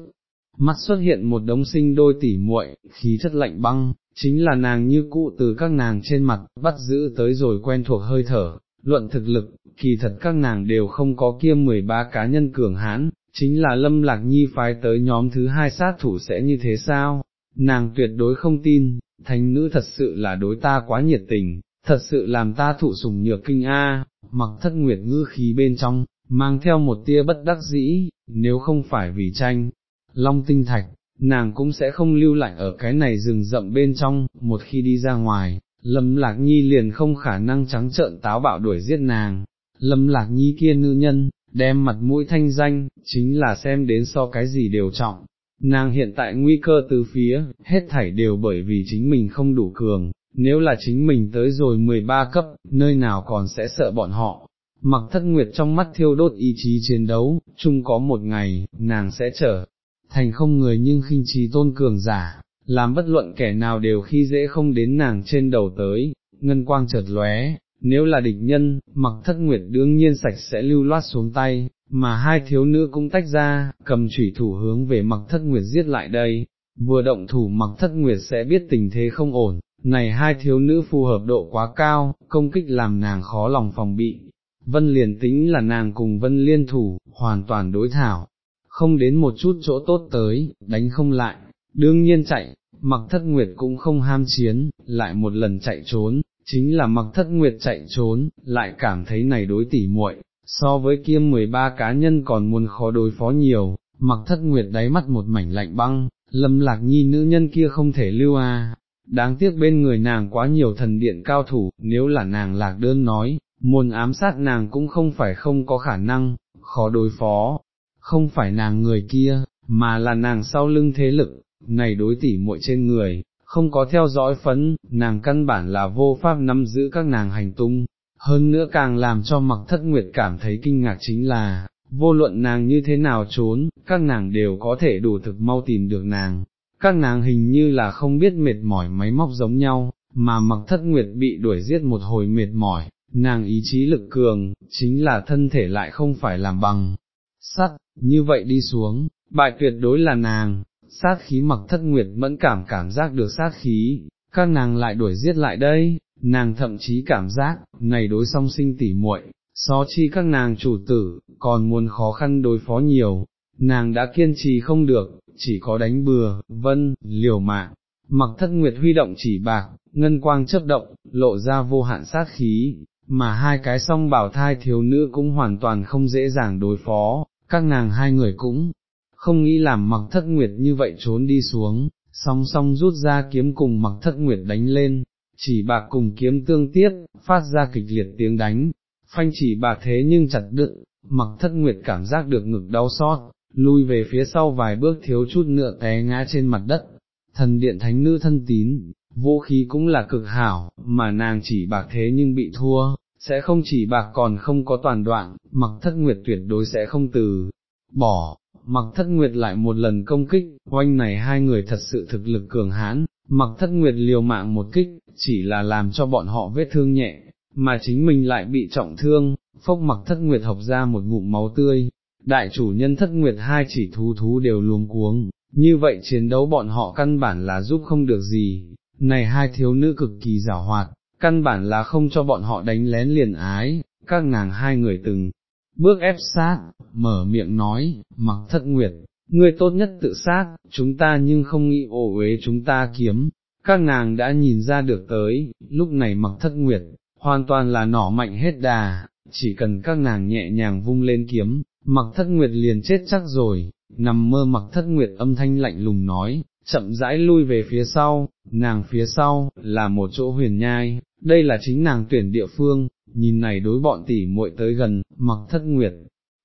mắt xuất hiện một đống sinh đôi tỉ muội, khí chất lạnh băng, chính là nàng như cũ từ các nàng trên mặt, bắt giữ tới rồi quen thuộc hơi thở, luận thực lực, kỳ thật các nàng đều không có kia 13 cá nhân cường hãn, chính là lâm lạc nhi phái tới nhóm thứ hai sát thủ sẽ như thế sao, nàng tuyệt đối không tin, thánh nữ thật sự là đối ta quá nhiệt tình, thật sự làm ta thụ sủng nhược kinh A, mặc thất nguyệt ngư khí bên trong, mang theo một tia bất đắc dĩ, nếu không phải vì tranh, long tinh thạch, nàng cũng sẽ không lưu lại ở cái này rừng rậm bên trong, một khi đi ra ngoài, lâm lạc nhi liền không khả năng trắng trợn táo bạo đuổi giết nàng, lâm lạc nhi kia nữ nhân, đem mặt mũi thanh danh, chính là xem đến so cái gì đều trọng. Nàng hiện tại nguy cơ từ phía, hết thảy đều bởi vì chính mình không đủ cường, nếu là chính mình tới rồi 13 cấp, nơi nào còn sẽ sợ bọn họ. Mặc thất nguyệt trong mắt thiêu đốt ý chí chiến đấu, chung có một ngày, nàng sẽ trở thành không người nhưng khinh trí tôn cường giả, làm bất luận kẻ nào đều khi dễ không đến nàng trên đầu tới, ngân quang chợt lóe, nếu là địch nhân, mặc thất nguyệt đương nhiên sạch sẽ lưu loát xuống tay, mà hai thiếu nữ cũng tách ra, cầm chủy thủ hướng về mặc thất nguyệt giết lại đây, vừa động thủ mặc thất nguyệt sẽ biết tình thế không ổn, này hai thiếu nữ phù hợp độ quá cao, công kích làm nàng khó lòng phòng bị, vân liền tính là nàng cùng vân liên thủ, hoàn toàn đối thảo, không đến một chút chỗ tốt tới, đánh không lại, đương nhiên chạy, mặc thất nguyệt cũng không ham chiến, lại một lần chạy trốn, chính là mặc thất nguyệt chạy trốn, lại cảm thấy này đối tỉ muội. So với kia 13 cá nhân còn muốn khó đối phó nhiều, mặc thất nguyệt đáy mắt một mảnh lạnh băng, lâm lạc nhi nữ nhân kia không thể lưu à, đáng tiếc bên người nàng quá nhiều thần điện cao thủ, nếu là nàng lạc đơn nói, muốn ám sát nàng cũng không phải không có khả năng, khó đối phó, không phải nàng người kia, mà là nàng sau lưng thế lực, này đối tỉ muội trên người, không có theo dõi phấn, nàng căn bản là vô pháp nắm giữ các nàng hành tung, hơn nữa càng làm cho mặc thất nguyệt cảm thấy kinh ngạc chính là, vô luận nàng như thế nào trốn, các nàng đều có thể đủ thực mau tìm được nàng, các nàng hình như là không biết mệt mỏi máy móc giống nhau, mà mặc thất nguyệt bị đuổi giết một hồi mệt mỏi, nàng ý chí lực cường, chính là thân thể lại không phải làm bằng, sắt, như vậy đi xuống, bại tuyệt đối là nàng, sát khí mặc thất nguyệt mẫn cảm cảm giác được sát khí, các nàng lại đuổi giết lại đây, nàng thậm chí cảm giác, này đối song sinh tỉ muội, so chi các nàng chủ tử, còn muốn khó khăn đối phó nhiều, nàng đã kiên trì không được, chỉ có đánh bừa, vân, liều mạng, mặc thất nguyệt huy động chỉ bạc, ngân quang chớp động, lộ ra vô hạn sát khí, mà hai cái song bảo thai thiếu nữ cũng hoàn toàn không dễ dàng đối phó, các nàng hai người cũng không nghĩ làm mặc thất nguyệt như vậy trốn đi xuống, song song rút ra kiếm cùng mặc thất nguyệt đánh lên, chỉ bạc cùng kiếm tương tiếp, phát ra kịch liệt tiếng đánh, phanh chỉ bạc thế nhưng chặt đựng, mặc thất nguyệt cảm giác được ngực đau xót, lui về phía sau vài bước thiếu chút nữa té ngã trên mặt đất, thần điện thánh nữ thân tín, vũ khí cũng là cực hảo, mà nàng chỉ bạc thế nhưng bị thua, sẽ không chỉ bạc còn không có toàn đoạn, mặc thất nguyệt tuyệt đối sẽ không từ, bỏ, mặc thất nguyệt lại một lần công kích, oanh này hai người thật sự thực lực cường hãn, mặc thất nguyệt liều mạng một kích, chỉ là làm cho bọn họ vết thương nhẹ, mà chính mình lại bị trọng thương, phốc mặc thất nguyệt học ra một ngụm máu tươi, đại chủ nhân thất nguyệt hai chỉ thú thú đều luống cuống, như vậy chiến đấu bọn họ căn bản là giúp không được gì, này hai thiếu nữ cực kỳ giảo hoạt, căn bản là không cho bọn họ đánh lén liền ái, các nàng hai người từng bước ép sát, mở miệng nói, mặc thất nguyệt, ngươi tốt nhất tự sát, chúng ta nhưng không nghĩ ổ uế chúng ta kiếm, các nàng đã nhìn ra được tới, lúc này mặc thất nguyệt, hoàn toàn là nỏ mạnh hết đà, chỉ cần các nàng nhẹ nhàng vung lên kiếm, mặc thất nguyệt liền chết chắc rồi, nằm mơ mặc thất nguyệt âm thanh lạnh lùng nói, chậm rãi lui về phía sau, nàng phía sau, là một chỗ huyền nhai, đây là chính nàng tuyển địa phương, nhìn này đối bọn tỷ muội tới gần, mặc thất nguyệt,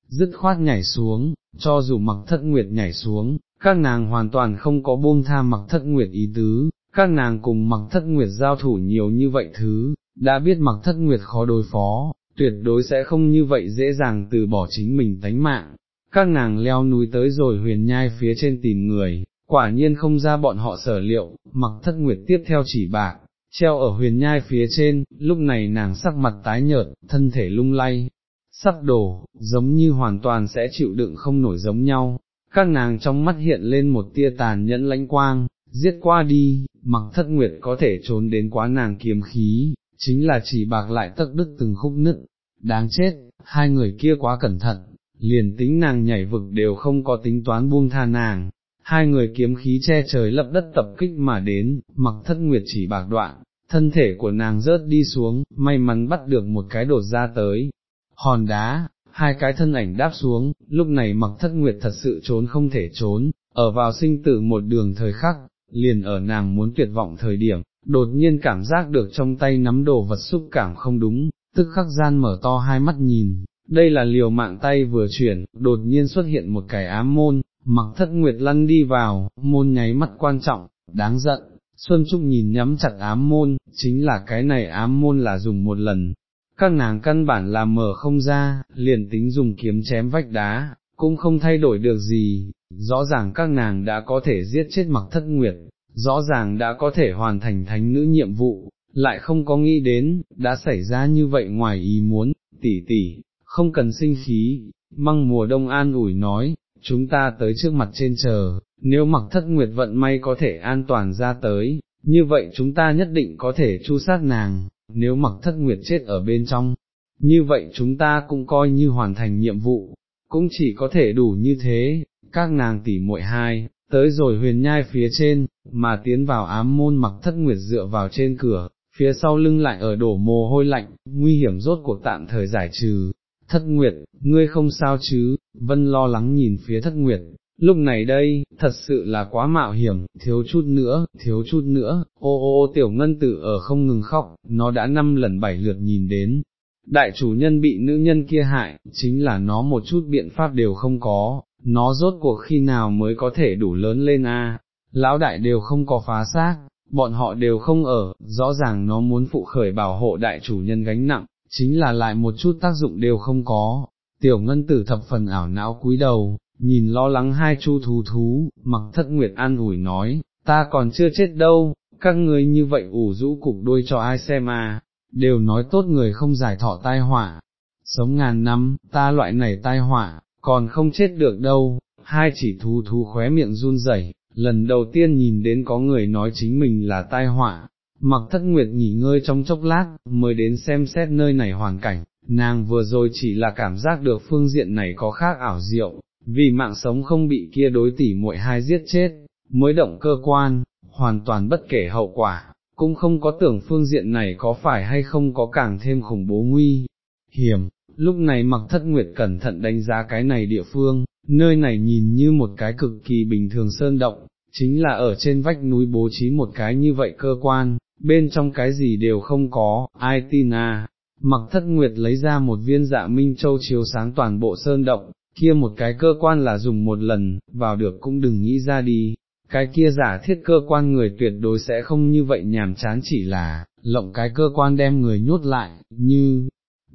dứt khoát nhảy xuống, cho dù mặc thất nguyệt nhảy xuống, các nàng hoàn toàn không có buông tha mặc thất nguyệt ý tứ, các nàng cùng mặc thất nguyệt giao thủ nhiều như vậy thứ, đã biết mặc thất nguyệt khó đối phó, tuyệt đối sẽ không như vậy dễ dàng từ bỏ chính mình tánh mạng. Các nàng leo núi tới rồi huyền nhai phía trên tìm người, quả nhiên không ra bọn họ sở liệu, mặc thất nguyệt tiếp theo chỉ bạc, treo ở huyền nhai phía trên, lúc này nàng sắc mặt tái nhợt, thân thể lung lay, sắp đổ, giống như hoàn toàn sẽ chịu đựng không nổi giống nhau, các nàng trong mắt hiện lên một tia tàn nhẫn lãnh quang, giết qua đi, mặc thất nguyệt có thể trốn đến quá nàng kiếm khí, chính là chỉ bạc lại tất đứt từng khúc nứt, đáng chết, hai người kia quá cẩn thận, liền tính nàng nhảy vực đều không có tính toán buông tha nàng, hai người kiếm khí che trời lập đất tập kích mà đến, mặc thất nguyệt chỉ bạc đoạn, thân thể của nàng rớt đi xuống, may mắn bắt được một cái đột ra tới, hòn đá, hai cái thân ảnh đáp xuống, lúc này mặc thất nguyệt thật sự trốn không thể trốn, ở vào sinh tử một đường thời khắc, liền ở nàng muốn tuyệt vọng thời điểm, đột nhiên cảm giác được trong tay nắm đồ vật xúc cảm không đúng, tức khắc gian mở to hai mắt nhìn, đây là liều mạng tay vừa chuyển, đột nhiên xuất hiện một cái ám môn, mặc thất nguyệt lăn đi vào, môn nháy mắt quan trọng, đáng giận, Xuân Trúc nhìn nhắm chặt ám môn, chính là cái này ám môn là dùng một lần, các nàng căn bản là mở không ra, liền tính dùng kiếm chém vách đá, cũng không thay đổi được gì, rõ ràng các nàng đã có thể giết chết mặc thất nguyệt, rõ ràng đã có thể hoàn thành thánh nữ nhiệm vụ, lại không có nghĩ đến, đã xảy ra như vậy ngoài ý muốn, tỷ tỷ, không cần sinh khí, măng mùa đông an ủi nói, chúng ta tới trước mặt trên chờ, nếu mặc thất nguyệt vận may có thể an toàn ra tới, như vậy chúng ta nhất định có thể chu sát nàng, nếu mặc thất nguyệt chết ở bên trong, như vậy chúng ta cũng coi như hoàn thành nhiệm vụ, cũng chỉ có thể đủ như thế, các nàng tỷ muội hai, tới rồi huyền nhai phía trên, mà tiến vào ám môn mặc thất nguyệt dựa vào trên cửa, phía sau lưng lại ở đổ mồ hôi lạnh, nguy hiểm rốt cuộc tạm thời giải trừ. Thất Nguyệt, ngươi không sao chứ, Vân lo lắng nhìn phía Thất Nguyệt, lúc này đây, thật sự là quá mạo hiểm, thiếu chút nữa, thiếu chút nữa, ô ô ô tiểu ngân tử ở không ngừng khóc, nó đã năm lần bảy lượt nhìn đến. Đại chủ nhân bị nữ nhân kia hại, chính là nó một chút biện pháp đều không có, nó rốt cuộc khi nào mới có thể đủ lớn lên a? lão đại đều không có phá xác, bọn họ đều không ở, rõ ràng nó muốn phụ khởi bảo hộ đại chủ nhân gánh nặng, chính là lại một chút tác dụng đều không có. Tiểu ngân tử thập phần ảo não cúi đầu, nhìn lo lắng hai chu thú thú, mặc thất nguyệt an ủi nói, ta còn chưa chết đâu, các người như vậy ủ rũ cục đuôi cho ai xem à, đều nói tốt người không giải thọ tai họa, sống ngàn năm, ta loại này tai họa, còn không chết được đâu, hai chỉ thú thú khóe miệng run rẩy, lần đầu tiên nhìn đến có người nói chính mình là tai họa, mặc thất nguyệt nghỉ ngơi trong chốc lát, mới đến xem xét nơi này hoàn cảnh, nàng vừa rồi chỉ là cảm giác được phương diện này có khác ảo diệu, vì mạng sống không bị kia đối tỷ muội hai giết chết, mới động cơ quan, hoàn toàn bất kể hậu quả, cũng không có tưởng phương diện này có phải hay không có càng thêm khủng bố nguy hiểm. Lúc này mặc thất nguyệt cẩn thận đánh giá cái này địa phương, nơi này nhìn như một cái cực kỳ bình thường sơn động, chính là ở trên vách núi bố trí một cái như vậy cơ quan, bên trong cái gì đều không có, ai tin à, mặc thất nguyệt lấy ra một viên dạ minh châu chiếu sáng toàn bộ sơn động, kia một cái cơ quan là dùng một lần, vào được cũng đừng nghĩ ra đi, cái kia giả thiết cơ quan người tuyệt đối sẽ không như vậy nhàm chán chỉ là, lộng cái cơ quan đem người nhốt lại, như,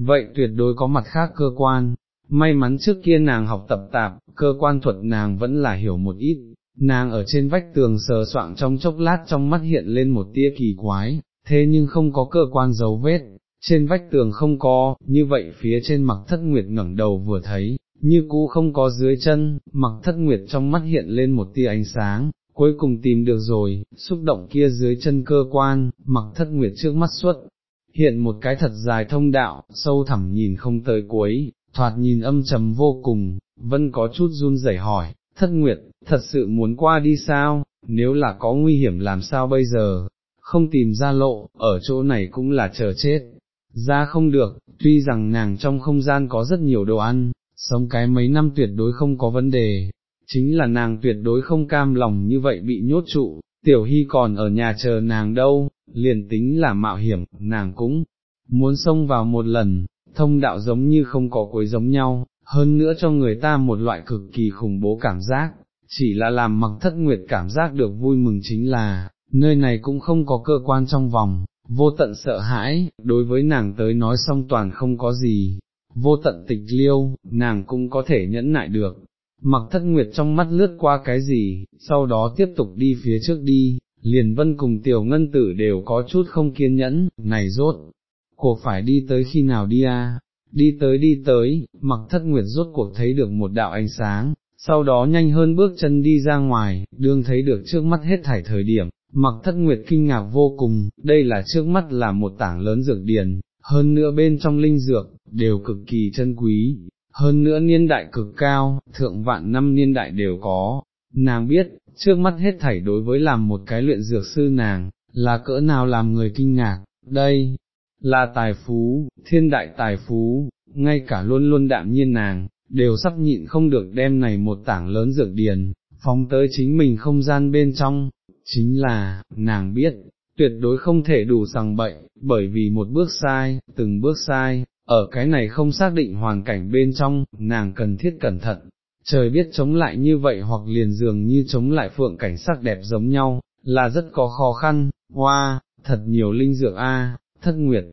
vậy tuyệt đối có mặt khác cơ quan, may mắn trước kia nàng học tập tạp, cơ quan thuật nàng vẫn là hiểu một ít, nàng ở trên vách tường sờ soạng trong chốc lát trong mắt hiện lên một tia kỳ quái, thế nhưng không có cơ quan dấu vết, trên vách tường không có, như vậy phía trên mặc thất nguyệt ngẩng đầu vừa thấy, như cũ không có dưới chân, mặc thất nguyệt trong mắt hiện lên một tia ánh sáng, cuối cùng tìm được rồi, xúc động kia dưới chân cơ quan, mặc thất nguyệt trước mắt xuất, hiện một cái thật dài thông đạo, sâu thẳm nhìn không tới cuối, thoạt nhìn âm trầm vô cùng, vẫn có chút run rẩy hỏi, thất nguyệt, thật sự muốn qua đi sao, nếu là có nguy hiểm làm sao bây giờ, không tìm ra lộ, ở chỗ này cũng là chờ chết, ra không được, tuy rằng nàng trong không gian có rất nhiều đồ ăn, sống cái mấy năm tuyệt đối không có vấn đề, chính là nàng tuyệt đối không cam lòng như vậy bị nhốt trụ, tiểu hy còn ở nhà chờ nàng đâu, liền tính là mạo hiểm, nàng cũng muốn xông vào một lần, thông đạo giống như không có cuối giống nhau, hơn nữa cho người ta một loại cực kỳ khủng bố cảm giác, chỉ là làm mặc thất nguyệt cảm giác được vui mừng chính là, nơi này cũng không có cơ quan trong vòng, vô tận sợ hãi, đối với nàng tới nói xong toàn không có gì, vô tận tịch liêu, nàng cũng có thể nhẫn nại được. Mặc thất nguyệt trong mắt lướt qua cái gì, sau đó tiếp tục đi phía trước đi, liền vân cùng tiểu ngân tử đều có chút không kiên nhẫn, này rốt, cuộc phải đi tới khi nào đi à, đi tới đi tới, mặc thất nguyệt rốt cuộc thấy được một đạo ánh sáng, sau đó nhanh hơn bước chân đi ra ngoài, đương thấy được trước mắt hết thảy thời điểm, mặc thất nguyệt kinh ngạc vô cùng, đây là trước mắt là một tảng lớn dược điền, hơn nữa bên trong linh dược, đều cực kỳ chân quý, hơn nữa niên đại cực cao, thượng vạn năm niên đại đều có, nàng biết, trước mắt hết thảy đối với làm một cái luyện dược sư nàng, là cỡ nào làm người kinh ngạc, đây, là tài phú, thiên đại tài phú, ngay cả luôn luôn đạm nhiên nàng, đều sắp nhịn không được đem này một tảng lớn dược điền, phóng tới chính mình không gian bên trong, chính là, nàng biết, tuyệt đối không thể đủ sằng bậy, bởi vì một bước sai, từng bước sai, ở cái này không xác định hoàn cảnh bên trong, nàng cần thiết cẩn thận, trời biết chống lại như vậy hoặc liền dường như chống lại phượng cảnh sắc đẹp giống nhau, là rất có khó khăn, hoa, thật nhiều linh dược a, thất nguyệt,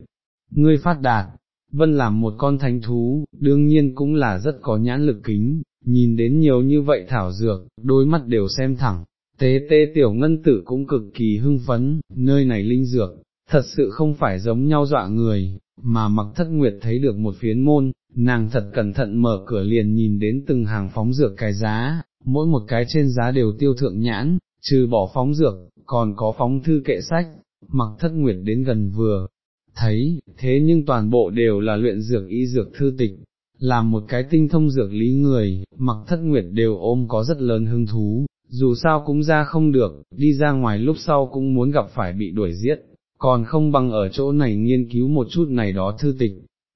ngươi phát đạt, vân làm một con thánh thú, đương nhiên cũng là rất có nhãn lực kính, nhìn đến nhiều như vậy thảo dược, đôi mắt đều xem thẳng, tế tê tiểu ngân tử cũng cực kỳ hưng phấn, nơi này linh dược, thật sự không phải giống nhau dọa người, mà mặc thất nguyệt thấy được một phiến môn, nàng thật cẩn thận mở cửa liền nhìn đến từng hàng phóng dược cái giá, mỗi một cái trên giá đều tiêu thượng nhãn, trừ bỏ phóng dược, còn có phóng thư kệ sách, mặc thất nguyệt đến gần vừa, thấy, thế nhưng toàn bộ đều là luyện dược y dược thư tịch, làm một cái tinh thông dược lý người, mặc thất nguyệt đều ôm có rất lớn hứng thú, dù sao cũng ra không được, đi ra ngoài lúc sau cũng muốn gặp phải bị đuổi giết, còn không bằng ở chỗ này nghiên cứu một chút này đó thư tịch,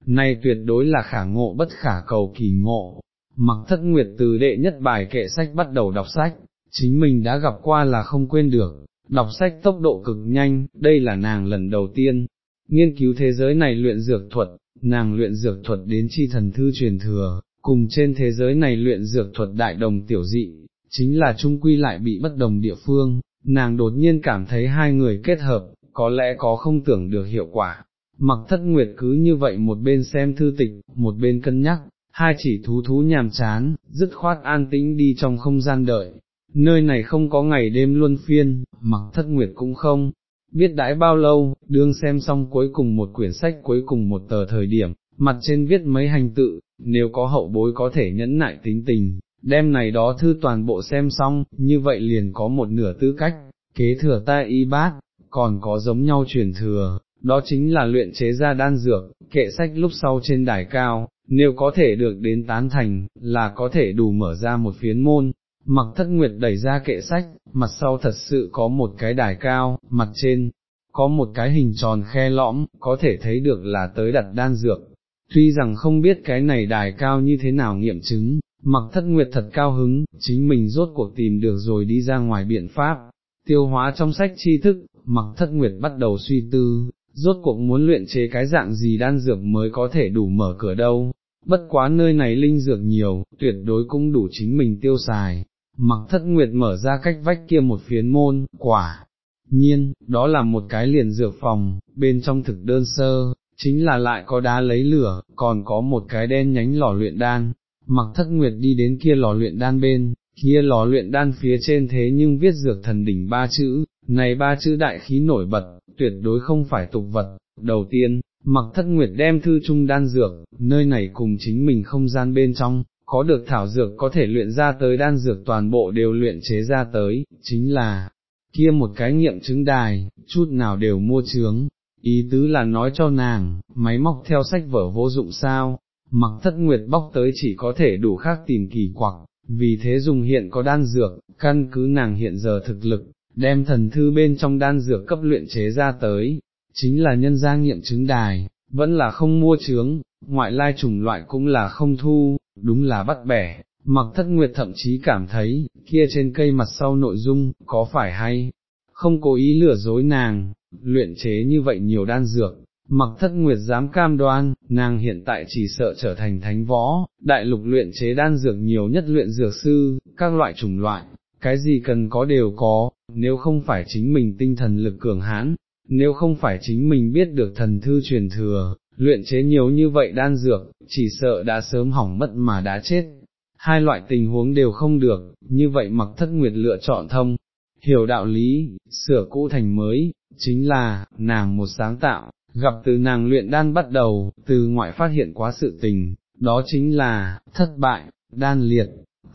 này tuyệt đối là khả ngộ bất khả cầu kỳ ngộ. Mặc thất nguyệt từ đệ nhất bài kệ sách bắt đầu đọc sách, chính mình đã gặp qua là không quên được, đọc sách tốc độ cực nhanh, đây là nàng lần đầu tiên, nghiên cứu thế giới này luyện dược thuật, nàng luyện dược thuật đến chi thần thư truyền thừa, cùng trên thế giới này luyện dược thuật đại đồng tiểu dị, chính là trung quy lại bị bất đồng địa phương, nàng đột nhiên cảm thấy hai người kết hợp, có lẽ có không tưởng được hiệu quả. Mặc thất nguyệt cứ như vậy một bên xem thư tịch, một bên cân nhắc, hai chỉ thú thú nhàm chán, dứt khoát an tĩnh đi trong không gian đợi. Nơi này không có ngày đêm luân phiên, mặc thất nguyệt cũng không, biết đãi bao lâu, đương xem xong cuối cùng một quyển sách cuối cùng một tờ thời điểm, mặt trên viết mấy hành tự, nếu có hậu bối có thể nhẫn nại tính tình, đem này đó thư toàn bộ xem xong, như vậy liền có một nửa tư cách, kế thừa ta y bát, còn có giống nhau truyền thừa, đó chính là luyện chế ra đan dược, kệ sách lúc sau trên đài cao, nếu có thể được đến tán thành, là có thể đủ mở ra một phiến môn. Mặc thất nguyệt đẩy ra kệ sách, mặt sau thật sự có một cái đài cao, mặt trên, có một cái hình tròn khe lõm, có thể thấy được là tới đặt đan dược. Tuy rằng không biết cái này đài cao như thế nào nghiệm chứng, mặc thất nguyệt thật cao hứng, chính mình rốt cuộc tìm được rồi đi ra ngoài biện pháp, tiêu hóa trong sách tri thức, mặc thất nguyệt bắt đầu suy tư, rốt cuộc muốn luyện chế cái dạng gì đan dược mới có thể đủ mở cửa đâu, bất quá nơi này linh dược nhiều, tuyệt đối cũng đủ chính mình tiêu xài, mặc thất nguyệt mở ra cách vách kia một phiến môn, quả. Nhiên, đó là một cái liền dược phòng, bên trong thực đơn sơ, chính là lại có đá lấy lửa, còn có một cái đen nhánh lò luyện đan. Mặc thất nguyệt đi đến kia lò luyện đan bên, kia lò luyện đan phía trên thế nhưng viết dược thần đỉnh ba chữ, này ba chữ đại khí nổi bật, tuyệt đối không phải tục vật. Đầu tiên, mặc thất nguyệt đem thư trung đan dược, nơi này cùng chính mình không gian bên trong, có được thảo dược có thể luyện ra tới đan dược toàn bộ đều luyện chế ra tới, chính là, kia một cái nghiệm chứng đài, chút nào đều mua chướng, ý tứ là nói cho nàng, máy móc theo sách vở vô dụng sao, mặc thất nguyệt bóc tới chỉ có thể đủ khác tìm kỳ quặc, vì thế dùng hiện có đan dược, căn cứ nàng hiện giờ thực lực, đem thần thư bên trong đan dược cấp luyện chế ra tới, chính là nhân gia nghiệm chứng đài, vẫn là không mua chướng, ngoại lai chủng loại cũng là không thu, đúng là bắt bẻ, mặc thất nguyệt thậm chí cảm thấy, kia trên cây mặt sau nội dung, có phải hay, không cố ý lừa dối nàng, luyện chế như vậy nhiều đan dược, mặc thất nguyệt dám cam đoan, nàng hiện tại chỉ sợ trở thành thánh võ, đại lục luyện chế đan dược nhiều nhất luyện dược sư, các loại chủng loại, cái gì cần có đều có, nếu không phải chính mình tinh thần lực cường hãn, nếu không phải chính mình biết được thần thư truyền thừa, luyện chế nhiều như vậy đan dược, chỉ sợ đã sớm hỏng mất mà đã chết. Hai loại tình huống đều không được, như vậy mặc thất nguyệt lựa chọn thông, hiểu đạo lý, sửa cũ thành mới, chính là, nàng một sáng tạo, gặp từ nàng luyện đan bắt đầu, từ ngoại phát hiện quá sự tình, đó chính là, thất bại, đan liệt,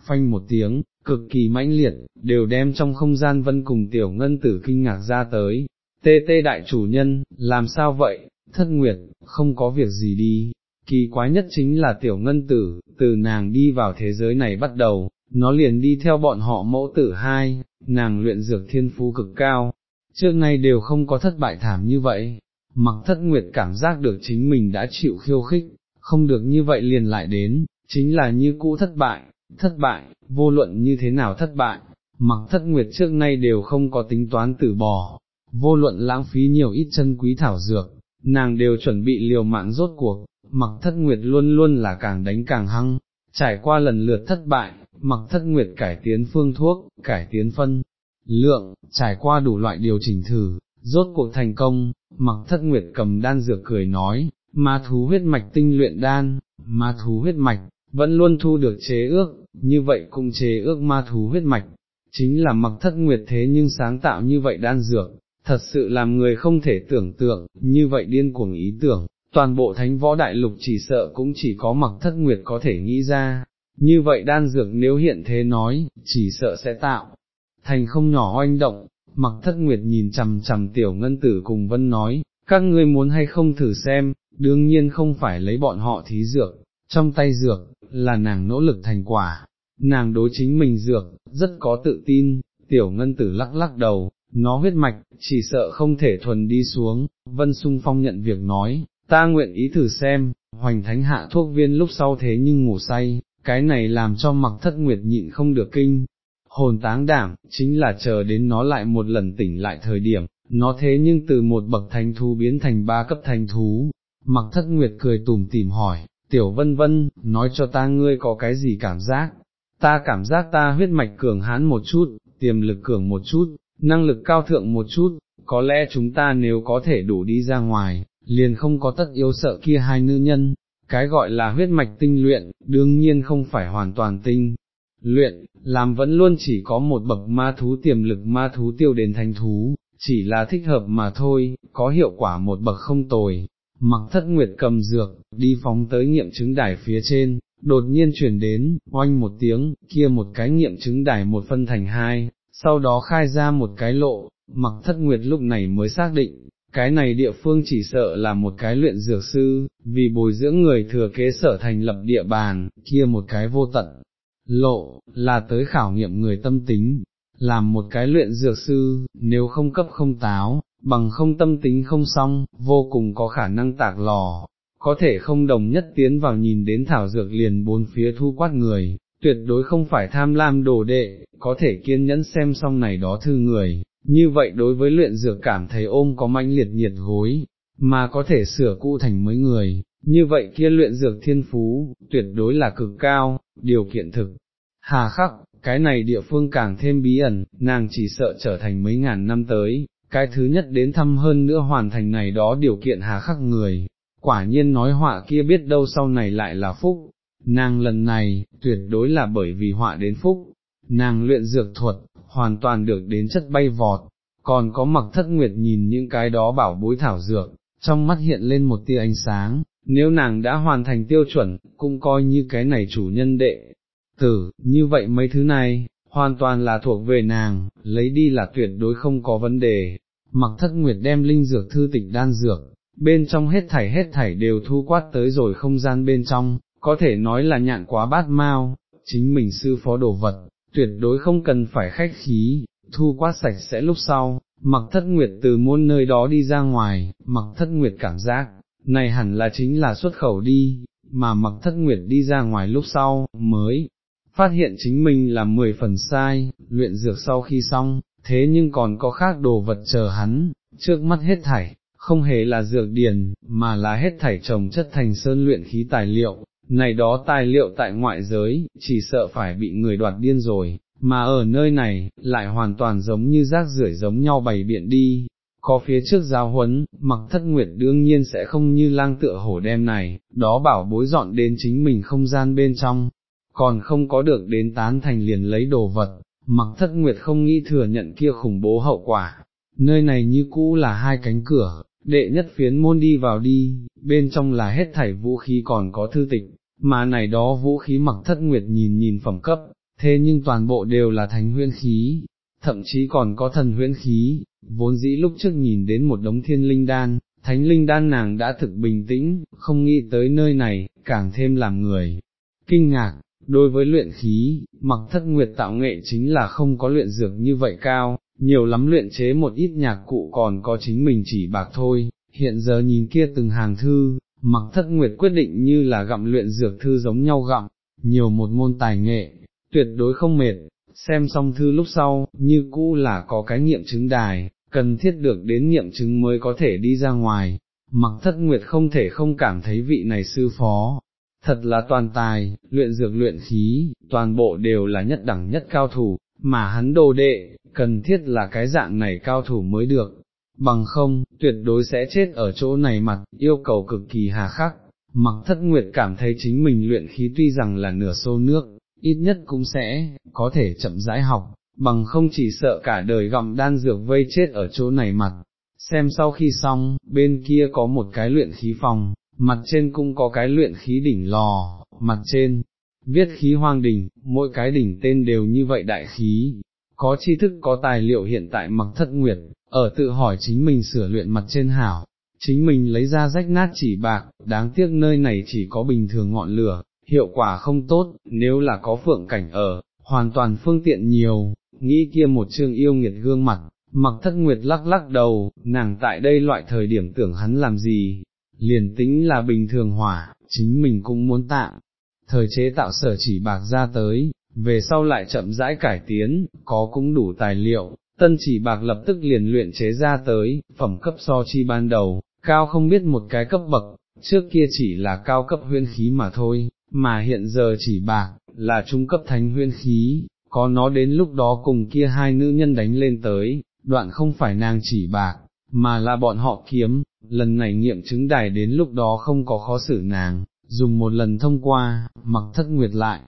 phanh một tiếng, cực kỳ mãnh liệt, đều đem trong không gian vân cùng tiểu ngân tử kinh ngạc ra tới. Tê tê đại chủ nhân, làm sao vậy, thất nguyệt, không có việc gì đi, kỳ quái nhất chính là tiểu ngân tử, từ nàng đi vào thế giới này bắt đầu, nó liền đi theo bọn họ mẫu tử hai, nàng luyện dược thiên phú cực cao, trước nay đều không có thất bại thảm như vậy, mặc thất nguyệt cảm giác được chính mình đã chịu khiêu khích, không được như vậy liền lại đến, chính là như cũ thất bại, thất bại, vô luận như thế nào thất bại, mặc thất nguyệt trước nay đều không có tính toán tử bỏ, vô luận lãng phí nhiều ít chân quý thảo dược, nàng đều chuẩn bị liều mạng rốt cuộc, mặc thất nguyệt luôn luôn là càng đánh càng hăng, trải qua lần lượt thất bại, mặc thất nguyệt cải tiến phương thuốc, cải tiến phân, lượng, trải qua đủ loại điều chỉnh thử, rốt cuộc thành công, mặc thất nguyệt cầm đan dược cười nói, ma thú huyết mạch tinh luyện đan, ma thú huyết mạch, vẫn luôn thu được chế ước, như vậy cũng chế ước ma thú huyết mạch, chính là mặc thất nguyệt thế nhưng sáng tạo như vậy đan dược, thật sự làm người không thể tưởng tượng, như vậy điên cuồng ý tưởng, toàn bộ thánh võ đại lục chỉ sợ cũng chỉ có mặc thất nguyệt có thể nghĩ ra, như vậy đan dược nếu hiện thế nói, chỉ sợ sẽ tạo, thành không nhỏ oanh động, mặc thất nguyệt nhìn chằm chằm tiểu ngân tử cùng vân nói, các ngươi muốn hay không thử xem, đương nhiên không phải lấy bọn họ thí dược, trong tay dược, là nàng nỗ lực thành quả, nàng đối chính mình dược, rất có tự tin, tiểu ngân tử lắc lắc đầu, nó huyết mạch, chỉ sợ không thể thuần đi xuống, vân sung phong nhận việc nói, ta nguyện ý thử xem, hoành thánh hạ thuốc viên lúc sau thế nhưng ngủ say, cái này làm cho mặc thất nguyệt nhịn không được kinh, hồn táng đảm, chính là chờ đến nó lại một lần tỉnh lại thời điểm, nó thế nhưng từ một bậc thành thú biến thành ba cấp thành thú, mặc thất nguyệt cười tủm tỉm hỏi, tiểu vân vân, nói cho ta ngươi có cái gì cảm giác, ta cảm giác ta huyết mạch cường hãn một chút, tiềm lực cường một chút, năng lực cao thượng một chút, có lẽ chúng ta nếu có thể đủ đi ra ngoài, liền không có tất yếu sợ kia hai nữ nhân, cái gọi là huyết mạch tinh luyện, đương nhiên không phải hoàn toàn tinh. Luyện, làm vẫn luôn chỉ có một bậc ma thú tiềm lực ma thú tiêu đến thành thú, chỉ là thích hợp mà thôi, có hiệu quả một bậc không tồi. Mặc thất nguyệt cầm dược, đi phóng tới nghiệm chứng đài phía trên, đột nhiên chuyển đến, oanh một tiếng, kia một cái nghiệm chứng đài một phân thành hai, sau đó khai ra một cái lộ, mặc thất nguyệt lúc này mới xác định, cái này địa phương chỉ sợ là một cái luyện dược sư, vì bồi dưỡng người thừa kế sở thành lập địa bàn, kia một cái vô tận, lộ, là tới khảo nghiệm người tâm tính, làm một cái luyện dược sư, nếu không cấp không táo, bằng không tâm tính không xong, vô cùng có khả năng tạc lò, có thể không đồng nhất tiến vào nhìn đến thảo dược liền bốn phía thu quát người, tuyệt đối không phải tham lam đồ đệ, có thể kiên nhẫn xem xong này đó thư người, như vậy đối với luyện dược cảm thấy ôm có manh liệt nhiệt gối, mà có thể sửa cũ thành mới người, như vậy kia luyện dược thiên phú, tuyệt đối là cực cao, điều kiện thực. Hà khắc, cái này địa phương càng thêm bí ẩn, nàng chỉ sợ trở thành mấy ngàn năm tới, cái thứ nhất đến thăm hơn nữa hoàn thành này đó điều kiện hà khắc người, quả nhiên nói họa kia biết đâu sau này lại là phúc, nàng lần này, tuyệt đối là bởi vì họa đến phúc, nàng luyện dược thuật, hoàn toàn được đến chất bay vọt, còn có mặc thất nguyệt nhìn những cái đó bảo bối thảo dược, trong mắt hiện lên một tia ánh sáng, nếu nàng đã hoàn thành tiêu chuẩn, cũng coi như cái này chủ nhân đệ, tử, như vậy mấy thứ này, hoàn toàn là thuộc về nàng, lấy đi là tuyệt đối không có vấn đề. Mặc thất nguyệt đem linh dược thư tịch đan dược, bên trong hết thảy hết thảy đều thu quát tới rồi không gian bên trong, có thể nói là nhạn quá bát mau, chính mình sư phó đồ vật, tuyệt đối không cần phải khách khí, thu quát sạch sẽ lúc sau, mặc thất nguyệt từ môn nơi đó đi ra ngoài, mặc thất nguyệt cảm giác, này hẳn là chính là xuất khẩu đi, mà mặc thất nguyệt đi ra ngoài lúc sau, mới phát hiện chính mình là mười phần sai, luyện dược sau khi xong, thế nhưng còn có khác đồ vật chờ hắn, trước mắt hết thảy, không hề là dược điền, mà là hết thảy trồng chất thành sơn luyện khí tài liệu, này đó tài liệu tại ngoại giới, chỉ sợ phải bị người đoạt điên rồi, mà ở nơi này, lại hoàn toàn giống như rác rưởi giống nhau bày biện đi. Có phía trước giáo huấn, mặc thất nguyệt đương nhiên sẽ không như lang tựa hổ đem này, đó bảo bối dọn đến chính mình không gian bên trong, còn không có được đến tán thành liền lấy đồ vật, mặc thất nguyệt không nghĩ thừa nhận kia khủng bố hậu quả, nơi này như cũ là hai cánh cửa, đệ nhất phiến môn đi vào đi, bên trong là hết thảy vũ khí còn có thư tịch, mà này đó vũ khí mặc thất nguyệt nhìn nhìn phẩm cấp, thế nhưng toàn bộ đều là thánh huyễn khí, thậm chí còn có thần huyễn khí, vốn dĩ lúc trước nhìn đến một đống thiên linh đan, thánh linh đan nàng đã thực bình tĩnh, không nghĩ tới nơi này, càng thêm làm người. Kinh ngạc, đối với luyện khí, mặc thất nguyệt tạo nghệ chính là không có luyện dược như vậy cao, nhiều lắm luyện chế một ít nhạc cụ còn có chính mình chỉ bạc thôi, hiện giờ nhìn kia từng hàng thư, mặc thất nguyệt quyết định như là gặm luyện dược thư giống nhau gặm, nhiều một môn tài nghệ, tuyệt đối không mệt, xem xong thư lúc sau, như cũ là có cái nghiệm chứng đài, cần thiết được đến nghiệm chứng mới có thể đi ra ngoài, mặc thất nguyệt không thể không cảm thấy vị này sư phó. Thật là toàn tài, luyện dược luyện khí, toàn bộ đều là nhất đẳng nhất cao thủ, mà hắn đồ đệ, cần thiết là cái dạng này cao thủ mới được, bằng không, tuyệt đối sẽ chết ở chỗ này mặt, yêu cầu cực kỳ hà khắc. Mặc thất nguyệt cảm thấy chính mình luyện khí tuy rằng là nửa xô nước, ít nhất cũng sẽ, có thể chậm rãi học, bằng không chỉ sợ cả đời gặm đan dược vây chết ở chỗ này mặt. Xem sau khi xong, bên kia có một cái luyện khí phòng, mặt trên cũng có cái luyện khí đỉnh lò, mặt trên, viết khí hoang đỉnh, mỗi cái đỉnh tên đều như vậy đại khí, có tri thức có tài liệu hiện tại mặc thất nguyệt, ở tự hỏi chính mình sửa luyện mặt trên hảo, chính mình lấy ra rách nát chỉ bạc, đáng tiếc nơi này chỉ có bình thường ngọn lửa, hiệu quả không tốt, nếu là có phượng cảnh ở, hoàn toàn phương tiện nhiều, nghĩ kia một chương yêu nghiệt gương mặt, mặc thất nguyệt lắc lắc đầu, nàng tại đây loại thời điểm tưởng hắn làm gì, liền tính là bình thường hỏa, chính mình cũng muốn tạm, thời chế tạo sở chỉ bạc ra tới, về sau lại chậm rãi cải tiến, có cũng đủ tài liệu, tân chỉ bạc lập tức liền luyện chế ra tới, phẩm cấp so chi ban đầu, cao không biết một cái cấp bậc, trước kia chỉ là cao cấp huyên khí mà thôi, mà hiện giờ chỉ bạc, là trung cấp thánh huyên khí, có nó đến lúc đó cùng kia hai nữ nhân đánh lên tới, đoạn không phải nàng chỉ bạc, mà là bọn họ kiếm, lần này nghiệm chứng đài đến lúc đó không có khó xử nàng, dùng một lần thông qua, mặc thất nguyệt lại,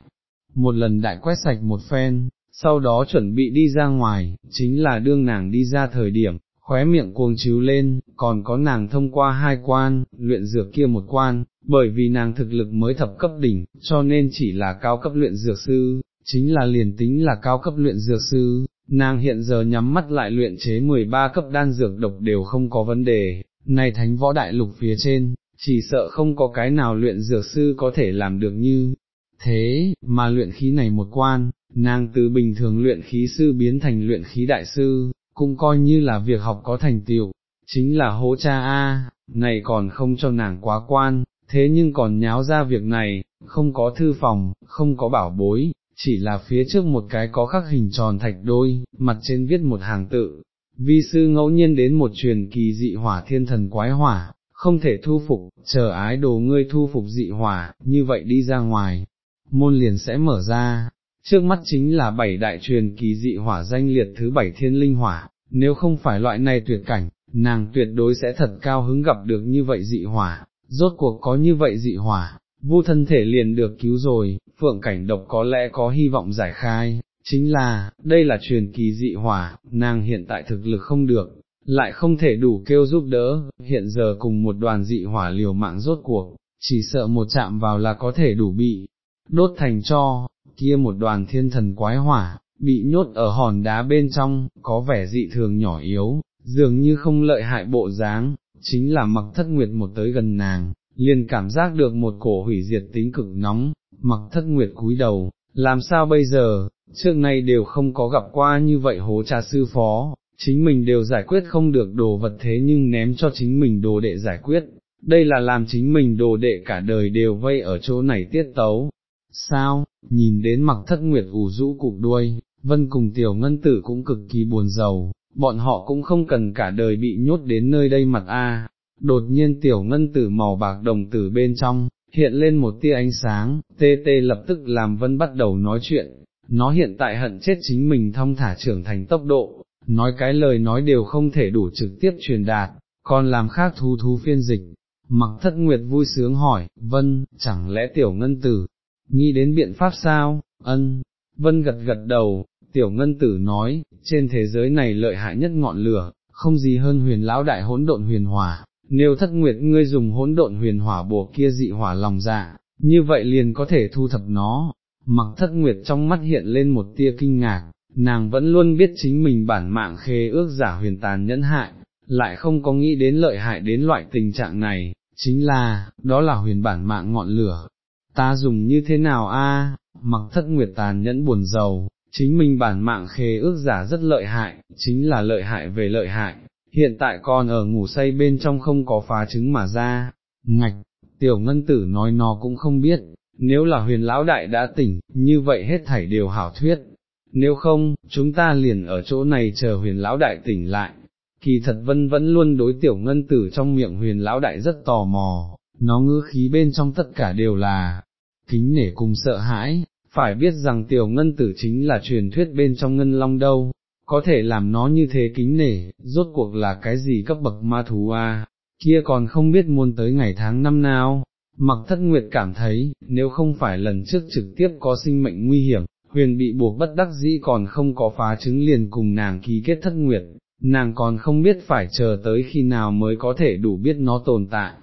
một lần đại quét sạch một phen, sau đó chuẩn bị đi ra ngoài, chính là đương nàng đi ra thời điểm, khóe miệng cuồng chiếu lên, còn có nàng thông qua hai quan, luyện dược kia một quan, bởi vì nàng thực lực mới thập cấp đỉnh, cho nên chỉ là cao cấp luyện dược sư, chính là liền tính là cao cấp luyện dược sư, nàng hiện giờ nhắm mắt lại luyện chế 13 cấp đan dược độc đều không có vấn đề, này thánh võ đại lục phía trên, chỉ sợ không có cái nào luyện dược sư có thể làm được như thế, mà luyện khí này một quan, nàng từ bình thường luyện khí sư biến thành luyện khí đại sư, cũng coi như là việc học có thành tiệu chính là hố cha A, này còn không cho nàng quá quan, thế nhưng còn nháo ra việc này, không có thư phòng, không có bảo bối, chỉ là phía trước một cái có khắc hình tròn thạch đôi, mặt trên viết một hàng tự. Vi sư ngẫu nhiên đến một truyền kỳ dị hỏa thiên thần quái hỏa, không thể thu phục, chờ ái đồ ngươi thu phục dị hỏa, như vậy đi ra ngoài, môn liền sẽ mở ra. Trước mắt chính là bảy đại truyền kỳ dị hỏa danh liệt thứ bảy thiên linh hỏa, nếu không phải loại này tuyệt cảnh, nàng tuyệt đối sẽ thật cao hứng gặp được như vậy dị hỏa, rốt cuộc có như vậy dị hỏa, vu thân thể liền được cứu rồi, phượng cảnh độc có lẽ có hy vọng giải khai, chính là, đây là truyền kỳ dị hỏa, nàng hiện tại thực lực không được, lại không thể đủ kêu giúp đỡ, hiện giờ cùng một đoàn dị hỏa liều mạng rốt cuộc, chỉ sợ một chạm vào là có thể đủ bị đốt thành cho, kia một đoàn thiên thần quái hỏa, bị nhốt ở hòn đá bên trong, có vẻ dị thường nhỏ yếu, dường như không lợi hại bộ dáng, chính là mặc thất nguyệt một tới gần nàng, liền cảm giác được một cổ hủy diệt tính cực nóng, mặc thất nguyệt cúi đầu, làm sao bây giờ, trước nay đều không có gặp qua như vậy hố cha sư phó, chính mình đều giải quyết không được đồ vật thế nhưng ném cho chính mình đồ đệ giải quyết, đây là làm chính mình đồ đệ cả đời đều vây ở chỗ này tiết tấu. Sao, nhìn đến mặc thất nguyệt ủ rũ cục đuôi, vân cùng tiểu ngân tử cũng cực kỳ buồn giàu, bọn họ cũng không cần cả đời bị nhốt đến nơi đây mặt a. Đột nhiên tiểu ngân tử màu bạc đồng tử bên trong, hiện lên một tia ánh sáng, tê tê lập tức làm vân bắt đầu nói chuyện, nó hiện tại hận chết chính mình thông thả trưởng thành tốc độ, nói cái lời nói đều không thể đủ trực tiếp truyền đạt, còn làm khác thu thu phiên dịch. Mặc thất nguyệt vui sướng hỏi, vân, chẳng lẽ tiểu ngân tử, nghĩ đến biện pháp sao, ân, vân gật gật đầu, tiểu ngân tử nói, trên thế giới này lợi hại nhất ngọn lửa, không gì hơn huyền lão đại hỗn độn huyền hỏa, nếu thất nguyệt ngươi dùng hỗn độn huyền hỏa bùa kia dị hỏa lòng dạ, như vậy liền có thể thu thập nó, mặc thất nguyệt trong mắt hiện lên một tia kinh ngạc, nàng vẫn luôn biết chính mình bản mạng khê ước giả huyền tàn nhẫn hại, lại không có nghĩ đến lợi hại đến loại tình trạng này, chính là, đó là huyền bản mạng ngọn lửa. Ta dùng như thế nào a? mặc thất nguyệt tàn nhẫn buồn giàu, chính mình bản mạng khê ước giả rất lợi hại, chính là lợi hại về lợi hại, hiện tại còn ở ngủ say bên trong không có phá trứng mà ra, ngạch, tiểu ngân tử nói nó cũng không biết, nếu là huyền lão đại đã tỉnh, như vậy hết thảy đều hảo thuyết, nếu không, chúng ta liền ở chỗ này chờ huyền lão đại tỉnh lại. Kỳ thật vân vẫn luôn đối tiểu ngân tử trong miệng huyền lão đại rất tò mò, nó ngữ khí bên trong tất cả đều là kính nể cùng sợ hãi, phải biết rằng tiểu ngân tử chính là truyền thuyết bên trong ngân long đâu, có thể làm nó như thế kính nể, rốt cuộc là cái gì cấp bậc ma thú a? kia còn không biết muôn tới ngày tháng năm nào, mặc thất nguyệt cảm thấy, nếu không phải lần trước trực tiếp có sinh mệnh nguy hiểm, huyền bị buộc bất đắc dĩ còn không có phá chứng liền cùng nàng ký kết thất nguyệt, nàng còn không biết phải chờ tới khi nào mới có thể đủ biết nó tồn tại.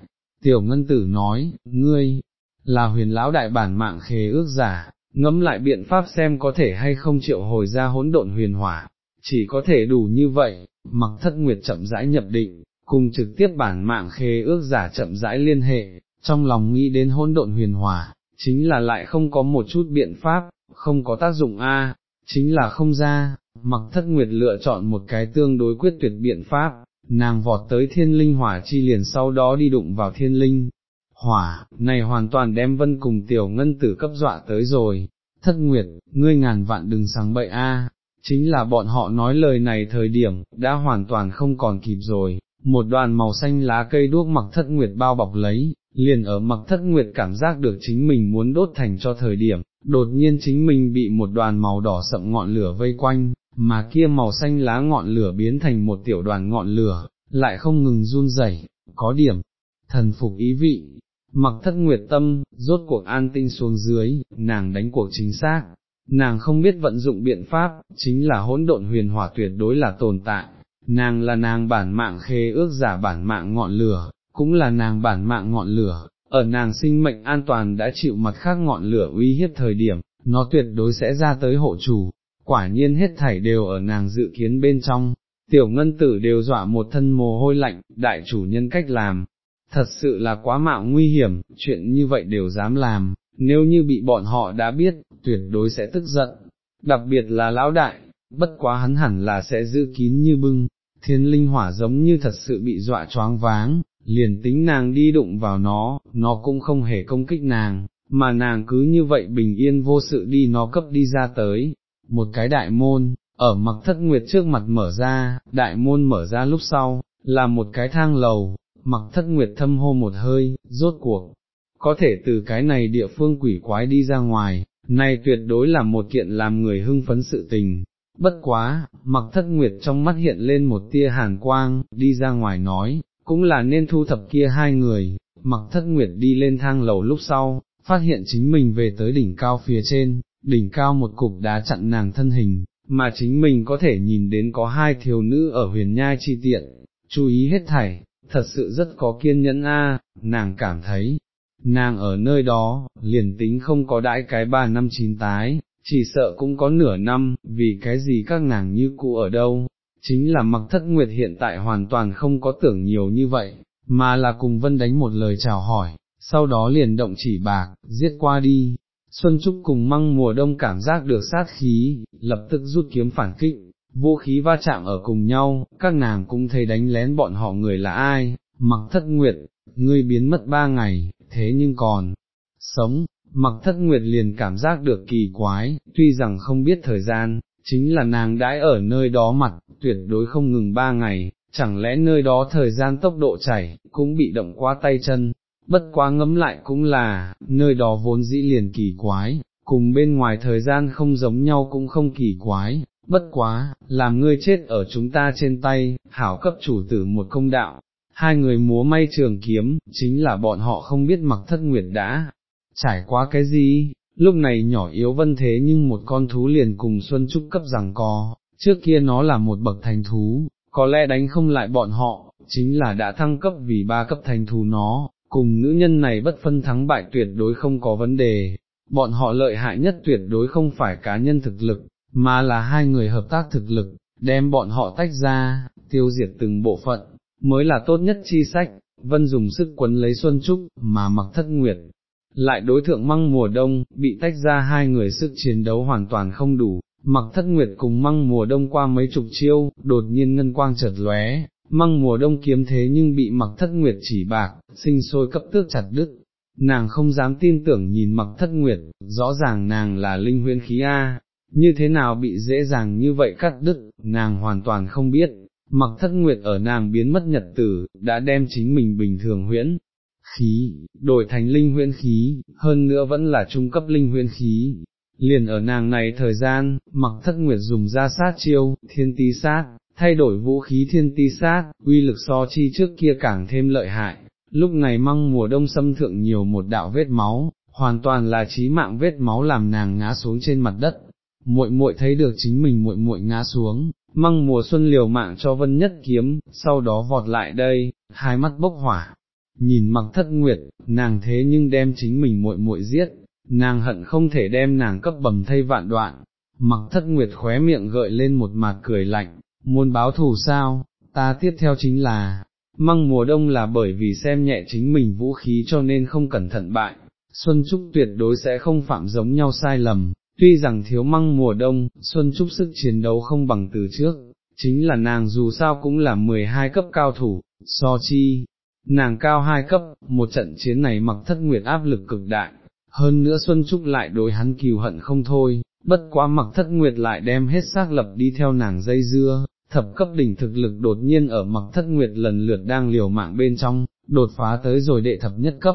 Tiểu ngân tử nói, ngươi, là huyền lão đại bản mạng khế ước giả, ngẫm lại biện pháp xem có thể hay không triệu hồi ra hỗn độn huyền hỏa, chỉ có thể đủ như vậy, mặc thất nguyệt chậm rãi nhập định, cùng trực tiếp bản mạng khế ước giả chậm rãi liên hệ, trong lòng nghĩ đến hỗn độn huyền hòa, chính là lại không có một chút biện pháp, không có tác dụng a, chính là không ra, mặc thất nguyệt lựa chọn một cái tương đối quyết tuyệt biện pháp, nàng vọt tới thiên linh hỏa chi liền sau đó đi đụng vào thiên linh. Hỏa, này hoàn toàn đem vân cùng tiểu ngân tử cấp dọa tới rồi, thất nguyệt, ngươi ngàn vạn đừng sáng bậy a chính là bọn họ nói lời này thời điểm, đã hoàn toàn không còn kịp rồi, một đoàn màu xanh lá cây đuốc mặc thất nguyệt bao bọc lấy, liền ở mặc thất nguyệt cảm giác được chính mình muốn đốt thành cho thời điểm, đột nhiên chính mình bị một đoàn màu đỏ sậm ngọn lửa vây quanh, mà kia màu xanh lá ngọn lửa biến thành một tiểu đoàn ngọn lửa, lại không ngừng run rẩy, có điểm, thần phục ý vị, mặc thất nguyệt tâm, rốt cuộc an tinh xuống dưới, nàng đánh cuộc chính xác, nàng không biết vận dụng biện pháp, chính là hỗn độn huyền hỏa tuyệt đối là tồn tại, nàng là nàng bản mạng khê ước giả bản mạng ngọn lửa, cũng là nàng bản mạng ngọn lửa, ở nàng sinh mệnh an toàn đã chịu mặt khác ngọn lửa uy hiếp thời điểm, nó tuyệt đối sẽ ra tới hộ chủ, quả nhiên hết thảy đều ở nàng dự kiến bên trong, tiểu ngân tử đều dọa một thân mồ hôi lạnh, đại chủ nhân cách làm, thật sự là quá mạo nguy hiểm, chuyện như vậy đều dám làm, nếu như bị bọn họ đã biết, tuyệt đối sẽ tức giận, đặc biệt là lão đại, bất quá hắn hẳn là sẽ giữ kín như bưng, thiên linh hỏa giống như thật sự bị dọa choáng váng, liền tính nàng đi đụng vào nó, nó cũng không hề công kích nàng, mà nàng cứ như vậy bình yên vô sự đi nó cấp đi ra tới, một cái đại môn, ở mặc thất nguyệt trước mặt mở ra, đại môn mở ra lúc sau, là một cái thang lầu, mặc thất nguyệt thâm hô một hơi, rốt cuộc, có thể từ cái này địa phương quỷ quái đi ra ngoài, này tuyệt đối là một kiện làm người hưng phấn sự tình. Bất quá, mặc thất nguyệt trong mắt hiện lên một tia hàn quang, đi ra ngoài nói, cũng là nên thu thập kia hai người, mặc thất nguyệt đi lên thang lầu lúc sau, phát hiện chính mình về tới đỉnh cao phía trên, đỉnh cao một cục đá chặn nàng thân hình, mà chính mình có thể nhìn đến có hai thiếu nữ ở huyền nhai chi tiện, chú ý hết thảy, thật sự rất có kiên nhẫn a, nàng cảm thấy, nàng ở nơi đó, liền tính không có đãi cái ba năm chín tái, chỉ sợ cũng có nửa năm, vì cái gì các nàng như cũ ở đâu, chính là mặc thất nguyệt hiện tại hoàn toàn không có tưởng nhiều như vậy, mà là cùng vân đánh một lời chào hỏi, sau đó liền động chỉ bạc, giết qua đi. Xuân Trúc cùng măng mùa đông cảm giác được sát khí, lập tức rút kiếm phản kích, vũ khí va chạm ở cùng nhau, các nàng cũng thấy đánh lén bọn họ người là ai, mặc thất nguyệt, ngươi biến mất ba ngày, thế nhưng còn, sống, mặc thất nguyệt liền cảm giác được kỳ quái, tuy rằng không biết thời gian, chính là nàng đãi ở nơi đó mặt, tuyệt đối không ngừng ba ngày, chẳng lẽ nơi đó thời gian tốc độ chảy, cũng bị động qua tay chân, bất quá ngấm lại cũng là, nơi đó vốn dĩ liền kỳ quái, cùng bên ngoài thời gian không giống nhau cũng không kỳ quái, bất quá, làm ngươi chết ở chúng ta trên tay, hảo cấp chủ tử một công đạo. Hai người múa may trường kiếm, chính là bọn họ không biết mặc thất nguyệt đã, trải qua cái gì, lúc này nhỏ yếu vân thế nhưng một con thú liền cùng Xuân Trúc cấp rằng có, trước kia nó là một bậc thành thú, có lẽ đánh không lại bọn họ, chính là đã thăng cấp vì ba cấp thành thú nó, cùng nữ nhân này bất phân thắng bại tuyệt đối không có vấn đề, bọn họ lợi hại nhất tuyệt đối không phải cá nhân thực lực, mà là hai người hợp tác thực lực, đem bọn họ tách ra, tiêu diệt từng bộ phận, mới là tốt nhất chi sách, vân dùng sức quấn lấy Xuân Trúc, mà mặc thất nguyệt. Lại đối thượng măng mùa đông, bị tách ra hai người sức chiến đấu hoàn toàn không đủ, mặc thất nguyệt cùng măng mùa đông qua mấy chục chiêu, đột nhiên ngân quang chợt lóe, măng mùa đông kiếm thế nhưng bị mặc thất nguyệt chỉ bạc, sinh sôi cấp tước chặt đứt. Nàng không dám tin tưởng nhìn mặc thất nguyệt, rõ ràng nàng là linh huyễn khí A, như thế nào bị dễ dàng như vậy cắt đứt, nàng hoàn toàn không biết, mặc thất nguyệt ở nàng biến mất nhật tử, đã đem chính mình bình thường huyễn khí, đổi thành linh huyễn khí, hơn nữa vẫn là trung cấp linh huyễn khí. Liền ở nàng này thời gian, mặc thất nguyệt dùng ra sát chiêu, thiên tí sát, thay đổi vũ khí thiên ti sát, uy lực so chi trước kia càng thêm lợi hại, lúc này măng mùa đông xâm thượng nhiều một đạo vết máu, hoàn toàn là trí mạng vết máu làm nàng ngã xuống trên mặt đất, muội muội thấy được chính mình muội muội ngã xuống, măng mùa xuân liều mạng cho vân nhất kiếm, sau đó vọt lại đây, hai mắt bốc hỏa, nhìn mặc thất nguyệt, nàng thế nhưng đem chính mình muội muội giết, nàng hận không thể đem nàng cấp bầm thay vạn đoạn, mặc thất nguyệt khóe miệng gợi lên một mặt cười lạnh, muốn báo thù sao, ta tiếp theo chính là, măng mùa đông là bởi vì xem nhẹ chính mình vũ khí cho nên không cẩn thận bại, Xuân Trúc tuyệt đối sẽ không phạm giống nhau sai lầm, tuy rằng thiếu măng mùa đông, Xuân Trúc sức chiến đấu không bằng từ trước, chính là nàng dù sao cũng là 12 cấp cao thủ, so chi, nàng cao 2 cấp, một trận chiến này mặc thất nguyệt áp lực cực đại, hơn nữa Xuân Trúc lại đối hắn kiều hận không thôi, bất quá mặc thất nguyệt lại đem hết xác lập đi theo nàng dây dưa, thập cấp đỉnh thực lực đột nhiên ở mặc thất nguyệt lần lượt đang liều mạng bên trong, đột phá tới rồi đệ thập nhất cấp.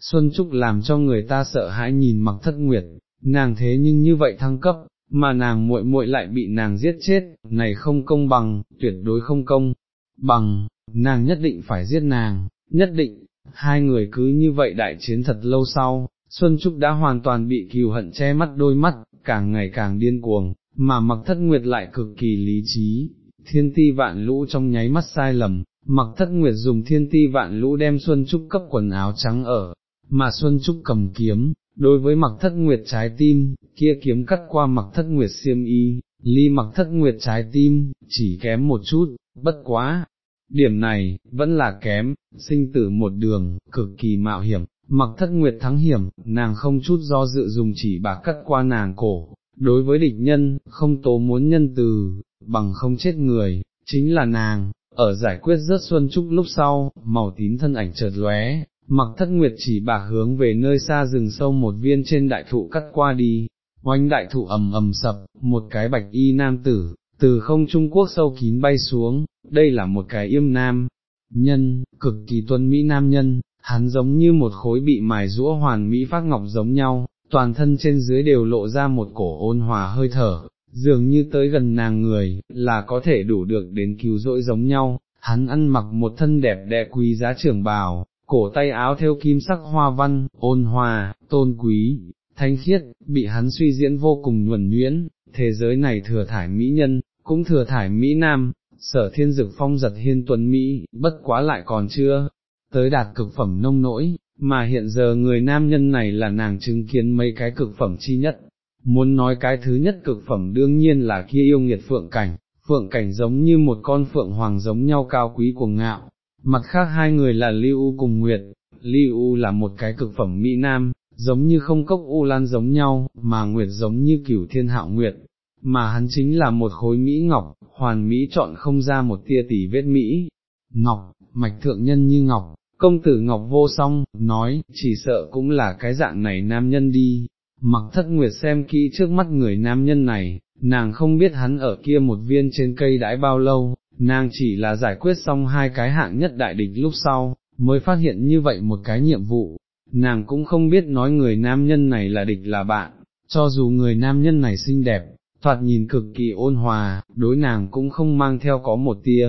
Xuân Trúc làm cho người ta sợ hãi nhìn mặc thất nguyệt, nàng thế nhưng như vậy thăng cấp, mà nàng muội muội lại bị nàng giết chết, này không công bằng, tuyệt đối không công, bằng, nàng nhất định phải giết nàng, nhất định, hai người cứ như vậy đại chiến thật lâu sau, Xuân Trúc đã hoàn toàn bị kiều hận che mắt đôi mắt, càng ngày càng điên cuồng, mà mặc thất nguyệt lại cực kỳ lý trí, thiên ti vạn lũ trong nháy mắt sai lầm, mặc thất nguyệt dùng thiên ti vạn lũ đem Xuân Trúc cấp quần áo trắng ở, mà Xuân Trúc cầm kiếm, đối với mặc thất nguyệt trái tim, kia kiếm cắt qua mặc thất nguyệt xiêm y, ly mặc thất nguyệt trái tim, chỉ kém một chút, bất quá. Điểm này, vẫn là kém, sinh tử một đường, cực kỳ mạo hiểm, mặc thất nguyệt thắng hiểm, nàng không chút do dự dùng chỉ bạc cắt qua nàng cổ, đối với địch nhân, không tố muốn nhân từ, bằng không chết người, chính là nàng, ở giải quyết rớt xuân trúc lúc sau, màu tím thân ảnh chợt lóe, mặc thất nguyệt chỉ bạc hướng về nơi xa rừng sâu một viên trên đại thụ cắt qua đi, oanh đại thụ ầm ầm sập, một cái bạch y nam tử, từ không Trung Quốc sâu kín bay xuống, đây là một cái yêm nam, nhân, cực kỳ tuân Mỹ nam nhân, hắn giống như một khối bị mài rũa hoàn Mỹ phát ngọc giống nhau, toàn thân trên dưới đều lộ ra một cổ ôn hòa hơi thở, dường như tới gần nàng người, là có thể đủ được đến cứu rỗi giống nhau, hắn ăn mặc một thân đẹp đẽ quý giá trưởng bào, cổ tay áo theo kim sắc hoa văn, ôn hòa, tôn quý, thanh khiết, bị hắn suy diễn vô cùng nhuần nhuyễn, thế giới này thừa thải mỹ nhân, cũng thừa thải mỹ nam, sở thiên dực phong giật hiên tuấn Mỹ, bất quá lại còn chưa, tới đạt cực phẩm nông nỗi, mà hiện giờ người nam nhân này là nàng chứng kiến mấy cái cực phẩm chi nhất. Muốn nói cái thứ nhất cực phẩm đương nhiên là kia yêu nghiệt phượng cảnh, phượng cảnh giống như một con phượng hoàng giống nhau cao quý cuồng ngạo, mặt khác hai người là Lưu U cùng Nguyệt, Lưu U là một cái cực phẩm Mỹ Nam, giống như không cốc U Lan giống nhau, mà Nguyệt giống như cửu thiên hạo Nguyệt, mà hắn chính là một khối Mỹ Ngọc, hoàn Mỹ chọn không ra một tia tỷ vết Mỹ, Ngọc, mạch thượng nhân như Ngọc, công tử Ngọc vô song, nói, chỉ sợ cũng là cái dạng này nam nhân đi, mặc thất Nguyệt xem kỹ trước mắt người nam nhân này, nàng không biết hắn ở kia một viên trên cây đãi bao lâu, nàng chỉ là giải quyết xong hai cái hạng nhất đại địch lúc sau, mới phát hiện như vậy một cái nhiệm vụ, nàng cũng không biết nói người nam nhân này là địch là bạn, cho dù người nam nhân này xinh đẹp, thoạt nhìn cực kỳ ôn hòa, đối nàng cũng không mang theo có một tia,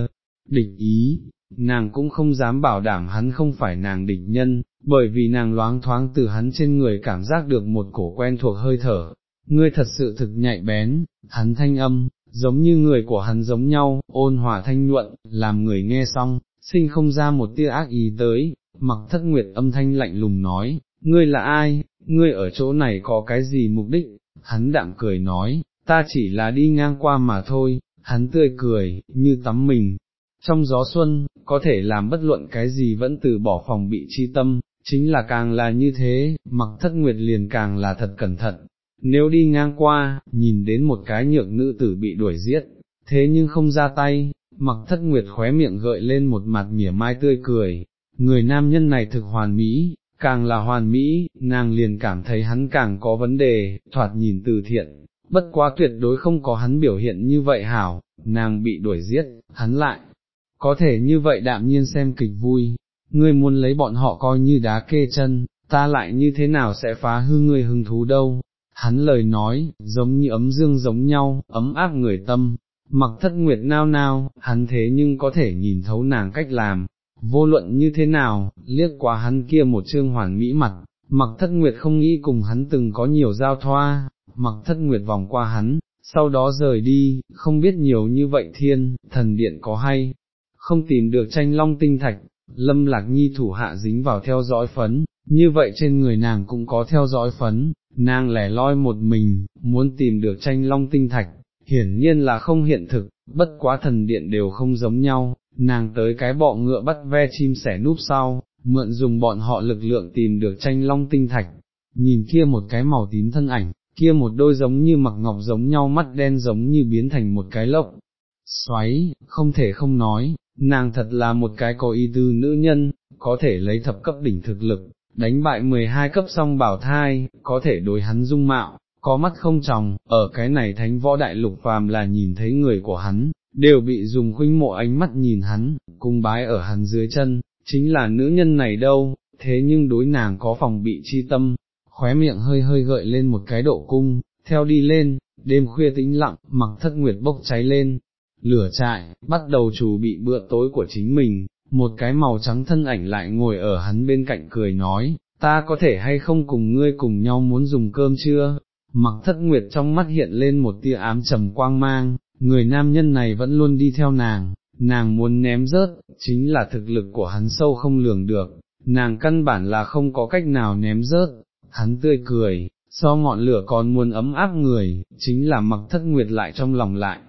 địch ý, nàng cũng không dám bảo đảm hắn không phải nàng địch nhân, bởi vì nàng loáng thoáng từ hắn trên người cảm giác được một cổ quen thuộc hơi thở, ngươi thật sự thực nhạy bén, hắn thanh âm, giống như người của hắn giống nhau, ôn hòa thanh nhuận, làm người nghe xong, sinh không ra một tia ác ý tới, mặc thất nguyệt âm thanh lạnh lùng nói, ngươi là ai, ngươi ở chỗ này có cái gì mục đích, hắn đạm cười nói, ta chỉ là đi ngang qua mà thôi, hắn tươi cười, như tắm mình. Trong gió xuân, có thể làm bất luận cái gì vẫn từ bỏ phòng bị chi tâm, chính là càng là như thế, mặc thất nguyệt liền càng là thật cẩn thận, nếu đi ngang qua, nhìn đến một cái nhược nữ tử bị đuổi giết, thế nhưng không ra tay, mặc thất nguyệt khóe miệng gợi lên một mặt mỉa mai tươi cười, người nam nhân này thực hoàn mỹ, càng là hoàn mỹ, nàng liền cảm thấy hắn càng có vấn đề, thoạt nhìn từ thiện, bất quá tuyệt đối không có hắn biểu hiện như vậy hảo, nàng bị đuổi giết, hắn lại, có thể như vậy đạm nhiên xem kịch vui, ngươi muốn lấy bọn họ coi như đá kê chân, ta lại như thế nào sẽ phá hư ngươi hứng thú đâu, hắn lời nói, giống như ấm dương giống nhau, ấm áp người tâm, mặc thất nguyệt nao nao, hắn thế nhưng có thể nhìn thấu nàng cách làm, vô luận như thế nào, liếc qua hắn kia một trương hoàn mỹ mặt, mặc thất nguyệt không nghĩ cùng hắn từng có nhiều giao thoa, mặc thất nguyệt vòng qua hắn, sau đó rời đi, không biết nhiều như vậy thiên, thần điện có hay, không tìm được tranh long tinh thạch, lâm lạc nhi thủ hạ dính vào theo dõi phấn, như vậy trên người nàng cũng có theo dõi phấn, nàng lẻ loi một mình, muốn tìm được tranh long tinh thạch, hiển nhiên là không hiện thực, bất quá thần điện đều không giống nhau, nàng tới cái bọ ngựa bắt ve chim sẻ núp sau, mượn dùng bọn họ lực lượng tìm được tranh long tinh thạch, nhìn kia một cái màu tím thân ảnh, kia một đôi giống như mặc ngọc giống nhau mắt đen giống như biến thành một cái lốc, xoáy, không thể không nói, nàng thật là một cái có ý tư nữ nhân, có thể lấy thập cấp đỉnh thực lực, đánh bại 12 cấp song bảo thai, có thể đối hắn dung mạo, có mắt không tròng, ở cái này thánh võ đại lục phàm là nhìn thấy người của hắn, đều bị dùng khuynh mộ ánh mắt nhìn hắn, cung bái ở hắn dưới chân, chính là nữ nhân này đâu, thế nhưng đối nàng có phòng bị chi tâm, khóe miệng hơi hơi gợi lên một cái độ cung, theo đi lên, đêm khuya tĩnh lặng, mặc thất nguyệt bốc cháy lên, lửa trại, bắt đầu chủ bị bữa tối của chính mình, một cái màu trắng thân ảnh lại ngồi ở hắn bên cạnh cười nói, ta có thể hay không cùng ngươi cùng nhau muốn dùng cơm chưa? Mặc thất nguyệt trong mắt hiện lên một tia ám trầm quang mang, người nam nhân này vẫn luôn đi theo nàng, nàng muốn ném rớt, chính là thực lực của hắn sâu không lường được, nàng căn bản là không có cách nào ném rớt, hắn tươi cười, so ngọn lửa còn muốn ấm áp người, chính là mặc thất nguyệt lại trong lòng lại,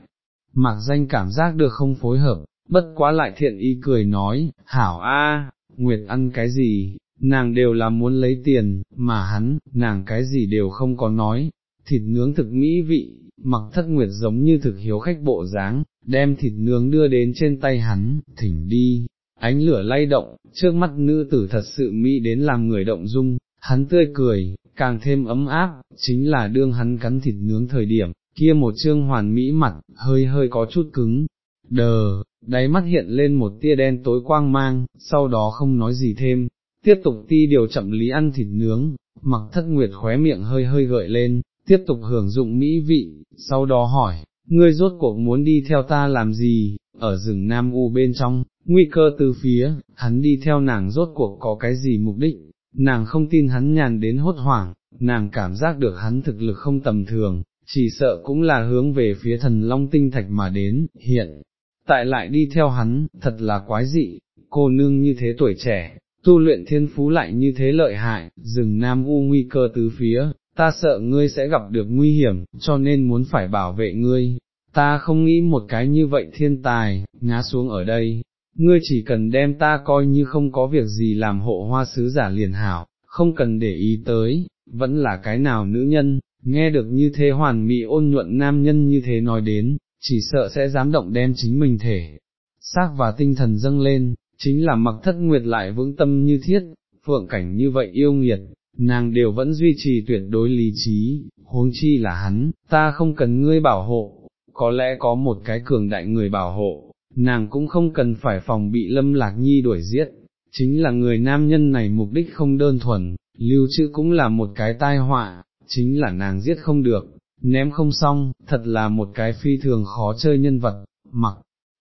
mặc danh cảm giác được không phối hợp, bất quá lại thiện ý cười nói, hảo a, Nguyệt ăn cái gì, nàng đều là muốn lấy tiền, mà hắn, nàng cái gì đều không có nói, thịt nướng thực mỹ vị, mặc thất Nguyệt giống như thực hiếu khách bộ dáng, đem thịt nướng đưa đến trên tay hắn, thỉnh đi, ánh lửa lay động, trước mắt nữ tử thật sự mỹ đến làm người động dung, hắn tươi cười, càng thêm ấm áp, chính là đương hắn cắn thịt nướng thời điểm, kia một trương hoàn mỹ mặt, hơi hơi có chút cứng, đờ, đáy mắt hiện lên một tia đen tối quang mang, sau đó không nói gì thêm, tiếp tục ti điều chậm lý ăn thịt nướng, mặc thất nguyệt khóe miệng hơi hơi gợi lên, tiếp tục hưởng dụng mỹ vị, sau đó hỏi, ngươi rốt cuộc muốn đi theo ta làm gì, ở rừng Nam U bên trong, nguy cơ từ phía, hắn đi theo nàng rốt cuộc có cái gì mục đích, nàng không tin hắn nhàn đến hốt hoảng, nàng cảm giác được hắn thực lực không tầm thường, chỉ sợ cũng là hướng về phía thần long tinh thạch mà đến, hiện, tại lại đi theo hắn, thật là quái dị, cô nương như thế tuổi trẻ, tu luyện thiên phú lại như thế lợi hại, rừng Nam U nguy cơ tứ phía, ta sợ ngươi sẽ gặp được nguy hiểm, cho nên muốn phải bảo vệ ngươi, ta không nghĩ một cái như vậy thiên tài, ngã xuống ở đây, ngươi chỉ cần đem ta coi như không có việc gì làm hộ hoa sứ giả liền hảo, không cần để ý tới, vẫn là cái nào nữ nhân, nghe được như thế hoàn mỹ ôn nhuận nam nhân như thế nói đến, chỉ sợ sẽ dám động đem chính mình thể, xác và tinh thần dâng lên, chính là mặc thất nguyệt lại vững tâm như thiết, phượng cảnh như vậy yêu nghiệt, nàng đều vẫn duy trì tuyệt đối lý trí, huống chi là hắn, ta không cần ngươi bảo hộ, có lẽ có một cái cường đại người bảo hộ, nàng cũng không cần phải phòng bị lâm lạc nhi đuổi giết, chính là người nam nhân này mục đích không đơn thuần, lưu trữ cũng là một cái tai họa, chính là nàng giết không được, ném không xong, thật là một cái phi thường khó chơi nhân vật, mặc.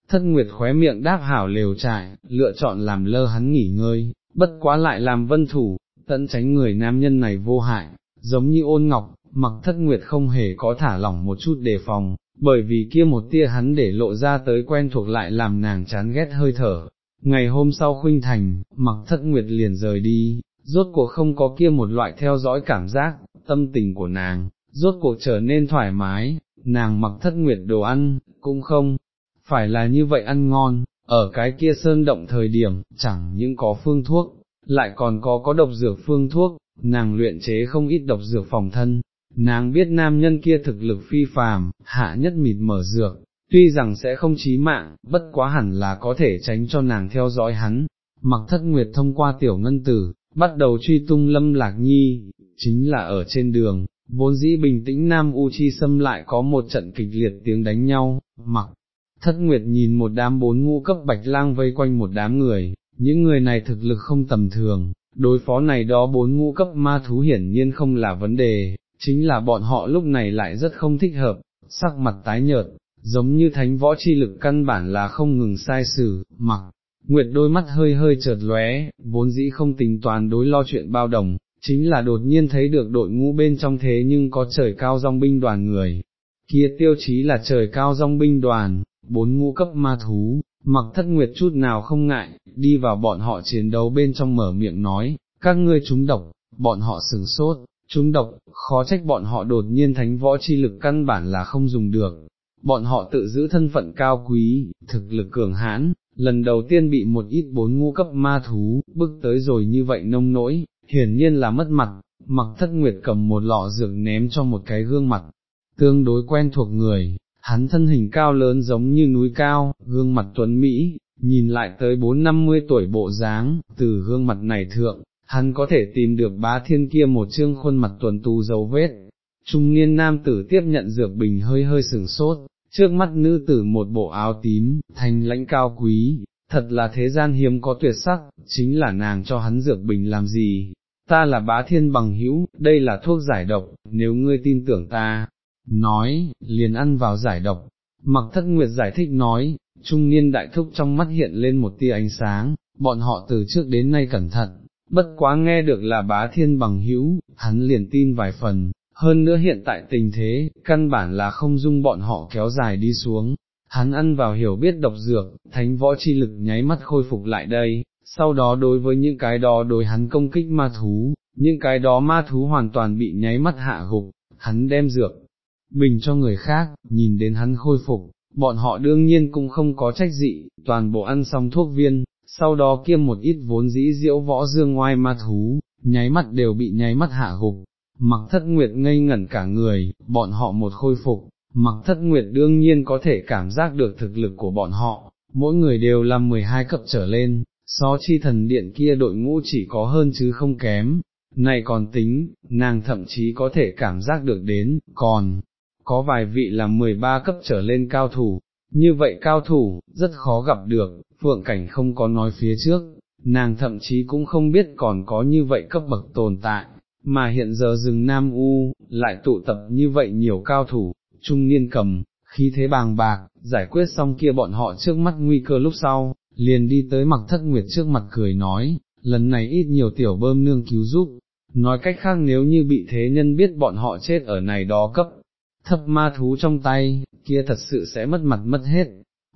Thất Nguyệt khóe miệng đáp hảo lều trại, lựa chọn làm lơ hắn nghỉ ngơi, bất quá lại làm vân thủ, tận tránh người nam nhân này vô hại, giống như ôn ngọc, mặc thất nguyệt không hề có thả lỏng một chút đề phòng, bởi vì kia một tia hắn để lộ ra tới quen thuộc lại làm nàng chán ghét hơi thở. Ngày hôm sau khuynh thành, mặc thất nguyệt liền rời đi, rốt cuộc không có kia một loại theo dõi cảm giác, tâm tình của nàng, rốt cuộc trở nên thoải mái, nàng mặc thất nguyệt đồ ăn, cũng không, phải là như vậy ăn ngon, ở cái kia sơn động thời điểm, chẳng những có phương thuốc, lại còn có có độc dược phương thuốc, nàng luyện chế không ít độc dược phòng thân, nàng biết nam nhân kia thực lực phi phàm, hạ nhất mịt mở dược, tuy rằng sẽ không chí mạng, bất quá hẳn là có thể tránh cho nàng theo dõi hắn, mặc thất nguyệt thông qua tiểu ngân tử, bắt đầu truy tung lâm lạc nhi, chính là ở trên đường, vốn dĩ bình tĩnh nam u chi Sâm lại có một trận kịch liệt tiếng đánh nhau, mặc. Thất Nguyệt nhìn một đám bốn ngũ cấp bạch lang vây quanh một đám người, những người này thực lực không tầm thường, đối phó này đó bốn ngũ cấp ma thú hiển nhiên không là vấn đề, chính là bọn họ lúc này lại rất không thích hợp, sắc mặt tái nhợt, giống như thánh võ chi lực căn bản là không ngừng sai sử, mặc, nguyệt đôi mắt hơi hơi chợt lóe, vốn dĩ không tính toán đối lo chuyện bao đồng, chính là đột nhiên thấy được đội ngũ bên trong thế nhưng có trời cao dòng binh đoàn người, kia tiêu chí là trời cao dòng binh đoàn, bốn ngũ cấp ma thú, mặc thất nguyệt chút nào không ngại, đi vào bọn họ chiến đấu bên trong mở miệng nói, các ngươi trúng độc, bọn họ sừng sốt, trúng độc, khó trách bọn họ đột nhiên thánh võ chi lực căn bản là không dùng được, bọn họ tự giữ thân phận cao quý, thực lực cường hãn, lần đầu tiên bị một ít bốn ngu cấp ma thú, bước tới rồi như vậy nông nỗi, hiển nhiên là mất mặt, mặc thất nguyệt cầm một lọ dược ném cho một cái gương mặt, tương đối quen thuộc người, hắn thân hình cao lớn giống như núi cao, gương mặt tuấn Mỹ, nhìn lại tới bốn năm mươi tuổi bộ dáng, từ gương mặt này thượng, hắn có thể tìm được bá thiên kia một chương khuôn mặt tuần tu dấu vết. Trung niên nam tử tiếp nhận dược bình hơi hơi sừng sốt, trước mắt nữ tử một bộ áo tím, thanh lãnh cao quý, thật là thế gian hiếm có tuyệt sắc, chính là nàng cho hắn dược bình làm gì, ta là bá thiên bằng hữu, đây là thuốc giải độc, nếu ngươi tin tưởng ta, nói, liền ăn vào giải độc, mặc thất nguyệt giải thích nói, trung niên đại thúc trong mắt hiện lên một tia ánh sáng, bọn họ từ trước đến nay cẩn thận, bất quá nghe được là bá thiên bằng hữu, hắn liền tin vài phần, hơn nữa hiện tại tình thế, căn bản là không dung bọn họ kéo dài đi xuống, hắn ăn vào hiểu biết độc dược, thánh võ chi lực nháy mắt khôi phục lại đây, sau đó đối với những cái đó đối hắn công kích ma thú, những cái đó ma thú hoàn toàn bị nháy mắt hạ gục, hắn đem dược, bình cho người khác, nhìn đến hắn khôi phục, bọn họ đương nhiên cũng không có trách dị, toàn bộ ăn xong thuốc viên, sau đó kiêm một ít vốn dĩ diễu võ dương ngoai ma thú, nháy mắt đều bị nháy mắt hạ gục, mặc thất nguyệt ngây ngẩn cả người, bọn họ một khôi phục, mặc thất nguyệt đương nhiên có thể cảm giác được thực lực của bọn họ, mỗi người đều là 12 cấp trở lên, so chi thần điện kia đội ngũ chỉ có hơn chứ không kém, này còn tính, nàng thậm chí có thể cảm giác được đến, còn, có vài vị là 13 cấp trở lên cao thủ, như vậy cao thủ, rất khó gặp được, phượng cảnh không có nói phía trước, nàng thậm chí cũng không biết còn có như vậy cấp bậc tồn tại, mà hiện giờ rừng Nam U, lại tụ tập như vậy nhiều cao thủ, trung niên cầm, khí thế bàng bạc, giải quyết xong kia bọn họ trước mắt nguy cơ lúc sau, liền đi tới mặc thất nguyệt trước mặt cười nói, lần này ít nhiều tiểu bơm nương cứu giúp, nói cách khác nếu như bị thế nhân biết bọn họ chết ở này đó cấp, thấp ma thú trong tay, kia thật sự sẽ mất mặt mất hết.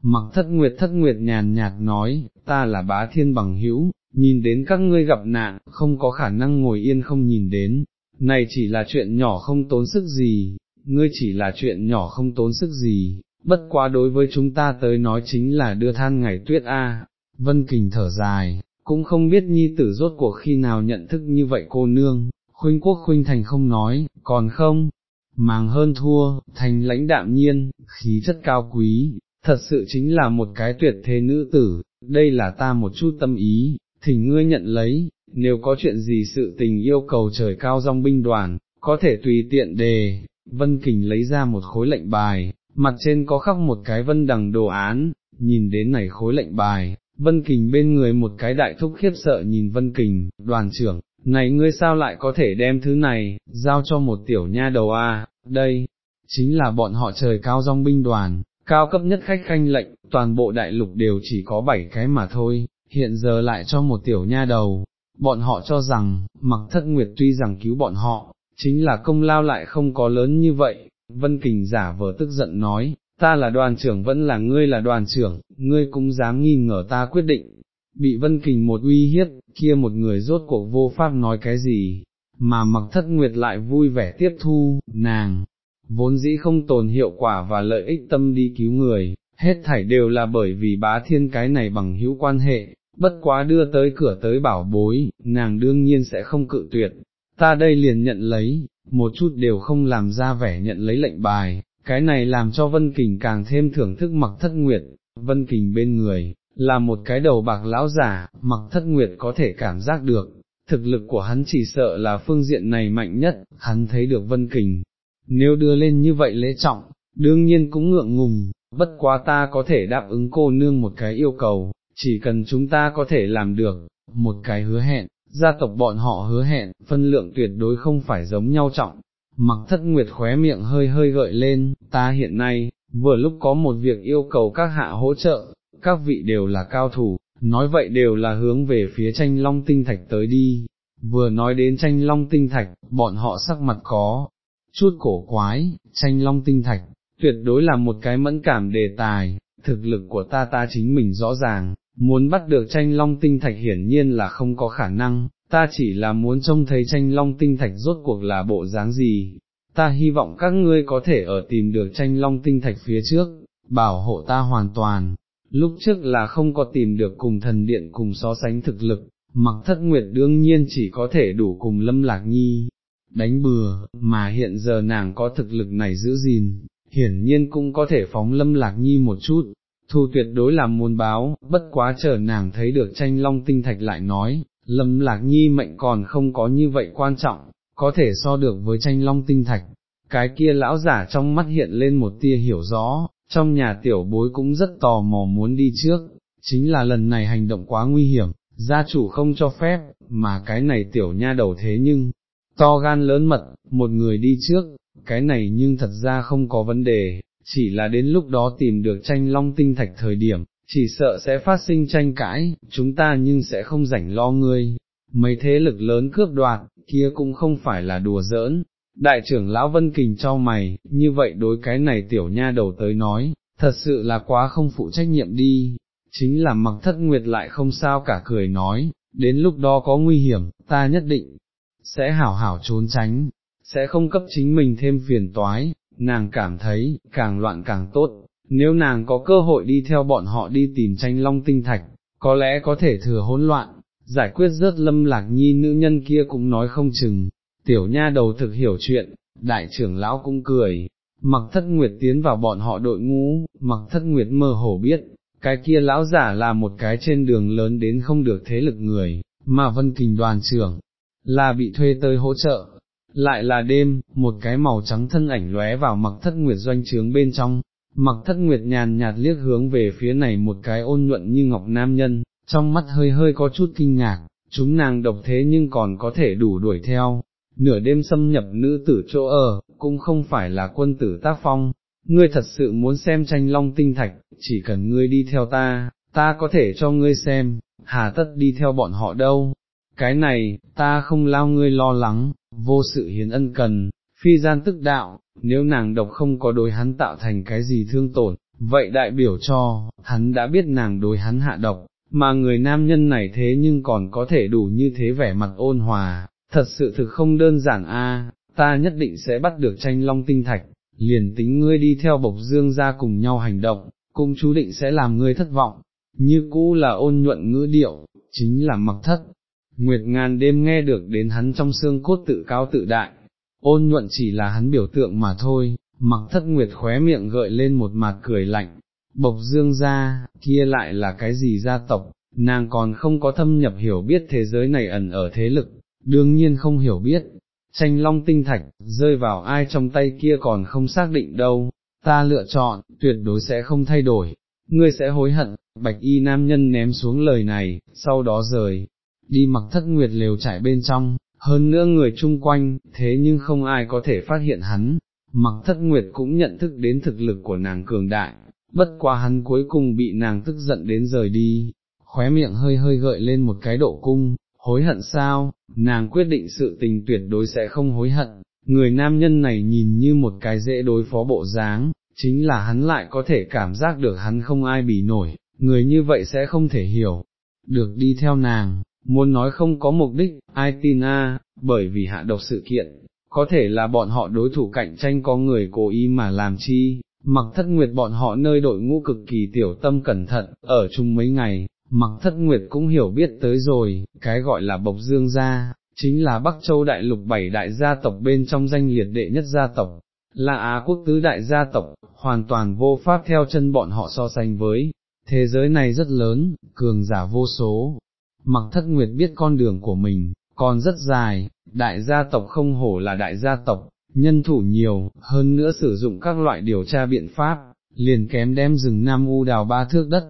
Mặc thất nguyệt thất nguyệt nhàn nhạt nói, ta là bá thiên bằng hữu, nhìn đến các ngươi gặp nạn, không có khả năng ngồi yên không nhìn đến, này chỉ là chuyện nhỏ không tốn sức gì, ngươi chỉ là chuyện nhỏ không tốn sức gì, bất quá đối với chúng ta tới nói chính là đưa than ngày tuyết A, Vân Kình thở dài, cũng không biết nhi tử rốt cuộc khi nào nhận thức như vậy cô nương, khuynh quốc khuynh thành không nói, còn không, màng hơn thua, thành lãnh đạm nhiên, khí chất cao quý, thật sự chính là một cái tuyệt thế nữ tử, đây là ta một chút tâm ý, thỉnh ngươi nhận lấy, nếu có chuyện gì sự tình yêu cầu trời cao dòng binh đoàn, có thể tùy tiện đề, Vân Kình lấy ra một khối lệnh bài, mặt trên có khắc một cái vân đằng đồ án, nhìn đến này khối lệnh bài, Vân Kình bên người một cái đại thúc khiếp sợ nhìn Vân Kình, đoàn trưởng, này ngươi sao lại có thể đem thứ này, giao cho một tiểu nha đầu a? đây, chính là bọn họ trời cao dòng binh đoàn, cao cấp nhất khách khanh lệnh, toàn bộ đại lục đều chỉ có bảy cái mà thôi, hiện giờ lại cho một tiểu nha đầu, bọn họ cho rằng, mặc thất nguyệt tuy rằng cứu bọn họ, chính là công lao lại không có lớn như vậy, Vân Kình giả vờ tức giận nói, ta là đoàn trưởng vẫn là ngươi là đoàn trưởng, ngươi cũng dám nghi ngờ ta quyết định, bị Vân Kình một uy hiếp, kia một người rốt cuộc vô pháp nói cái gì, mà mặc thất nguyệt lại vui vẻ tiếp thu, nàng, vốn dĩ không tồn hiệu quả và lợi ích tâm đi cứu người, hết thảy đều là bởi vì bá thiên cái này bằng hữu quan hệ, bất quá đưa tới cửa tới bảo bối, nàng đương nhiên sẽ không cự tuyệt, ta đây liền nhận lấy, một chút đều không làm ra vẻ nhận lấy lệnh bài, cái này làm cho Vân Kình càng thêm thưởng thức mặc thất nguyệt, Vân Kình bên người, là một cái đầu bạc lão giả, mặc thất nguyệt có thể cảm giác được, thực lực của hắn chỉ sợ là phương diện này mạnh nhất, hắn thấy được Vân Kình, nếu đưa lên như vậy lễ trọng, đương nhiên cũng ngượng ngùng, bất quá ta có thể đáp ứng cô nương một cái yêu cầu, chỉ cần chúng ta có thể làm được, một cái hứa hẹn, gia tộc bọn họ hứa hẹn, phân lượng tuyệt đối không phải giống nhau trọng. Mặc thất nguyệt khóe miệng hơi hơi gợi lên, ta hiện nay, vừa lúc có một việc yêu cầu các hạ hỗ trợ, các vị đều là cao thủ, nói vậy đều là hướng về phía tranh long tinh thạch tới đi. Vừa nói đến tranh long tinh thạch, bọn họ sắc mặt có, chút cổ quái, tranh long tinh thạch, tuyệt đối là một cái mẫn cảm đề tài, thực lực của ta ta chính mình rõ ràng, muốn bắt được tranh long tinh thạch hiển nhiên là không có khả năng, ta chỉ là muốn trông thấy tranh long tinh thạch rốt cuộc là bộ dáng gì, ta hy vọng các ngươi có thể ở tìm được tranh long tinh thạch phía trước, bảo hộ ta hoàn toàn, lúc trước là không có tìm được cùng thần điện cùng so sánh thực lực, mặc thất nguyệt đương nhiên chỉ có thể đủ cùng lâm lạc nhi, đánh bừa, mà hiện giờ nàng có thực lực này giữ gìn, hiển nhiên cũng có thể phóng lâm lạc nhi một chút, thu tuyệt đối làm muôn báo, bất quá chờ nàng thấy được tranh long tinh thạch lại nói, lâm lạc nhi mệnh còn không có như vậy quan trọng, có thể so được với tranh long tinh thạch, cái kia lão giả trong mắt hiện lên một tia hiểu rõ, trong nhà tiểu bối cũng rất tò mò muốn đi trước, chính là lần này hành động quá nguy hiểm, gia chủ không cho phép, mà cái này tiểu nha đầu thế nhưng, to gan lớn mật, một người đi trước, cái này nhưng thật ra không có vấn đề, chỉ là đến lúc đó tìm được tranh long tinh thạch thời điểm, chỉ sợ sẽ phát sinh tranh cãi, chúng ta nhưng sẽ không rảnh lo ngươi, mấy thế lực lớn cướp đoạt, kia cũng không phải là đùa giỡn. Đại trưởng lão Vân Kình cho mày, như vậy đối cái này tiểu nha đầu tới nói, thật sự là quá không phụ trách nhiệm đi, chính là mặc thất nguyệt lại không sao cả cười nói, đến lúc đó có nguy hiểm, ta nhất định, sẽ hảo hảo trốn tránh, sẽ không cấp chính mình thêm phiền toái, nàng cảm thấy, càng loạn càng tốt, nếu nàng có cơ hội đi theo bọn họ đi tìm tranh long tinh thạch, có lẽ có thể thừa hỗn loạn, giải quyết rất lâm lạc nhi nữ nhân kia cũng nói không chừng, tiểu nha đầu thực hiểu chuyện, đại trưởng lão cũng cười, mặc thất nguyệt tiến vào bọn họ đội ngũ, mặc thất nguyệt mơ hồ biết, cái kia lão giả là một cái trên đường lớn đến không được thế lực người, mà vân kình đoàn trưởng, là bị thuê tới hỗ trợ, lại là đêm, một cái màu trắng thân ảnh lóe vào mặc thất nguyệt doanh trướng bên trong, mặc thất nguyệt nhàn nhạt liếc hướng về phía này một cái ôn nhuận như ngọc nam nhân, trong mắt hơi hơi có chút kinh ngạc, chúng nàng độc thế nhưng còn có thể đủ đuổi theo, nửa đêm xâm nhập nữ tử chỗ ở, cũng không phải là quân tử tác phong, ngươi thật sự muốn xem tranh long tinh thạch, chỉ cần ngươi đi theo ta, ta có thể cho ngươi xem, hà tất đi theo bọn họ đâu, cái này, ta không lao ngươi lo lắng, vô sự hiến ân cần, phi gian tức đạo, nếu nàng độc không có đối hắn tạo thành cái gì thương tổn, vậy đại biểu cho, hắn đã biết nàng đối hắn hạ độc, mà người nam nhân này thế nhưng còn có thể đủ như thế vẻ mặt ôn hòa, thật sự thực không đơn giản a, ta nhất định sẽ bắt được tranh long tinh thạch, liền tính ngươi đi theo bộc dương ra cùng nhau hành động, cũng chú định sẽ làm ngươi thất vọng, như cũ là ôn nhuận ngữ điệu, chính là mặc thất. Nguyệt ngàn đêm nghe được đến hắn trong xương cốt tự cao tự đại, ôn nhuận chỉ là hắn biểu tượng mà thôi, mặc thất nguyệt khóe miệng gợi lên một mặt cười lạnh, bộc dương ra, kia lại là cái gì gia tộc, nàng còn không có thâm nhập hiểu biết thế giới này ẩn ở thế lực, đương nhiên không hiểu biết, tranh long tinh thạch, rơi vào ai trong tay kia còn không xác định đâu, ta lựa chọn, tuyệt đối sẽ không thay đổi, ngươi sẽ hối hận, bạch y nam nhân ném xuống lời này, sau đó rời, đi mặc thất nguyệt lều trải bên trong, hơn nữa người chung quanh, thế nhưng không ai có thể phát hiện hắn, mặc thất nguyệt cũng nhận thức đến thực lực của nàng cường đại, bất quá hắn cuối cùng bị nàng tức giận đến rời đi, khóe miệng hơi hơi gợi lên một cái độ cung, hối hận sao, nàng quyết định sự tình tuyệt đối sẽ không hối hận, người nam nhân này nhìn như một cái dễ đối phó bộ dáng, chính là hắn lại có thể cảm giác được hắn không ai bị nổi, người như vậy sẽ không thể hiểu, được đi theo nàng, muốn nói không có mục đích, ai tin a, bởi vì hạ độc sự kiện, có thể là bọn họ đối thủ cạnh tranh có người cố ý mà làm chi, mặc thất nguyệt bọn họ nơi đội ngũ cực kỳ tiểu tâm cẩn thận, ở chung mấy ngày, mặc thất nguyệt cũng hiểu biết tới rồi, cái gọi là bộc dương gia, chính là Bắc Châu Đại Lục bảy đại gia tộc bên trong danh liệt đệ nhất gia tộc, là Á quốc tứ đại gia tộc, hoàn toàn vô pháp theo chân bọn họ so sánh với, thế giới này rất lớn, cường giả vô số, mặc thất nguyệt biết con đường của mình, còn rất dài, đại gia tộc không hổ là đại gia tộc, nhân thủ nhiều, hơn nữa sử dụng các loại điều tra biện pháp, liền kém đem rừng Nam U đào ba thước đất,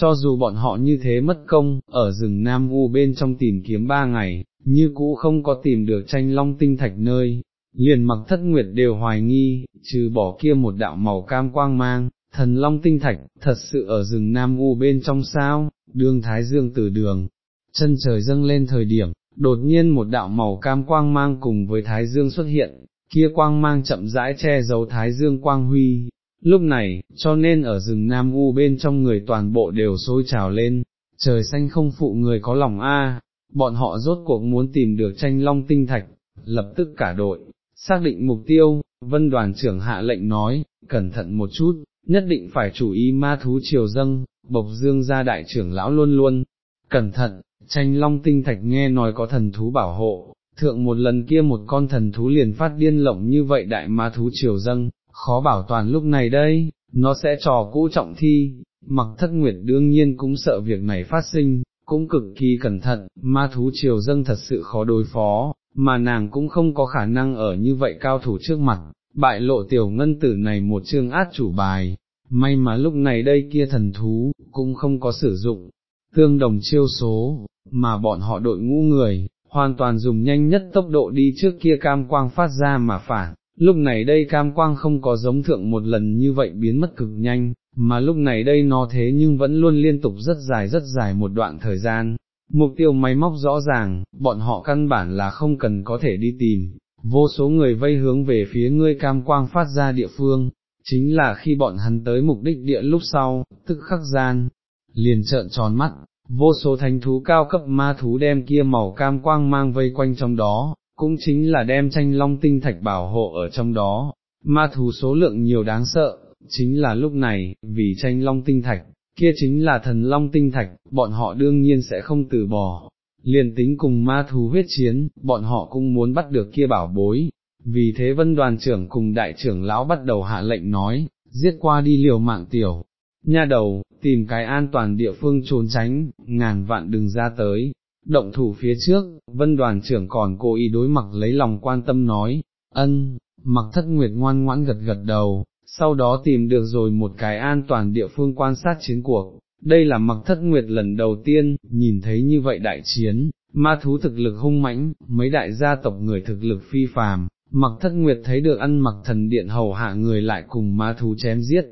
cho dù bọn họ như thế mất công, ở rừng Nam U bên trong tìm kiếm ba ngày, như cũ không có tìm được tranh long tinh thạch nơi, liền mặc thất nguyệt đều hoài nghi, trừ bỏ kia một đạo màu cam quang mang, thần long tinh thạch, thật sự ở rừng Nam U bên trong sao, đường Thái Dương từ đường, chân trời dâng lên thời điểm, đột nhiên một đạo màu cam quang mang cùng với Thái Dương xuất hiện, kia quang mang chậm rãi che giấu Thái Dương quang huy. Lúc này, cho nên ở rừng Nam U bên trong người toàn bộ đều sôi trào lên, trời xanh không phụ người có lòng a, bọn họ rốt cuộc muốn tìm được tranh long tinh thạch, lập tức cả đội, xác định mục tiêu, vân đoàn trưởng hạ lệnh nói, cẩn thận một chút, nhất định phải chú ý ma thú triều dâng, bộc dương ra đại trưởng lão luôn luôn, cẩn thận, tranh long tinh thạch nghe nói có thần thú bảo hộ, thượng một lần kia một con thần thú liền phát điên lộng như vậy đại ma thú triều dâng, khó bảo toàn lúc này đây, nó sẽ trò cũ trọng thi, mặc thất nguyệt đương nhiên cũng sợ việc này phát sinh, cũng cực kỳ cẩn thận, ma thú triều dâng thật sự khó đối phó, mà nàng cũng không có khả năng ở như vậy cao thủ trước mặt, bại lộ tiểu ngân tử này một chương át chủ bài, may mà lúc này đây kia thần thú, cũng không có sử dụng, tương đồng chiêu số, mà bọn họ đội ngũ người, hoàn toàn dùng nhanh nhất tốc độ đi trước kia cam quang phát ra mà phản, lúc này đây cam quang không có giống thượng một lần như vậy biến mất cực nhanh, mà lúc này đây nó thế nhưng vẫn luôn liên tục rất dài rất dài một đoạn thời gian. Mục tiêu máy móc rõ ràng, bọn họ căn bản là không cần có thể đi tìm, vô số người vây hướng về phía ngươi cam quang phát ra địa phương, chính là khi bọn hắn tới mục đích địa lúc sau, tức khắc gian, liền trợn tròn mắt, vô số thánh thú cao cấp ma thú đem kia màu cam quang mang vây quanh trong đó, cũng chính là đem tranh long tinh thạch bảo hộ ở trong đó, ma thú số lượng nhiều đáng sợ, chính là lúc này, vì tranh long tinh thạch, kia chính là thần long tinh thạch, bọn họ đương nhiên sẽ không từ bỏ. Liền tính cùng ma thú huyết chiến, bọn họ cũng muốn bắt được kia bảo bối, vì thế vân đoàn trưởng cùng đại trưởng lão bắt đầu hạ lệnh nói, giết qua đi liều mạng tiểu, nha đầu, tìm cái an toàn địa phương trốn tránh, ngàn vạn đừng ra tới, động thủ phía trước, vân đoàn trưởng còn cố ý đối mặt lấy lòng quan tâm nói, ân, mặc thất nguyệt ngoan ngoãn gật gật đầu, sau đó tìm được rồi một cái an toàn địa phương quan sát chiến cuộc. Đây là mặc thất nguyệt lần đầu tiên, nhìn thấy như vậy đại chiến, ma thú thực lực hung mãnh, mấy đại gia tộc người thực lực phi phàm, mặc thất nguyệt thấy được ăn mặc thần điện hầu hạ người lại cùng ma thú chém giết,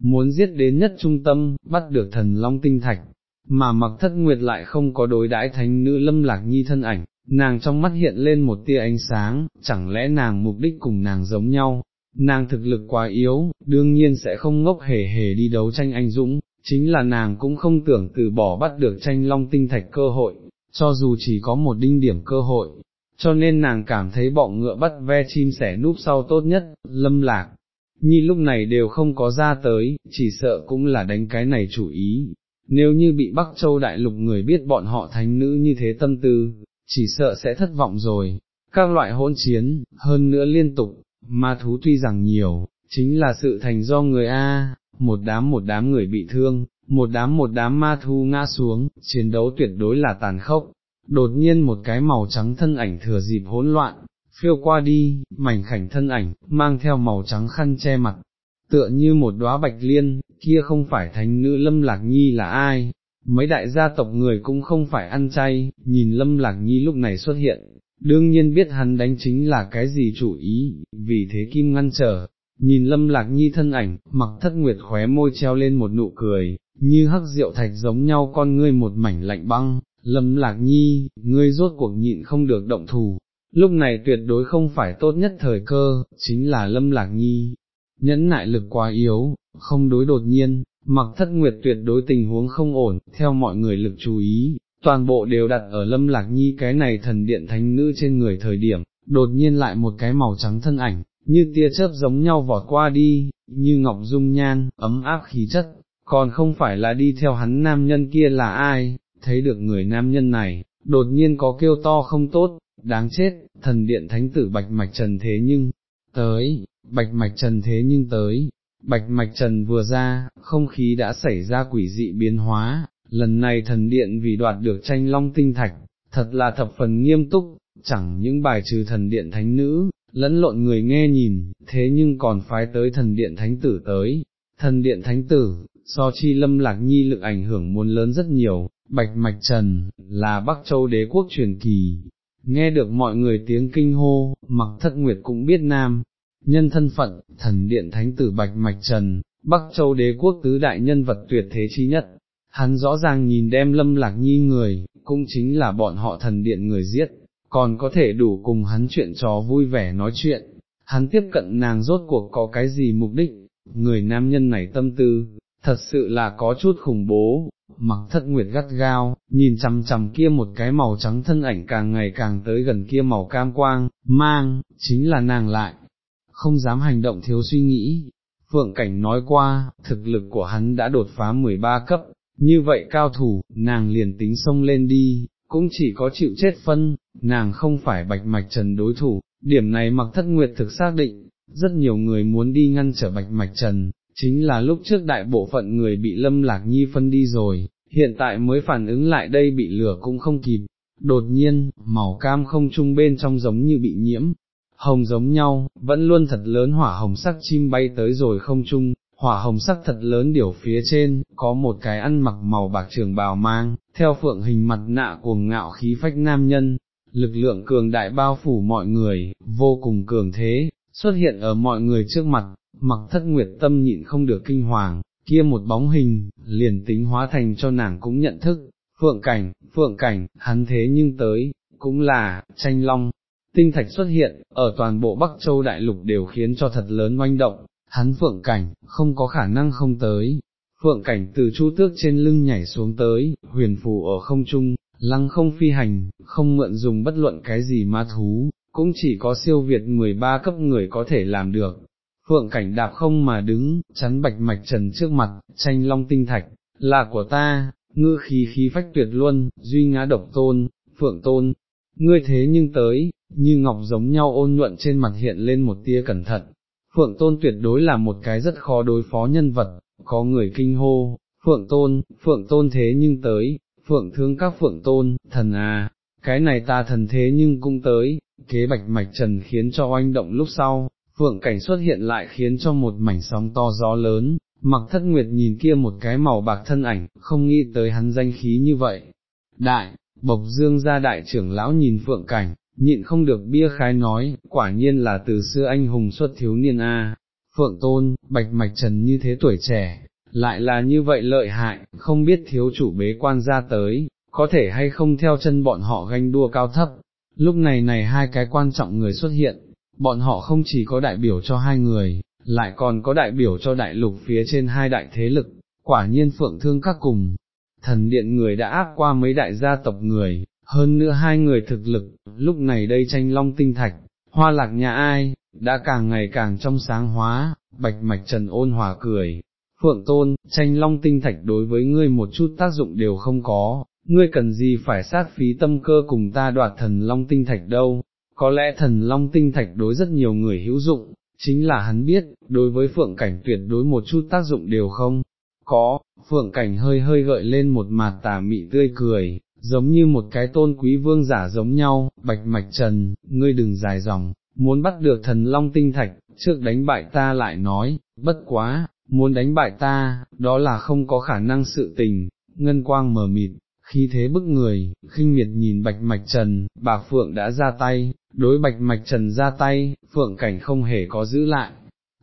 muốn giết đến nhất trung tâm, bắt được thần long tinh thạch, mà mặc thất nguyệt lại không có đối đãi thánh nữ lâm lạc nhi thân ảnh, nàng trong mắt hiện lên một tia ánh sáng, chẳng lẽ nàng mục đích cùng nàng giống nhau, nàng thực lực quá yếu, đương nhiên sẽ không ngốc hề hề đi đấu tranh anh dũng, chính là nàng cũng không tưởng từ bỏ bắt được tranh long tinh thạch cơ hội, cho dù chỉ có một đinh điểm cơ hội, cho nên nàng cảm thấy bọng ngựa bắt ve chim sẻ núp sau tốt nhất, lâm lạc. Nhi lúc này đều không có ra tới, chỉ sợ cũng là đánh cái này chủ ý, nếu như bị Bắc Châu Đại Lục người biết bọn họ thánh nữ như thế tâm tư, chỉ sợ sẽ thất vọng rồi, các loại hỗn chiến, hơn nữa liên tục, ma thú tuy rằng nhiều, chính là sự thành do người A, một đám một đám người bị thương, một đám một đám ma thú ngã xuống, chiến đấu tuyệt đối là tàn khốc, đột nhiên một cái màu trắng thân ảnh thừa dịp hỗn loạn, phiêu qua đi, mảnh khảnh thân ảnh, mang theo màu trắng khăn che mặt, tựa như một đóa bạch liên, kia không phải thánh nữ lâm lạc nhi là ai, mấy đại gia tộc người cũng không phải ăn chay, nhìn lâm lạc nhi lúc này xuất hiện, đương nhiên biết hắn đánh chính là cái gì chủ ý, vì thế kim ngăn trở, nhìn lâm lạc nhi thân ảnh, mặc thất nguyệt khóe môi treo lên một nụ cười, như hắc rượu thạch giống nhau con ngươi một mảnh lạnh băng, lâm lạc nhi, ngươi rốt cuộc nhịn không được động thủ, lúc này tuyệt đối không phải tốt nhất thời cơ, chính là lâm lạc nhi, nhẫn nại lực quá yếu, không đối đột nhiên, mặc thất nguyệt tuyệt đối tình huống không ổn, theo mọi người lực chú ý, toàn bộ đều đặt ở lâm lạc nhi cái này thần điện thánh nữ trên người thời điểm, đột nhiên lại một cái màu trắng thân ảnh, như tia chớp giống nhau vọt qua đi, như ngọc dung nhan, ấm áp khí chất, còn không phải là đi theo hắn nam nhân kia là ai, thấy được người nam nhân này, đột nhiên có kêu to không tốt, đáng chết, thần điện thánh tử bạch mạch trần thế nhưng, tới, bạch mạch trần thế nhưng tới, bạch mạch trần vừa ra, không khí đã xảy ra quỷ dị biến hóa, lần này thần điện vì đoạt được tranh long tinh thạch, thật là thập phần nghiêm túc, chẳng những bài trừ thần điện thánh nữ, lẫn lộn người nghe nhìn, thế nhưng còn phái tới thần điện thánh tử tới, thần điện thánh tử, so chi lâm lạc nhi lực ảnh hưởng muốn lớn rất nhiều, bạch mạch trần, là Bắc Châu đế quốc truyền kỳ. Nghe được mọi người tiếng kinh hô, mặc thất nguyệt cũng biết nam, nhân thân phận, thần điện thánh tử Bạch Mạch Trần, Bắc Châu đế quốc tứ đại nhân vật tuyệt thế chi nhất, hắn rõ ràng nhìn đem lâm lạc nhi người, cũng chính là bọn họ thần điện người giết, còn có thể đủ cùng hắn chuyện trò vui vẻ nói chuyện, hắn tiếp cận nàng rốt cuộc có cái gì mục đích, người nam nhân này tâm tư, thật sự là có chút khủng bố, mặc thất nguyệt gắt gao, nhìn chằm chằm kia một cái màu trắng thân ảnh càng ngày càng tới gần kia màu cam quang, mang, chính là nàng lại, không dám hành động thiếu suy nghĩ. Phượng Cảnh nói qua, thực lực của hắn đã đột phá 13 cấp, như vậy cao thủ, nàng liền tính xông lên đi, cũng chỉ có chịu chết phân, nàng không phải bạch mạch trần đối thủ, điểm này mặc thất nguyệt thực xác định, rất nhiều người muốn đi ngăn trở bạch mạch trần, chính là lúc trước đại bộ phận người bị lâm lạc nhi phân đi rồi, hiện tại mới phản ứng lại đây bị lửa cũng không kịp, đột nhiên, màu cam không trung bên trong giống như bị nhiễm, hồng giống nhau, vẫn luôn thật lớn hỏa hồng sắc chim bay tới rồi không trung, hỏa hồng sắc thật lớn điểu phía trên, có một cái ăn mặc màu bạc trường bào mang, theo phượng hình mặt nạ cuồng ngạo khí phách nam nhân, lực lượng cường đại bao phủ mọi người, vô cùng cường thế, xuất hiện ở mọi người trước mặt, mặc thất nguyệt tâm nhịn không được kinh hoàng, kia một bóng hình, liền tính hóa thành cho nàng cũng nhận thức, phượng cảnh, phượng cảnh, hắn thế nhưng tới, cũng là, tranh long, tinh thạch xuất hiện, ở toàn bộ Bắc Châu Đại Lục đều khiến cho thật lớn oanh động, hắn phượng cảnh, không có khả năng không tới. Phượng cảnh từ chu tước trên lưng nhảy xuống tới, huyền phù ở không trung, lăng không phi hành, không mượn dùng bất luận cái gì ma thú, cũng chỉ có siêu việt 13 cấp người có thể làm được. Phượng cảnh đạp không mà đứng, chắn bạch mạch trần trước mặt, tranh long tinh thạch, là của ta, ngư khí khí phách tuyệt luôn, duy ngã độc tôn, phượng tôn, ngươi thế nhưng tới, như ngọc giống nhau ôn nhuận trên mặt hiện lên một tia cẩn thận. Phượng Tôn tuyệt đối là một cái rất khó đối phó nhân vật, có người kinh hô, Phượng Tôn, Phượng Tôn thế nhưng tới, Phượng thương các Phượng Tôn, thần à, cái này ta thần thế nhưng cũng tới, kế bạch mạch trần khiến cho oanh động lúc sau, phượng cảnh xuất hiện lại khiến cho một mảnh sóng to gió lớn, mặc thất nguyệt nhìn kia một cái màu bạc thân ảnh, không nghĩ tới hắn danh khí như vậy. Đại, bộc dương gia đại trưởng lão nhìn phượng cảnh, nhịn không được bia khái nói, quả nhiên là từ xưa anh hùng xuất thiếu niên A, phượng tôn, bạch mạch trần như thế tuổi trẻ, lại là như vậy lợi hại, không biết thiếu chủ bế quan ra tới, có thể hay không theo chân bọn họ ganh đua cao thấp. Lúc này này hai cái quan trọng người xuất hiện, bọn họ không chỉ có đại biểu cho hai người, lại còn có đại biểu cho đại lục phía trên hai đại thế lực, quả nhiên phượng thương các cùng. Thần điện người đã áp qua mấy đại gia tộc người, hơn nữa hai người thực lực, lúc này đây tranh long tinh thạch, hoa lạc nhà ai, đã càng ngày càng trong sáng hóa, bạch mạch trần ôn hòa cười. Phượng tôn, tranh long tinh thạch đối với ngươi một chút tác dụng đều không có, ngươi cần gì phải sát phí tâm cơ cùng ta đoạt thần long tinh thạch đâu, có lẽ thần long tinh thạch đối rất nhiều người hữu dụng, chính là hắn biết, đối với phượng cảnh tuyệt đối một chút tác dụng đều không. Có, phượng cảnh hơi hơi gợi lên một mặt tà mị tươi cười, giống như một cái tôn quý vương giả giống nhau, bạch mạch trần, ngươi đừng dài dòng, muốn bắt được thần long tinh thạch, trước đánh bại ta lại nói, bất quá, muốn đánh bại ta, đó là không có khả năng sự tình, ngân quang mờ mịt, khi thế bức người, khinh miệt nhìn bạch mạch trần, bà phượng đã ra tay, đối bạch mạch trần ra tay, phượng cảnh không hề có giữ lại,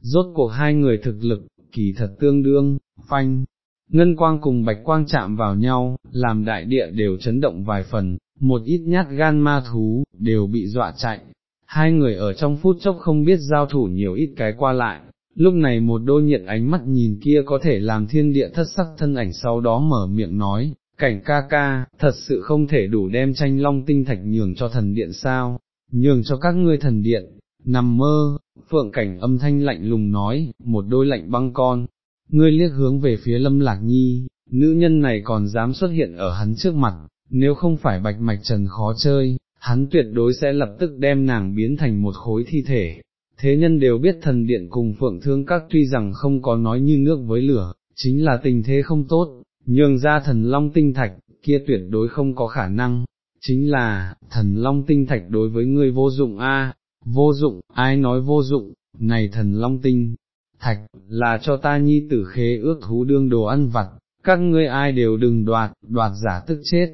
rốt cuộc hai người thực lực, kỳ thật tương đương, phanh, ngân quang cùng bạch quang chạm vào nhau, làm đại địa đều chấn động vài phần, một ít nhát gan ma thú, đều bị dọa chạy, hai người ở trong phút chốc không biết giao thủ nhiều ít cái qua lại. Lúc này một đôi nhiệt ánh mắt nhìn kia có thể làm thiên địa thất sắc thân ảnh sau đó mở miệng nói, cảnh ca ca, thật sự không thể đủ đem tranh long tinh thạch nhường cho thần điện sao, nhường cho các ngươi thần điện, nằm mơ, phượng cảnh âm thanh lạnh lùng nói, một đôi lạnh băng con, ngươi liếc hướng về phía lâm lạc nhi, nữ nhân này còn dám xuất hiện ở hắn trước mặt, nếu không phải bạch mạch trần khó chơi, hắn tuyệt đối sẽ lập tức đem nàng biến thành một khối thi thể. Thế nhân đều biết thần điện cùng phượng thương các tuy rằng không có nói như nước với lửa, chính là tình thế không tốt, nhường ra thần long tinh thạch, kia tuyệt đối không có khả năng, chính là, thần long tinh thạch đối với ngươi vô dụng a, vô dụng, ai nói vô dụng, này thần long tinh, thạch, là cho ta nhi tử khế ước thú đương đồ ăn vặt, các ngươi ai đều đừng đoạt, đoạt giả tức chết.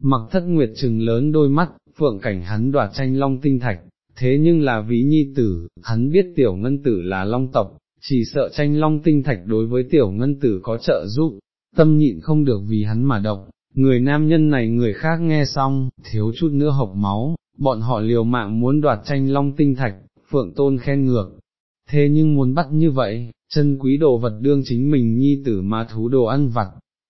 Mặc thất nguyệt trừng lớn đôi mắt, phượng cảnh hắn đoạt tranh long tinh thạch, thế nhưng là ví nhi tử, hắn biết tiểu ngân tử là long tộc, chỉ sợ tranh long tinh thạch đối với tiểu ngân tử có trợ giúp, tâm nhịn không được vì hắn mà động, người nam nhân này người khác nghe xong, thiếu chút nữa hộc máu, bọn họ liều mạng muốn đoạt tranh long tinh thạch, phượng tôn khen ngược, thế nhưng muốn bắt như vậy, chân quý đồ vật đương chính mình nhi tử mà thú đồ ăn vặt,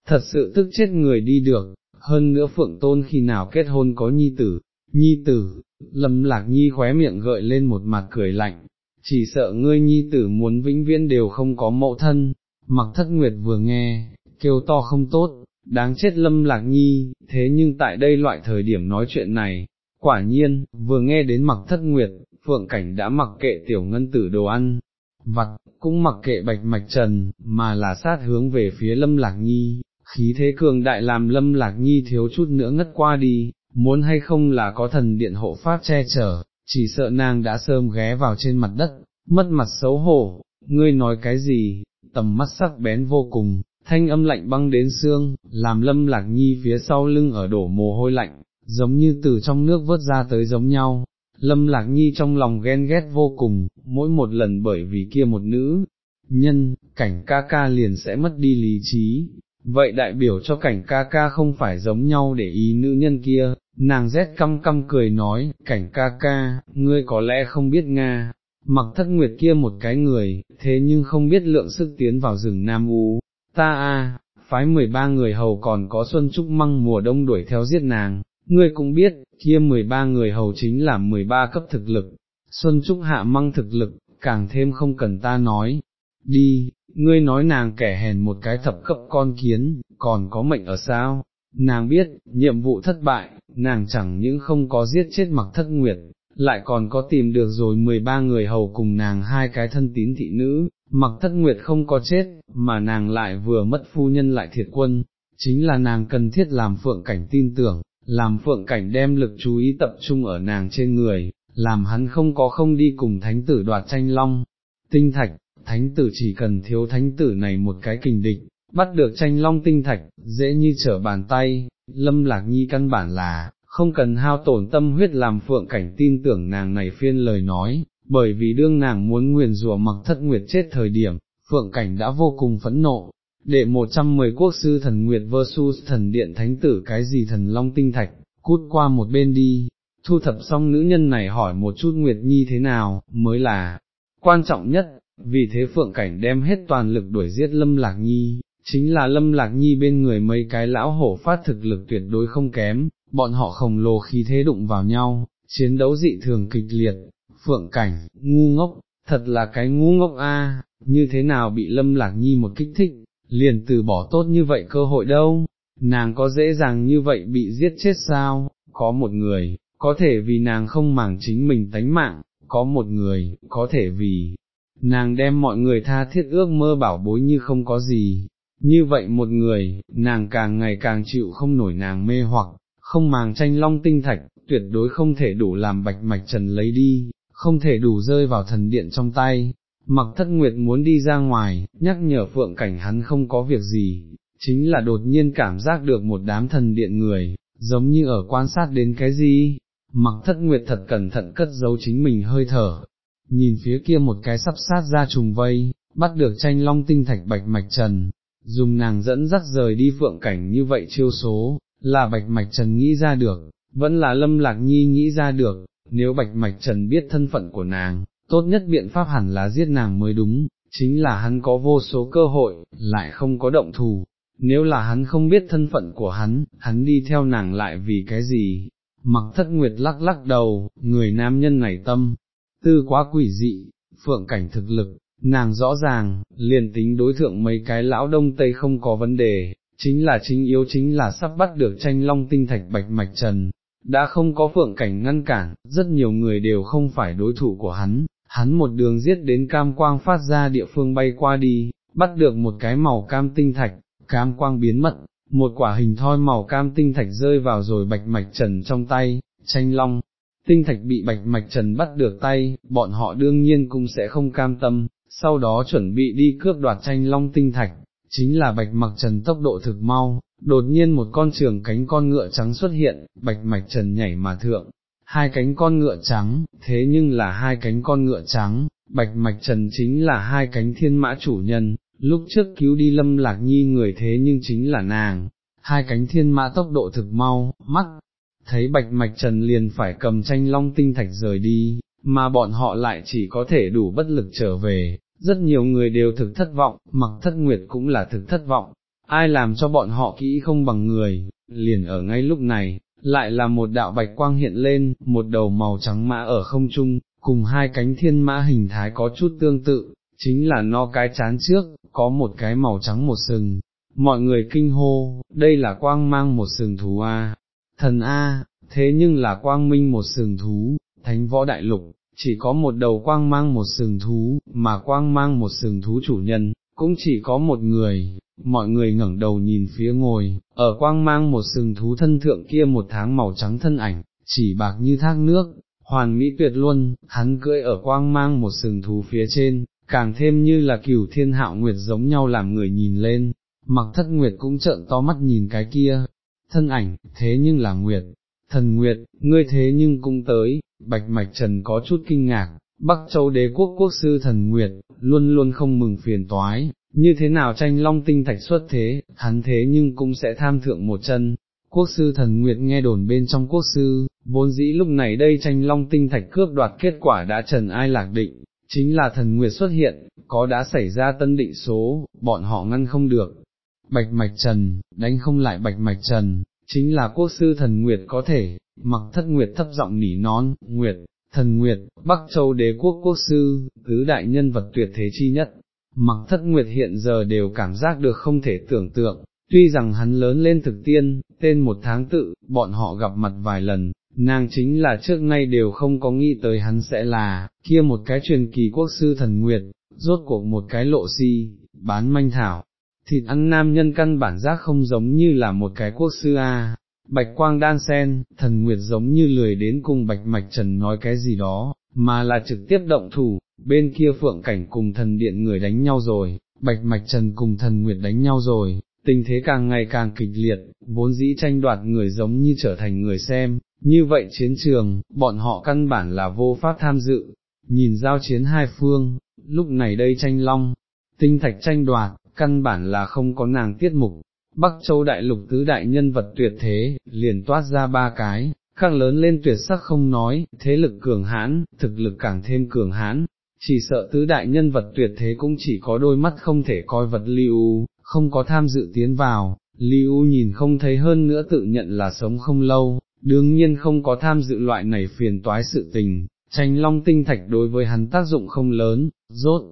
thật sự tức chết người đi được, hơn nữa phượng tôn khi nào kết hôn có nhi tử, nhi tử, lâm lạc nhi khóe miệng gợi lên một mặt cười lạnh, chỉ sợ ngươi nhi tử muốn vĩnh viễn đều không có mẫu thân, mặc thất nguyệt vừa nghe, kêu to không tốt, đáng chết lâm lạc nhi, thế nhưng tại đây loại thời điểm nói chuyện này, quả nhiên, vừa nghe đến mặc thất nguyệt, phượng cảnh đã mặc kệ tiểu ngân tử đồ ăn, vặt, cũng mặc kệ bạch mạch trần, mà là sát hướng về phía lâm lạc nhi, khí thế cường đại làm lâm lạc nhi thiếu chút nữa ngất qua đi, muốn hay không là có thần điện hộ pháp che chở, chỉ sợ nàng đã sơm ghé vào trên mặt đất, mất mặt xấu hổ, ngươi nói cái gì, tầm mắt sắc bén vô cùng, thanh âm lạnh băng đến xương, làm lâm lạc nhi phía sau lưng ở đổ mồ hôi lạnh, giống như từ trong nước vớt ra tới giống nhau. Lâm lạc nhi trong lòng ghen ghét vô cùng, mỗi một lần bởi vì kia một nữ, nhân, cảnh ca ca liền sẽ mất đi lý trí, vậy đại biểu cho cảnh ca ca không phải giống nhau để ý nữ nhân kia, nàng rét căm căm cười nói, cảnh ca ca, ngươi có lẽ không biết Nga, mặc thất nguyệt kia một cái người, thế nhưng không biết lượng sức tiến vào rừng Nam U, ta a, phái 13 người hầu còn có xuân trúc măng mùa đông đuổi theo giết nàng, ngươi cũng biết, kia 13 người hầu chính là 13 cấp thực lực, xuân trúc hạ măng thực lực, càng thêm không cần ta nói, đi, ngươi nói nàng kẻ hèn một cái thập cấp con kiến, còn có mệnh ở sao, nàng biết, nhiệm vụ thất bại, nàng chẳng những không có giết chết mặc thất nguyệt, lại còn có tìm được rồi 13 người hầu cùng nàng hai cái thân tín thị nữ, mặc thất nguyệt không có chết, mà nàng lại vừa mất phu nhân lại thiệt quân, chính là nàng cần thiết làm phượng cảnh tin tưởng, làm phượng cảnh đem lực chú ý tập trung ở nàng trên người, làm hắn không có không đi cùng thánh tử đoạt tranh long, tinh thạch, thánh tử chỉ cần thiếu thánh tử này một cái kình địch, bắt được tranh long tinh thạch, dễ như trở bàn tay, lâm lạc nhi căn bản là, không cần hao tổn tâm huyết làm phượng cảnh tin tưởng nàng này phiên lời nói, bởi vì đương nàng muốn nguyền rủa mặc thất nguyệt chết thời điểm, phượng cảnh đã vô cùng phẫn nộ. Đệ 110 quốc sư thần Nguyệt versus thần điện thánh tử cái gì thần long tinh thạch, cút qua một bên đi, thu thập xong nữ nhân này hỏi một chút Nguyệt Nhi thế nào, mới là quan trọng nhất, vì thế Phượng Cảnh đem hết toàn lực đuổi giết Lâm Lạc Nhi, chính là Lâm Lạc Nhi bên người mấy cái lão hổ phát thực lực tuyệt đối không kém, bọn họ khổng lồ khí thế đụng vào nhau, chiến đấu dị thường kịch liệt, Phượng Cảnh, ngu ngốc, thật là cái ngu ngốc a, như thế nào bị Lâm Lạc Nhi một kích thích, liền từ bỏ tốt như vậy cơ hội đâu, nàng có dễ dàng như vậy bị giết chết sao, có một người, có thể vì nàng không màng chính mình tánh mạng, có một người, có thể vì nàng đem mọi người tha thiết ước mơ bảo bối như không có gì, như vậy một người, nàng càng ngày càng chịu không nổi nàng mê hoặc, không màng tranh long tinh thạch, tuyệt đối không thể đủ làm bạch mạch trần lấy đi, không thể đủ rơi vào thần điện trong tay. Mặc thất nguyệt muốn đi ra ngoài, nhắc nhở phượng cảnh hắn không có việc gì, chính là đột nhiên cảm giác được một đám thần điện người, giống như ở quan sát đến cái gì, mặc thất nguyệt thật cẩn thận cất giấu chính mình hơi thở, nhìn phía kia một cái sắp sát ra trùng vây, bắt được tranh long tinh thạch bạch mạch trần, dùng nàng dẫn dắt rời đi phượng cảnh như vậy chiêu số, là bạch mạch trần nghĩ ra được, vẫn là lâm lạc nhi nghĩ ra được, nếu bạch mạch trần biết thân phận của nàng, tốt nhất biện pháp hẳn là giết nàng mới đúng, chính là hắn có vô số cơ hội, lại không có động thù, nếu là hắn không biết thân phận của hắn, hắn đi theo nàng lại vì cái gì, mặc thất nguyệt lắc lắc đầu, người nam nhân này tâm, tư quá quỷ dị, phượng cảnh thực lực, nàng rõ ràng, liền tính đối thượng mấy cái lão đông tây không có vấn đề, chính là chính yếu chính là sắp bắt được tranh long tinh thạch bạch mạch trần, đã không có phượng cảnh ngăn cản, rất nhiều người đều không phải đối thủ của hắn, hắn một đường giết đến cam quang phát ra địa phương bay qua đi, bắt được một cái màu cam tinh thạch, cam quang biến mất, một quả hình thoi màu cam tinh thạch rơi vào rồi bạch mạch trần trong tay, tranh long. Tinh thạch bị bạch mạch trần bắt được tay, bọn họ đương nhiên cũng sẽ không cam tâm, sau đó chuẩn bị đi cướp đoạt tranh long tinh thạch, chính là bạch mặc trần tốc độ thực mau, đột nhiên một con trường cánh con ngựa trắng xuất hiện, bạch mạch trần nhảy mà thượng, hai cánh con ngựa trắng, thế nhưng là hai cánh con ngựa trắng, bạch mạch trần chính là hai cánh thiên mã chủ nhân, lúc trước cứu đi lâm lạc nhi người thế nhưng chính là nàng, hai cánh thiên mã tốc độ thực mau, mắt, thấy bạch mạch trần liền phải cầm tranh long tinh thạch rời đi, mà bọn họ lại chỉ có thể đủ bất lực trở về, rất nhiều người đều thực thất vọng, mặc thất nguyệt cũng là thực thất vọng, ai làm cho bọn họ kỹ không bằng người, liền ở ngay lúc này, lại là một đạo bạch quang hiện lên, một đầu màu trắng mã ở không trung, cùng hai cánh thiên mã hình thái có chút tương tự, chính là no cái chán trước, có một cái màu trắng một sừng. Mọi người kinh hô, đây là quang mang một sừng thú A, thần A, thế nhưng là quang minh một sừng thú, thánh võ đại lục, chỉ có một đầu quang mang một sừng thú, mà quang mang một sừng thú chủ nhân, cũng chỉ có một người, mọi người ngẩng đầu nhìn phía ngồi, ở quang mang một sừng thú thân thượng kia một tháng màu trắng thân ảnh, chỉ bạc như thác nước, hoàn mỹ tuyệt luôn, hắn cưỡi ở quang mang một sừng thú phía trên, càng thêm như là cửu thiên hạo nguyệt giống nhau làm người nhìn lên, mặc thất nguyệt cũng trợn to mắt nhìn cái kia, thân ảnh, thế nhưng là nguyệt, thần nguyệt, ngươi thế nhưng cũng tới, bạch mạch trần có chút kinh ngạc, Bắc Châu đế quốc quốc sư thần Nguyệt, luôn luôn không mừng phiền toái, như thế nào tranh long tinh thạch xuất thế, hắn thế nhưng cũng sẽ tham thượng một chân. Quốc sư thần Nguyệt nghe đồn bên trong quốc sư, vốn dĩ lúc này đây tranh long tinh thạch cướp đoạt kết quả đã trần ai lạc định, chính là thần Nguyệt xuất hiện, có đã xảy ra tân định số, bọn họ ngăn không được. Bạch Mạch Trần, đánh không lại Bạch Mạch Trần, chính là quốc sư thần Nguyệt có thể, mặc thất Nguyệt thấp giọng nỉ non, Nguyệt, thần Nguyệt, Bắc Châu đế quốc quốc sư, tứ đại nhân vật tuyệt thế chi nhất, mặc thất Nguyệt hiện giờ đều cảm giác được không thể tưởng tượng, tuy rằng hắn lớn lên thực tiên, tên một tháng tự, bọn họ gặp mặt vài lần, nàng chính là trước nay đều không có nghĩ tới hắn sẽ là, kia một cái truyền kỳ quốc sư thần Nguyệt, rốt cuộc một cái lộ si, bán manh thảo, thịt ăn nam nhân căn bản giác không giống như là một cái quốc sư a bạch quang đan sen, thần nguyệt giống như lười đến cùng bạch mạch trần nói cái gì đó, mà là trực tiếp động thủ, bên kia phượng cảnh cùng thần điện người đánh nhau rồi, bạch mạch trần cùng thần nguyệt đánh nhau rồi, tình thế càng ngày càng kịch liệt, vốn dĩ tranh đoạt người giống như trở thành người xem, như vậy chiến trường, bọn họ căn bản là vô pháp tham dự, nhìn giao chiến hai phương, lúc này đây tranh long, tinh thạch tranh đoạt, căn bản là không có nàng tiết mục, Bắc Châu đại lục tứ đại nhân vật tuyệt thế, liền toát ra ba cái, khác lớn lên tuyệt sắc không nói, thế lực cường hãn, thực lực càng thêm cường hãn, chỉ sợ tứ đại nhân vật tuyệt thế cũng chỉ có đôi mắt không thể coi vật lưu, không có tham dự tiến vào, lưu nhìn không thấy hơn nữa tự nhận là sống không lâu, đương nhiên không có tham dự loại này phiền toái sự tình, tranh long tinh thạch đối với hắn tác dụng không lớn, rốt.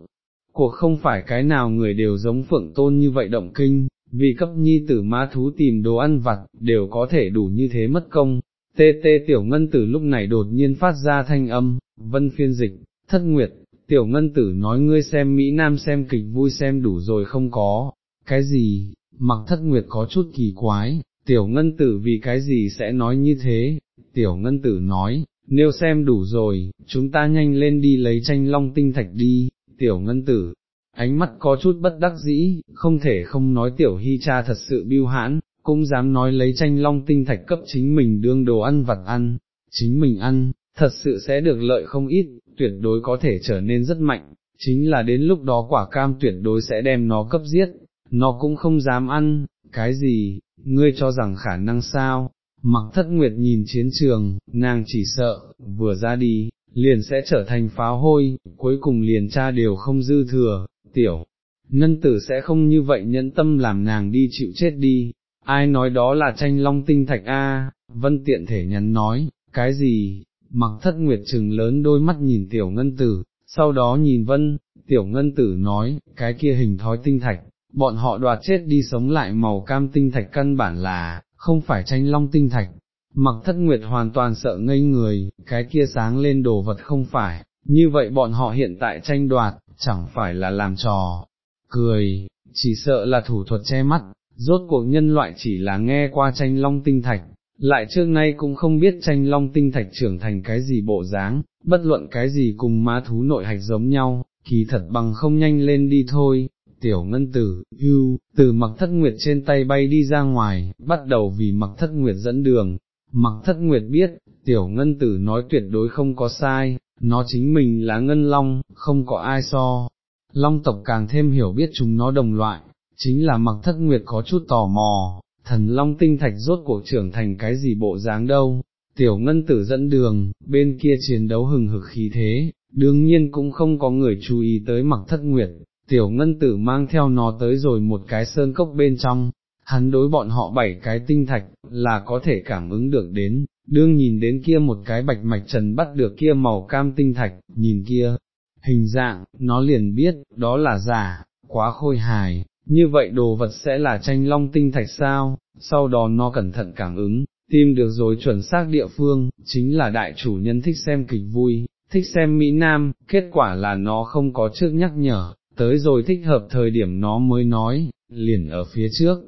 Cuộc không phải cái nào người đều giống phượng tôn như vậy động kinh, vì cấp nhi tử má thú tìm đồ ăn vặt, đều có thể đủ như thế mất công. Tê tê tiểu ngân tử lúc này đột nhiên phát ra thanh âm, vân phiên dịch, thất nguyệt, tiểu ngân tử nói ngươi xem Mỹ Nam xem kịch vui xem đủ rồi không có, cái gì, mặc thất nguyệt có chút kỳ quái, tiểu ngân tử vì cái gì sẽ nói như thế, tiểu ngân tử nói, nếu xem đủ rồi, chúng ta nhanh lên đi lấy tranh long tinh thạch đi, tiểu ngân tử, ánh mắt có chút bất đắc dĩ, không thể không nói tiểu hy cha thật sự biêu hãn, cũng dám nói lấy tranh long tinh thạch cấp chính mình đương đồ ăn vặt ăn, chính mình ăn, thật sự sẽ được lợi không ít, tuyệt đối có thể trở nên rất mạnh, chính là đến lúc đó quả cam tuyệt đối sẽ đem nó cấp giết, nó cũng không dám ăn, cái gì, ngươi cho rằng khả năng sao, mặc thất nguyệt nhìn chiến trường, nàng chỉ sợ, vừa ra đi, liền sẽ trở thành pháo hôi, cuối cùng liền cha đều không dư thừa, tiểu, nân tử sẽ không như vậy nhẫn tâm làm nàng đi chịu chết đi, ai nói đó là tranh long tinh thạch a? vân tiện thể nhắn nói, cái gì, mặc thất nguyệt trừng lớn đôi mắt nhìn tiểu ngân tử, sau đó nhìn vân, tiểu ngân tử nói, cái kia hình thói tinh thạch, bọn họ đoạt chết đi sống lại màu cam tinh thạch căn bản là, không phải tranh long tinh thạch. Mặc thất nguyệt hoàn toàn sợ ngây người, cái kia sáng lên đồ vật không phải, như vậy bọn họ hiện tại tranh đoạt, chẳng phải là làm trò, cười, chỉ sợ là thủ thuật che mắt, rốt cuộc nhân loại chỉ là nghe qua tranh long tinh thạch, lại trước nay cũng không biết tranh long tinh thạch trưởng thành cái gì bộ dáng, bất luận cái gì cùng ma thú nội hạch giống nhau, kỳ thật bằng không nhanh lên đi thôi. Tiểu ngân tử, ưu, từ mặc thất nguyệt trên tay bay đi ra ngoài, bắt đầu vì mặc thất nguyệt dẫn đường, mặc thất nguyệt biết, tiểu ngân tử nói tuyệt đối không có sai, nó chính mình là ngân long, không có ai so. Long tộc càng thêm hiểu biết chúng nó đồng loại, chính là mặc thất nguyệt có chút tò mò, thần long tinh thạch rốt cuộc trưởng thành cái gì bộ dáng đâu, tiểu ngân tử dẫn đường, bên kia chiến đấu hừng hực khí thế, đương nhiên cũng không có người chú ý tới mặc thất nguyệt, tiểu ngân tử mang theo nó tới rồi một cái sơn cốc bên trong, hắn đối bọn họ bảy cái tinh thạch, là có thể cảm ứng được đến, đương nhìn đến kia một cái bạch mạch trần bắt được kia màu cam tinh thạch, nhìn kia, hình dạng, nó liền biết, đó là giả, quá khôi hài, như vậy đồ vật sẽ là tranh long tinh thạch sao, sau đó nó cẩn thận cảm ứng, tìm được rồi chuẩn xác địa phương, chính là đại chủ nhân thích xem kịch vui, thích xem Mỹ Nam, kết quả là nó không có trước nhắc nhở, tới rồi thích hợp thời điểm nó mới nói, liền ở phía trước.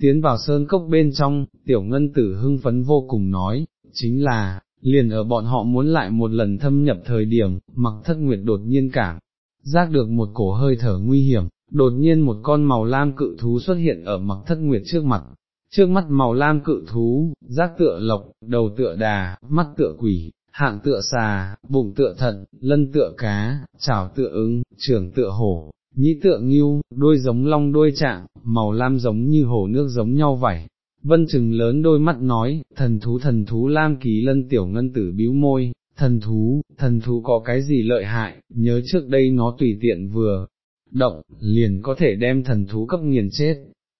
Tiến vào sơn cốc bên trong, tiểu ngân tử hưng phấn vô cùng nói, chính là, liền ở bọn họ muốn lại một lần thâm nhập thời điểm, mặc thất nguyệt đột nhiên cảm, giác được một cổ hơi thở nguy hiểm, đột nhiên một con màu lam cự thú xuất hiện ở mặc thất nguyệt trước mặt, trước mắt màu lam cự thú, giác tựa lộc, đầu tựa đà, mắt tựa quỷ, hạng tựa xà, bụng tựa thận, lân tựa cá, chảo tựa ứng, trưởng tựa hổ, nhĩ tựa nghiêu, đôi giống long đôi trạng, màu lam giống như hồ nước giống nhau vảy. Vân chừng lớn đôi mắt nói, thần thú thần thú lam ký lân tiểu ngân tử bĩu môi, thần thú, thần thú có cái gì lợi hại, nhớ trước đây nó tùy tiện vừa, động, liền có thể đem thần thú cấp nghiền chết.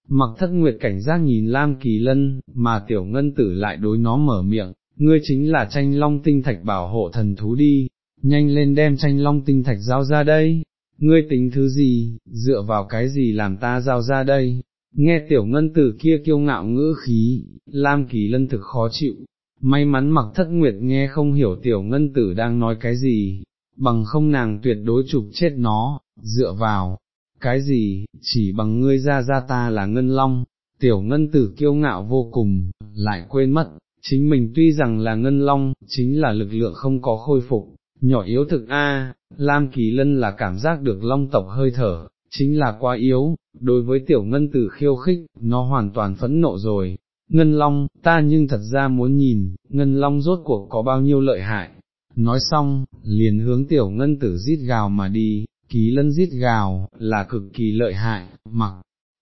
Mặc thất nguyệt cảnh giác nhìn Lam Kỳ Lân, mà tiểu ngân tử lại đối nó mở miệng, ngươi chính là tranh long tinh thạch bảo hộ thần thú đi, nhanh lên đem tranh long tinh thạch giao ra đây, ngươi tính thứ gì, dựa vào cái gì làm ta giao ra đây, nghe tiểu ngân tử kia kiêu ngạo ngữ khí, Lam Kỳ Lân thực khó chịu, may mắn mặc thất nguyệt nghe không hiểu tiểu ngân tử đang nói cái gì, bằng không nàng tuyệt đối chụp chết nó, dựa vào, cái gì, chỉ bằng ngươi ra ra ta là ngân long, tiểu ngân tử kiêu ngạo vô cùng, lại quên mất, chính mình tuy rằng là ngân long, chính là lực lượng không có khôi phục, nhỏ yếu thực A, Lam Kỳ Lân là cảm giác được long tộc hơi thở, chính là quá yếu, đối với tiểu ngân tử khiêu khích, nó hoàn toàn phẫn nộ rồi. Ngân Long, ta nhưng thật ra muốn nhìn, Ngân Long rốt cuộc có bao nhiêu lợi hại. Nói xong, liền hướng tiểu ngân tử giết gào mà đi, ký lân giết gào, là cực kỳ lợi hại, mặc.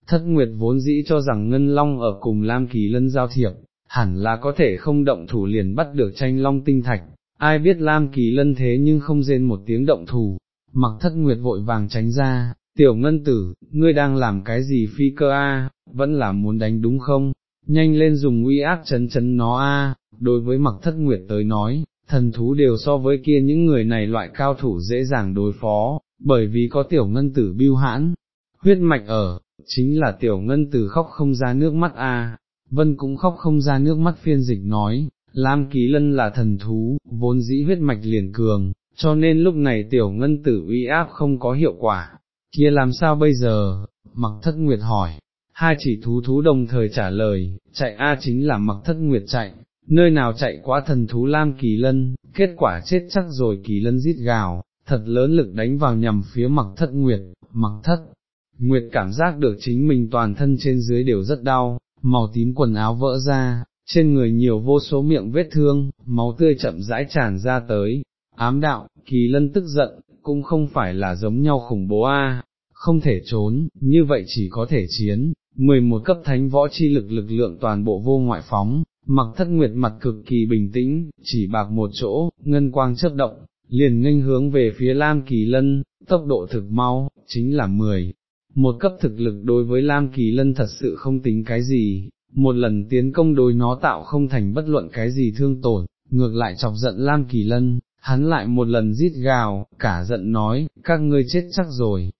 Thất Nguyệt vốn dĩ cho rằng Ngân Long ở cùng Lam Kỳ Lân giao thiệp, hẳn là có thể không động thủ liền bắt được tranh Long tinh thạch, ai biết Lam Kỳ Lân thế nhưng không rên một tiếng động thủ, mặc Thất Nguyệt vội vàng tránh ra, tiểu ngân tử, ngươi đang làm cái gì phi cơ a? vẫn là muốn đánh đúng không, nhanh lên dùng uy ác chấn chấn nó a. đối với mặc thất nguyệt tới nói, thần thú đều so với kia những người này loại cao thủ dễ dàng đối phó, bởi vì có tiểu ngân tử biêu hãn, huyết mạch ở, chính là tiểu ngân tử khóc không ra nước mắt a. Vân cũng khóc không ra nước mắt phiên dịch nói, Lam Ký Lân là thần thú, vốn dĩ huyết mạch liền cường, cho nên lúc này tiểu ngân tử uy áp không có hiệu quả, kia làm sao bây giờ, mặc thất nguyệt hỏi, hai chỉ thú thú đồng thời trả lời, chạy A chính là mặc thất nguyệt chạy, nơi nào chạy quá thần thú Lam Kỳ Lân, kết quả chết chắc rồi Kỳ Lân rít gào, thật lớn lực đánh vào nhằm phía mặc thất nguyệt, mặc thất. Nguyệt cảm giác được chính mình toàn thân trên dưới đều rất đau, màu tím quần áo vỡ ra, trên người nhiều vô số miệng vết thương, máu tươi chậm rãi tràn ra tới, ám đạo, kỳ lân tức giận, cũng không phải là giống nhau khủng bố a, không thể trốn, như vậy chỉ có thể chiến, 11 cấp thánh võ chi lực lực lượng toàn bộ vô ngoại phóng, mặc thất nguyệt mặt cực kỳ bình tĩnh, chỉ bạc một chỗ, ngân quang chớp động, liền nghênh hướng về phía Lam Kỳ Lân, tốc độ thực mau, chính là 10. Một cấp thực lực đối với Lam Kỳ Lân thật sự không tính cái gì, một lần tiến công đối nó tạo không thành bất luận cái gì thương tổn, ngược lại chọc giận Lam Kỳ Lân, hắn lại một lần rít gào, cả giận nói, các ngươi chết chắc rồi,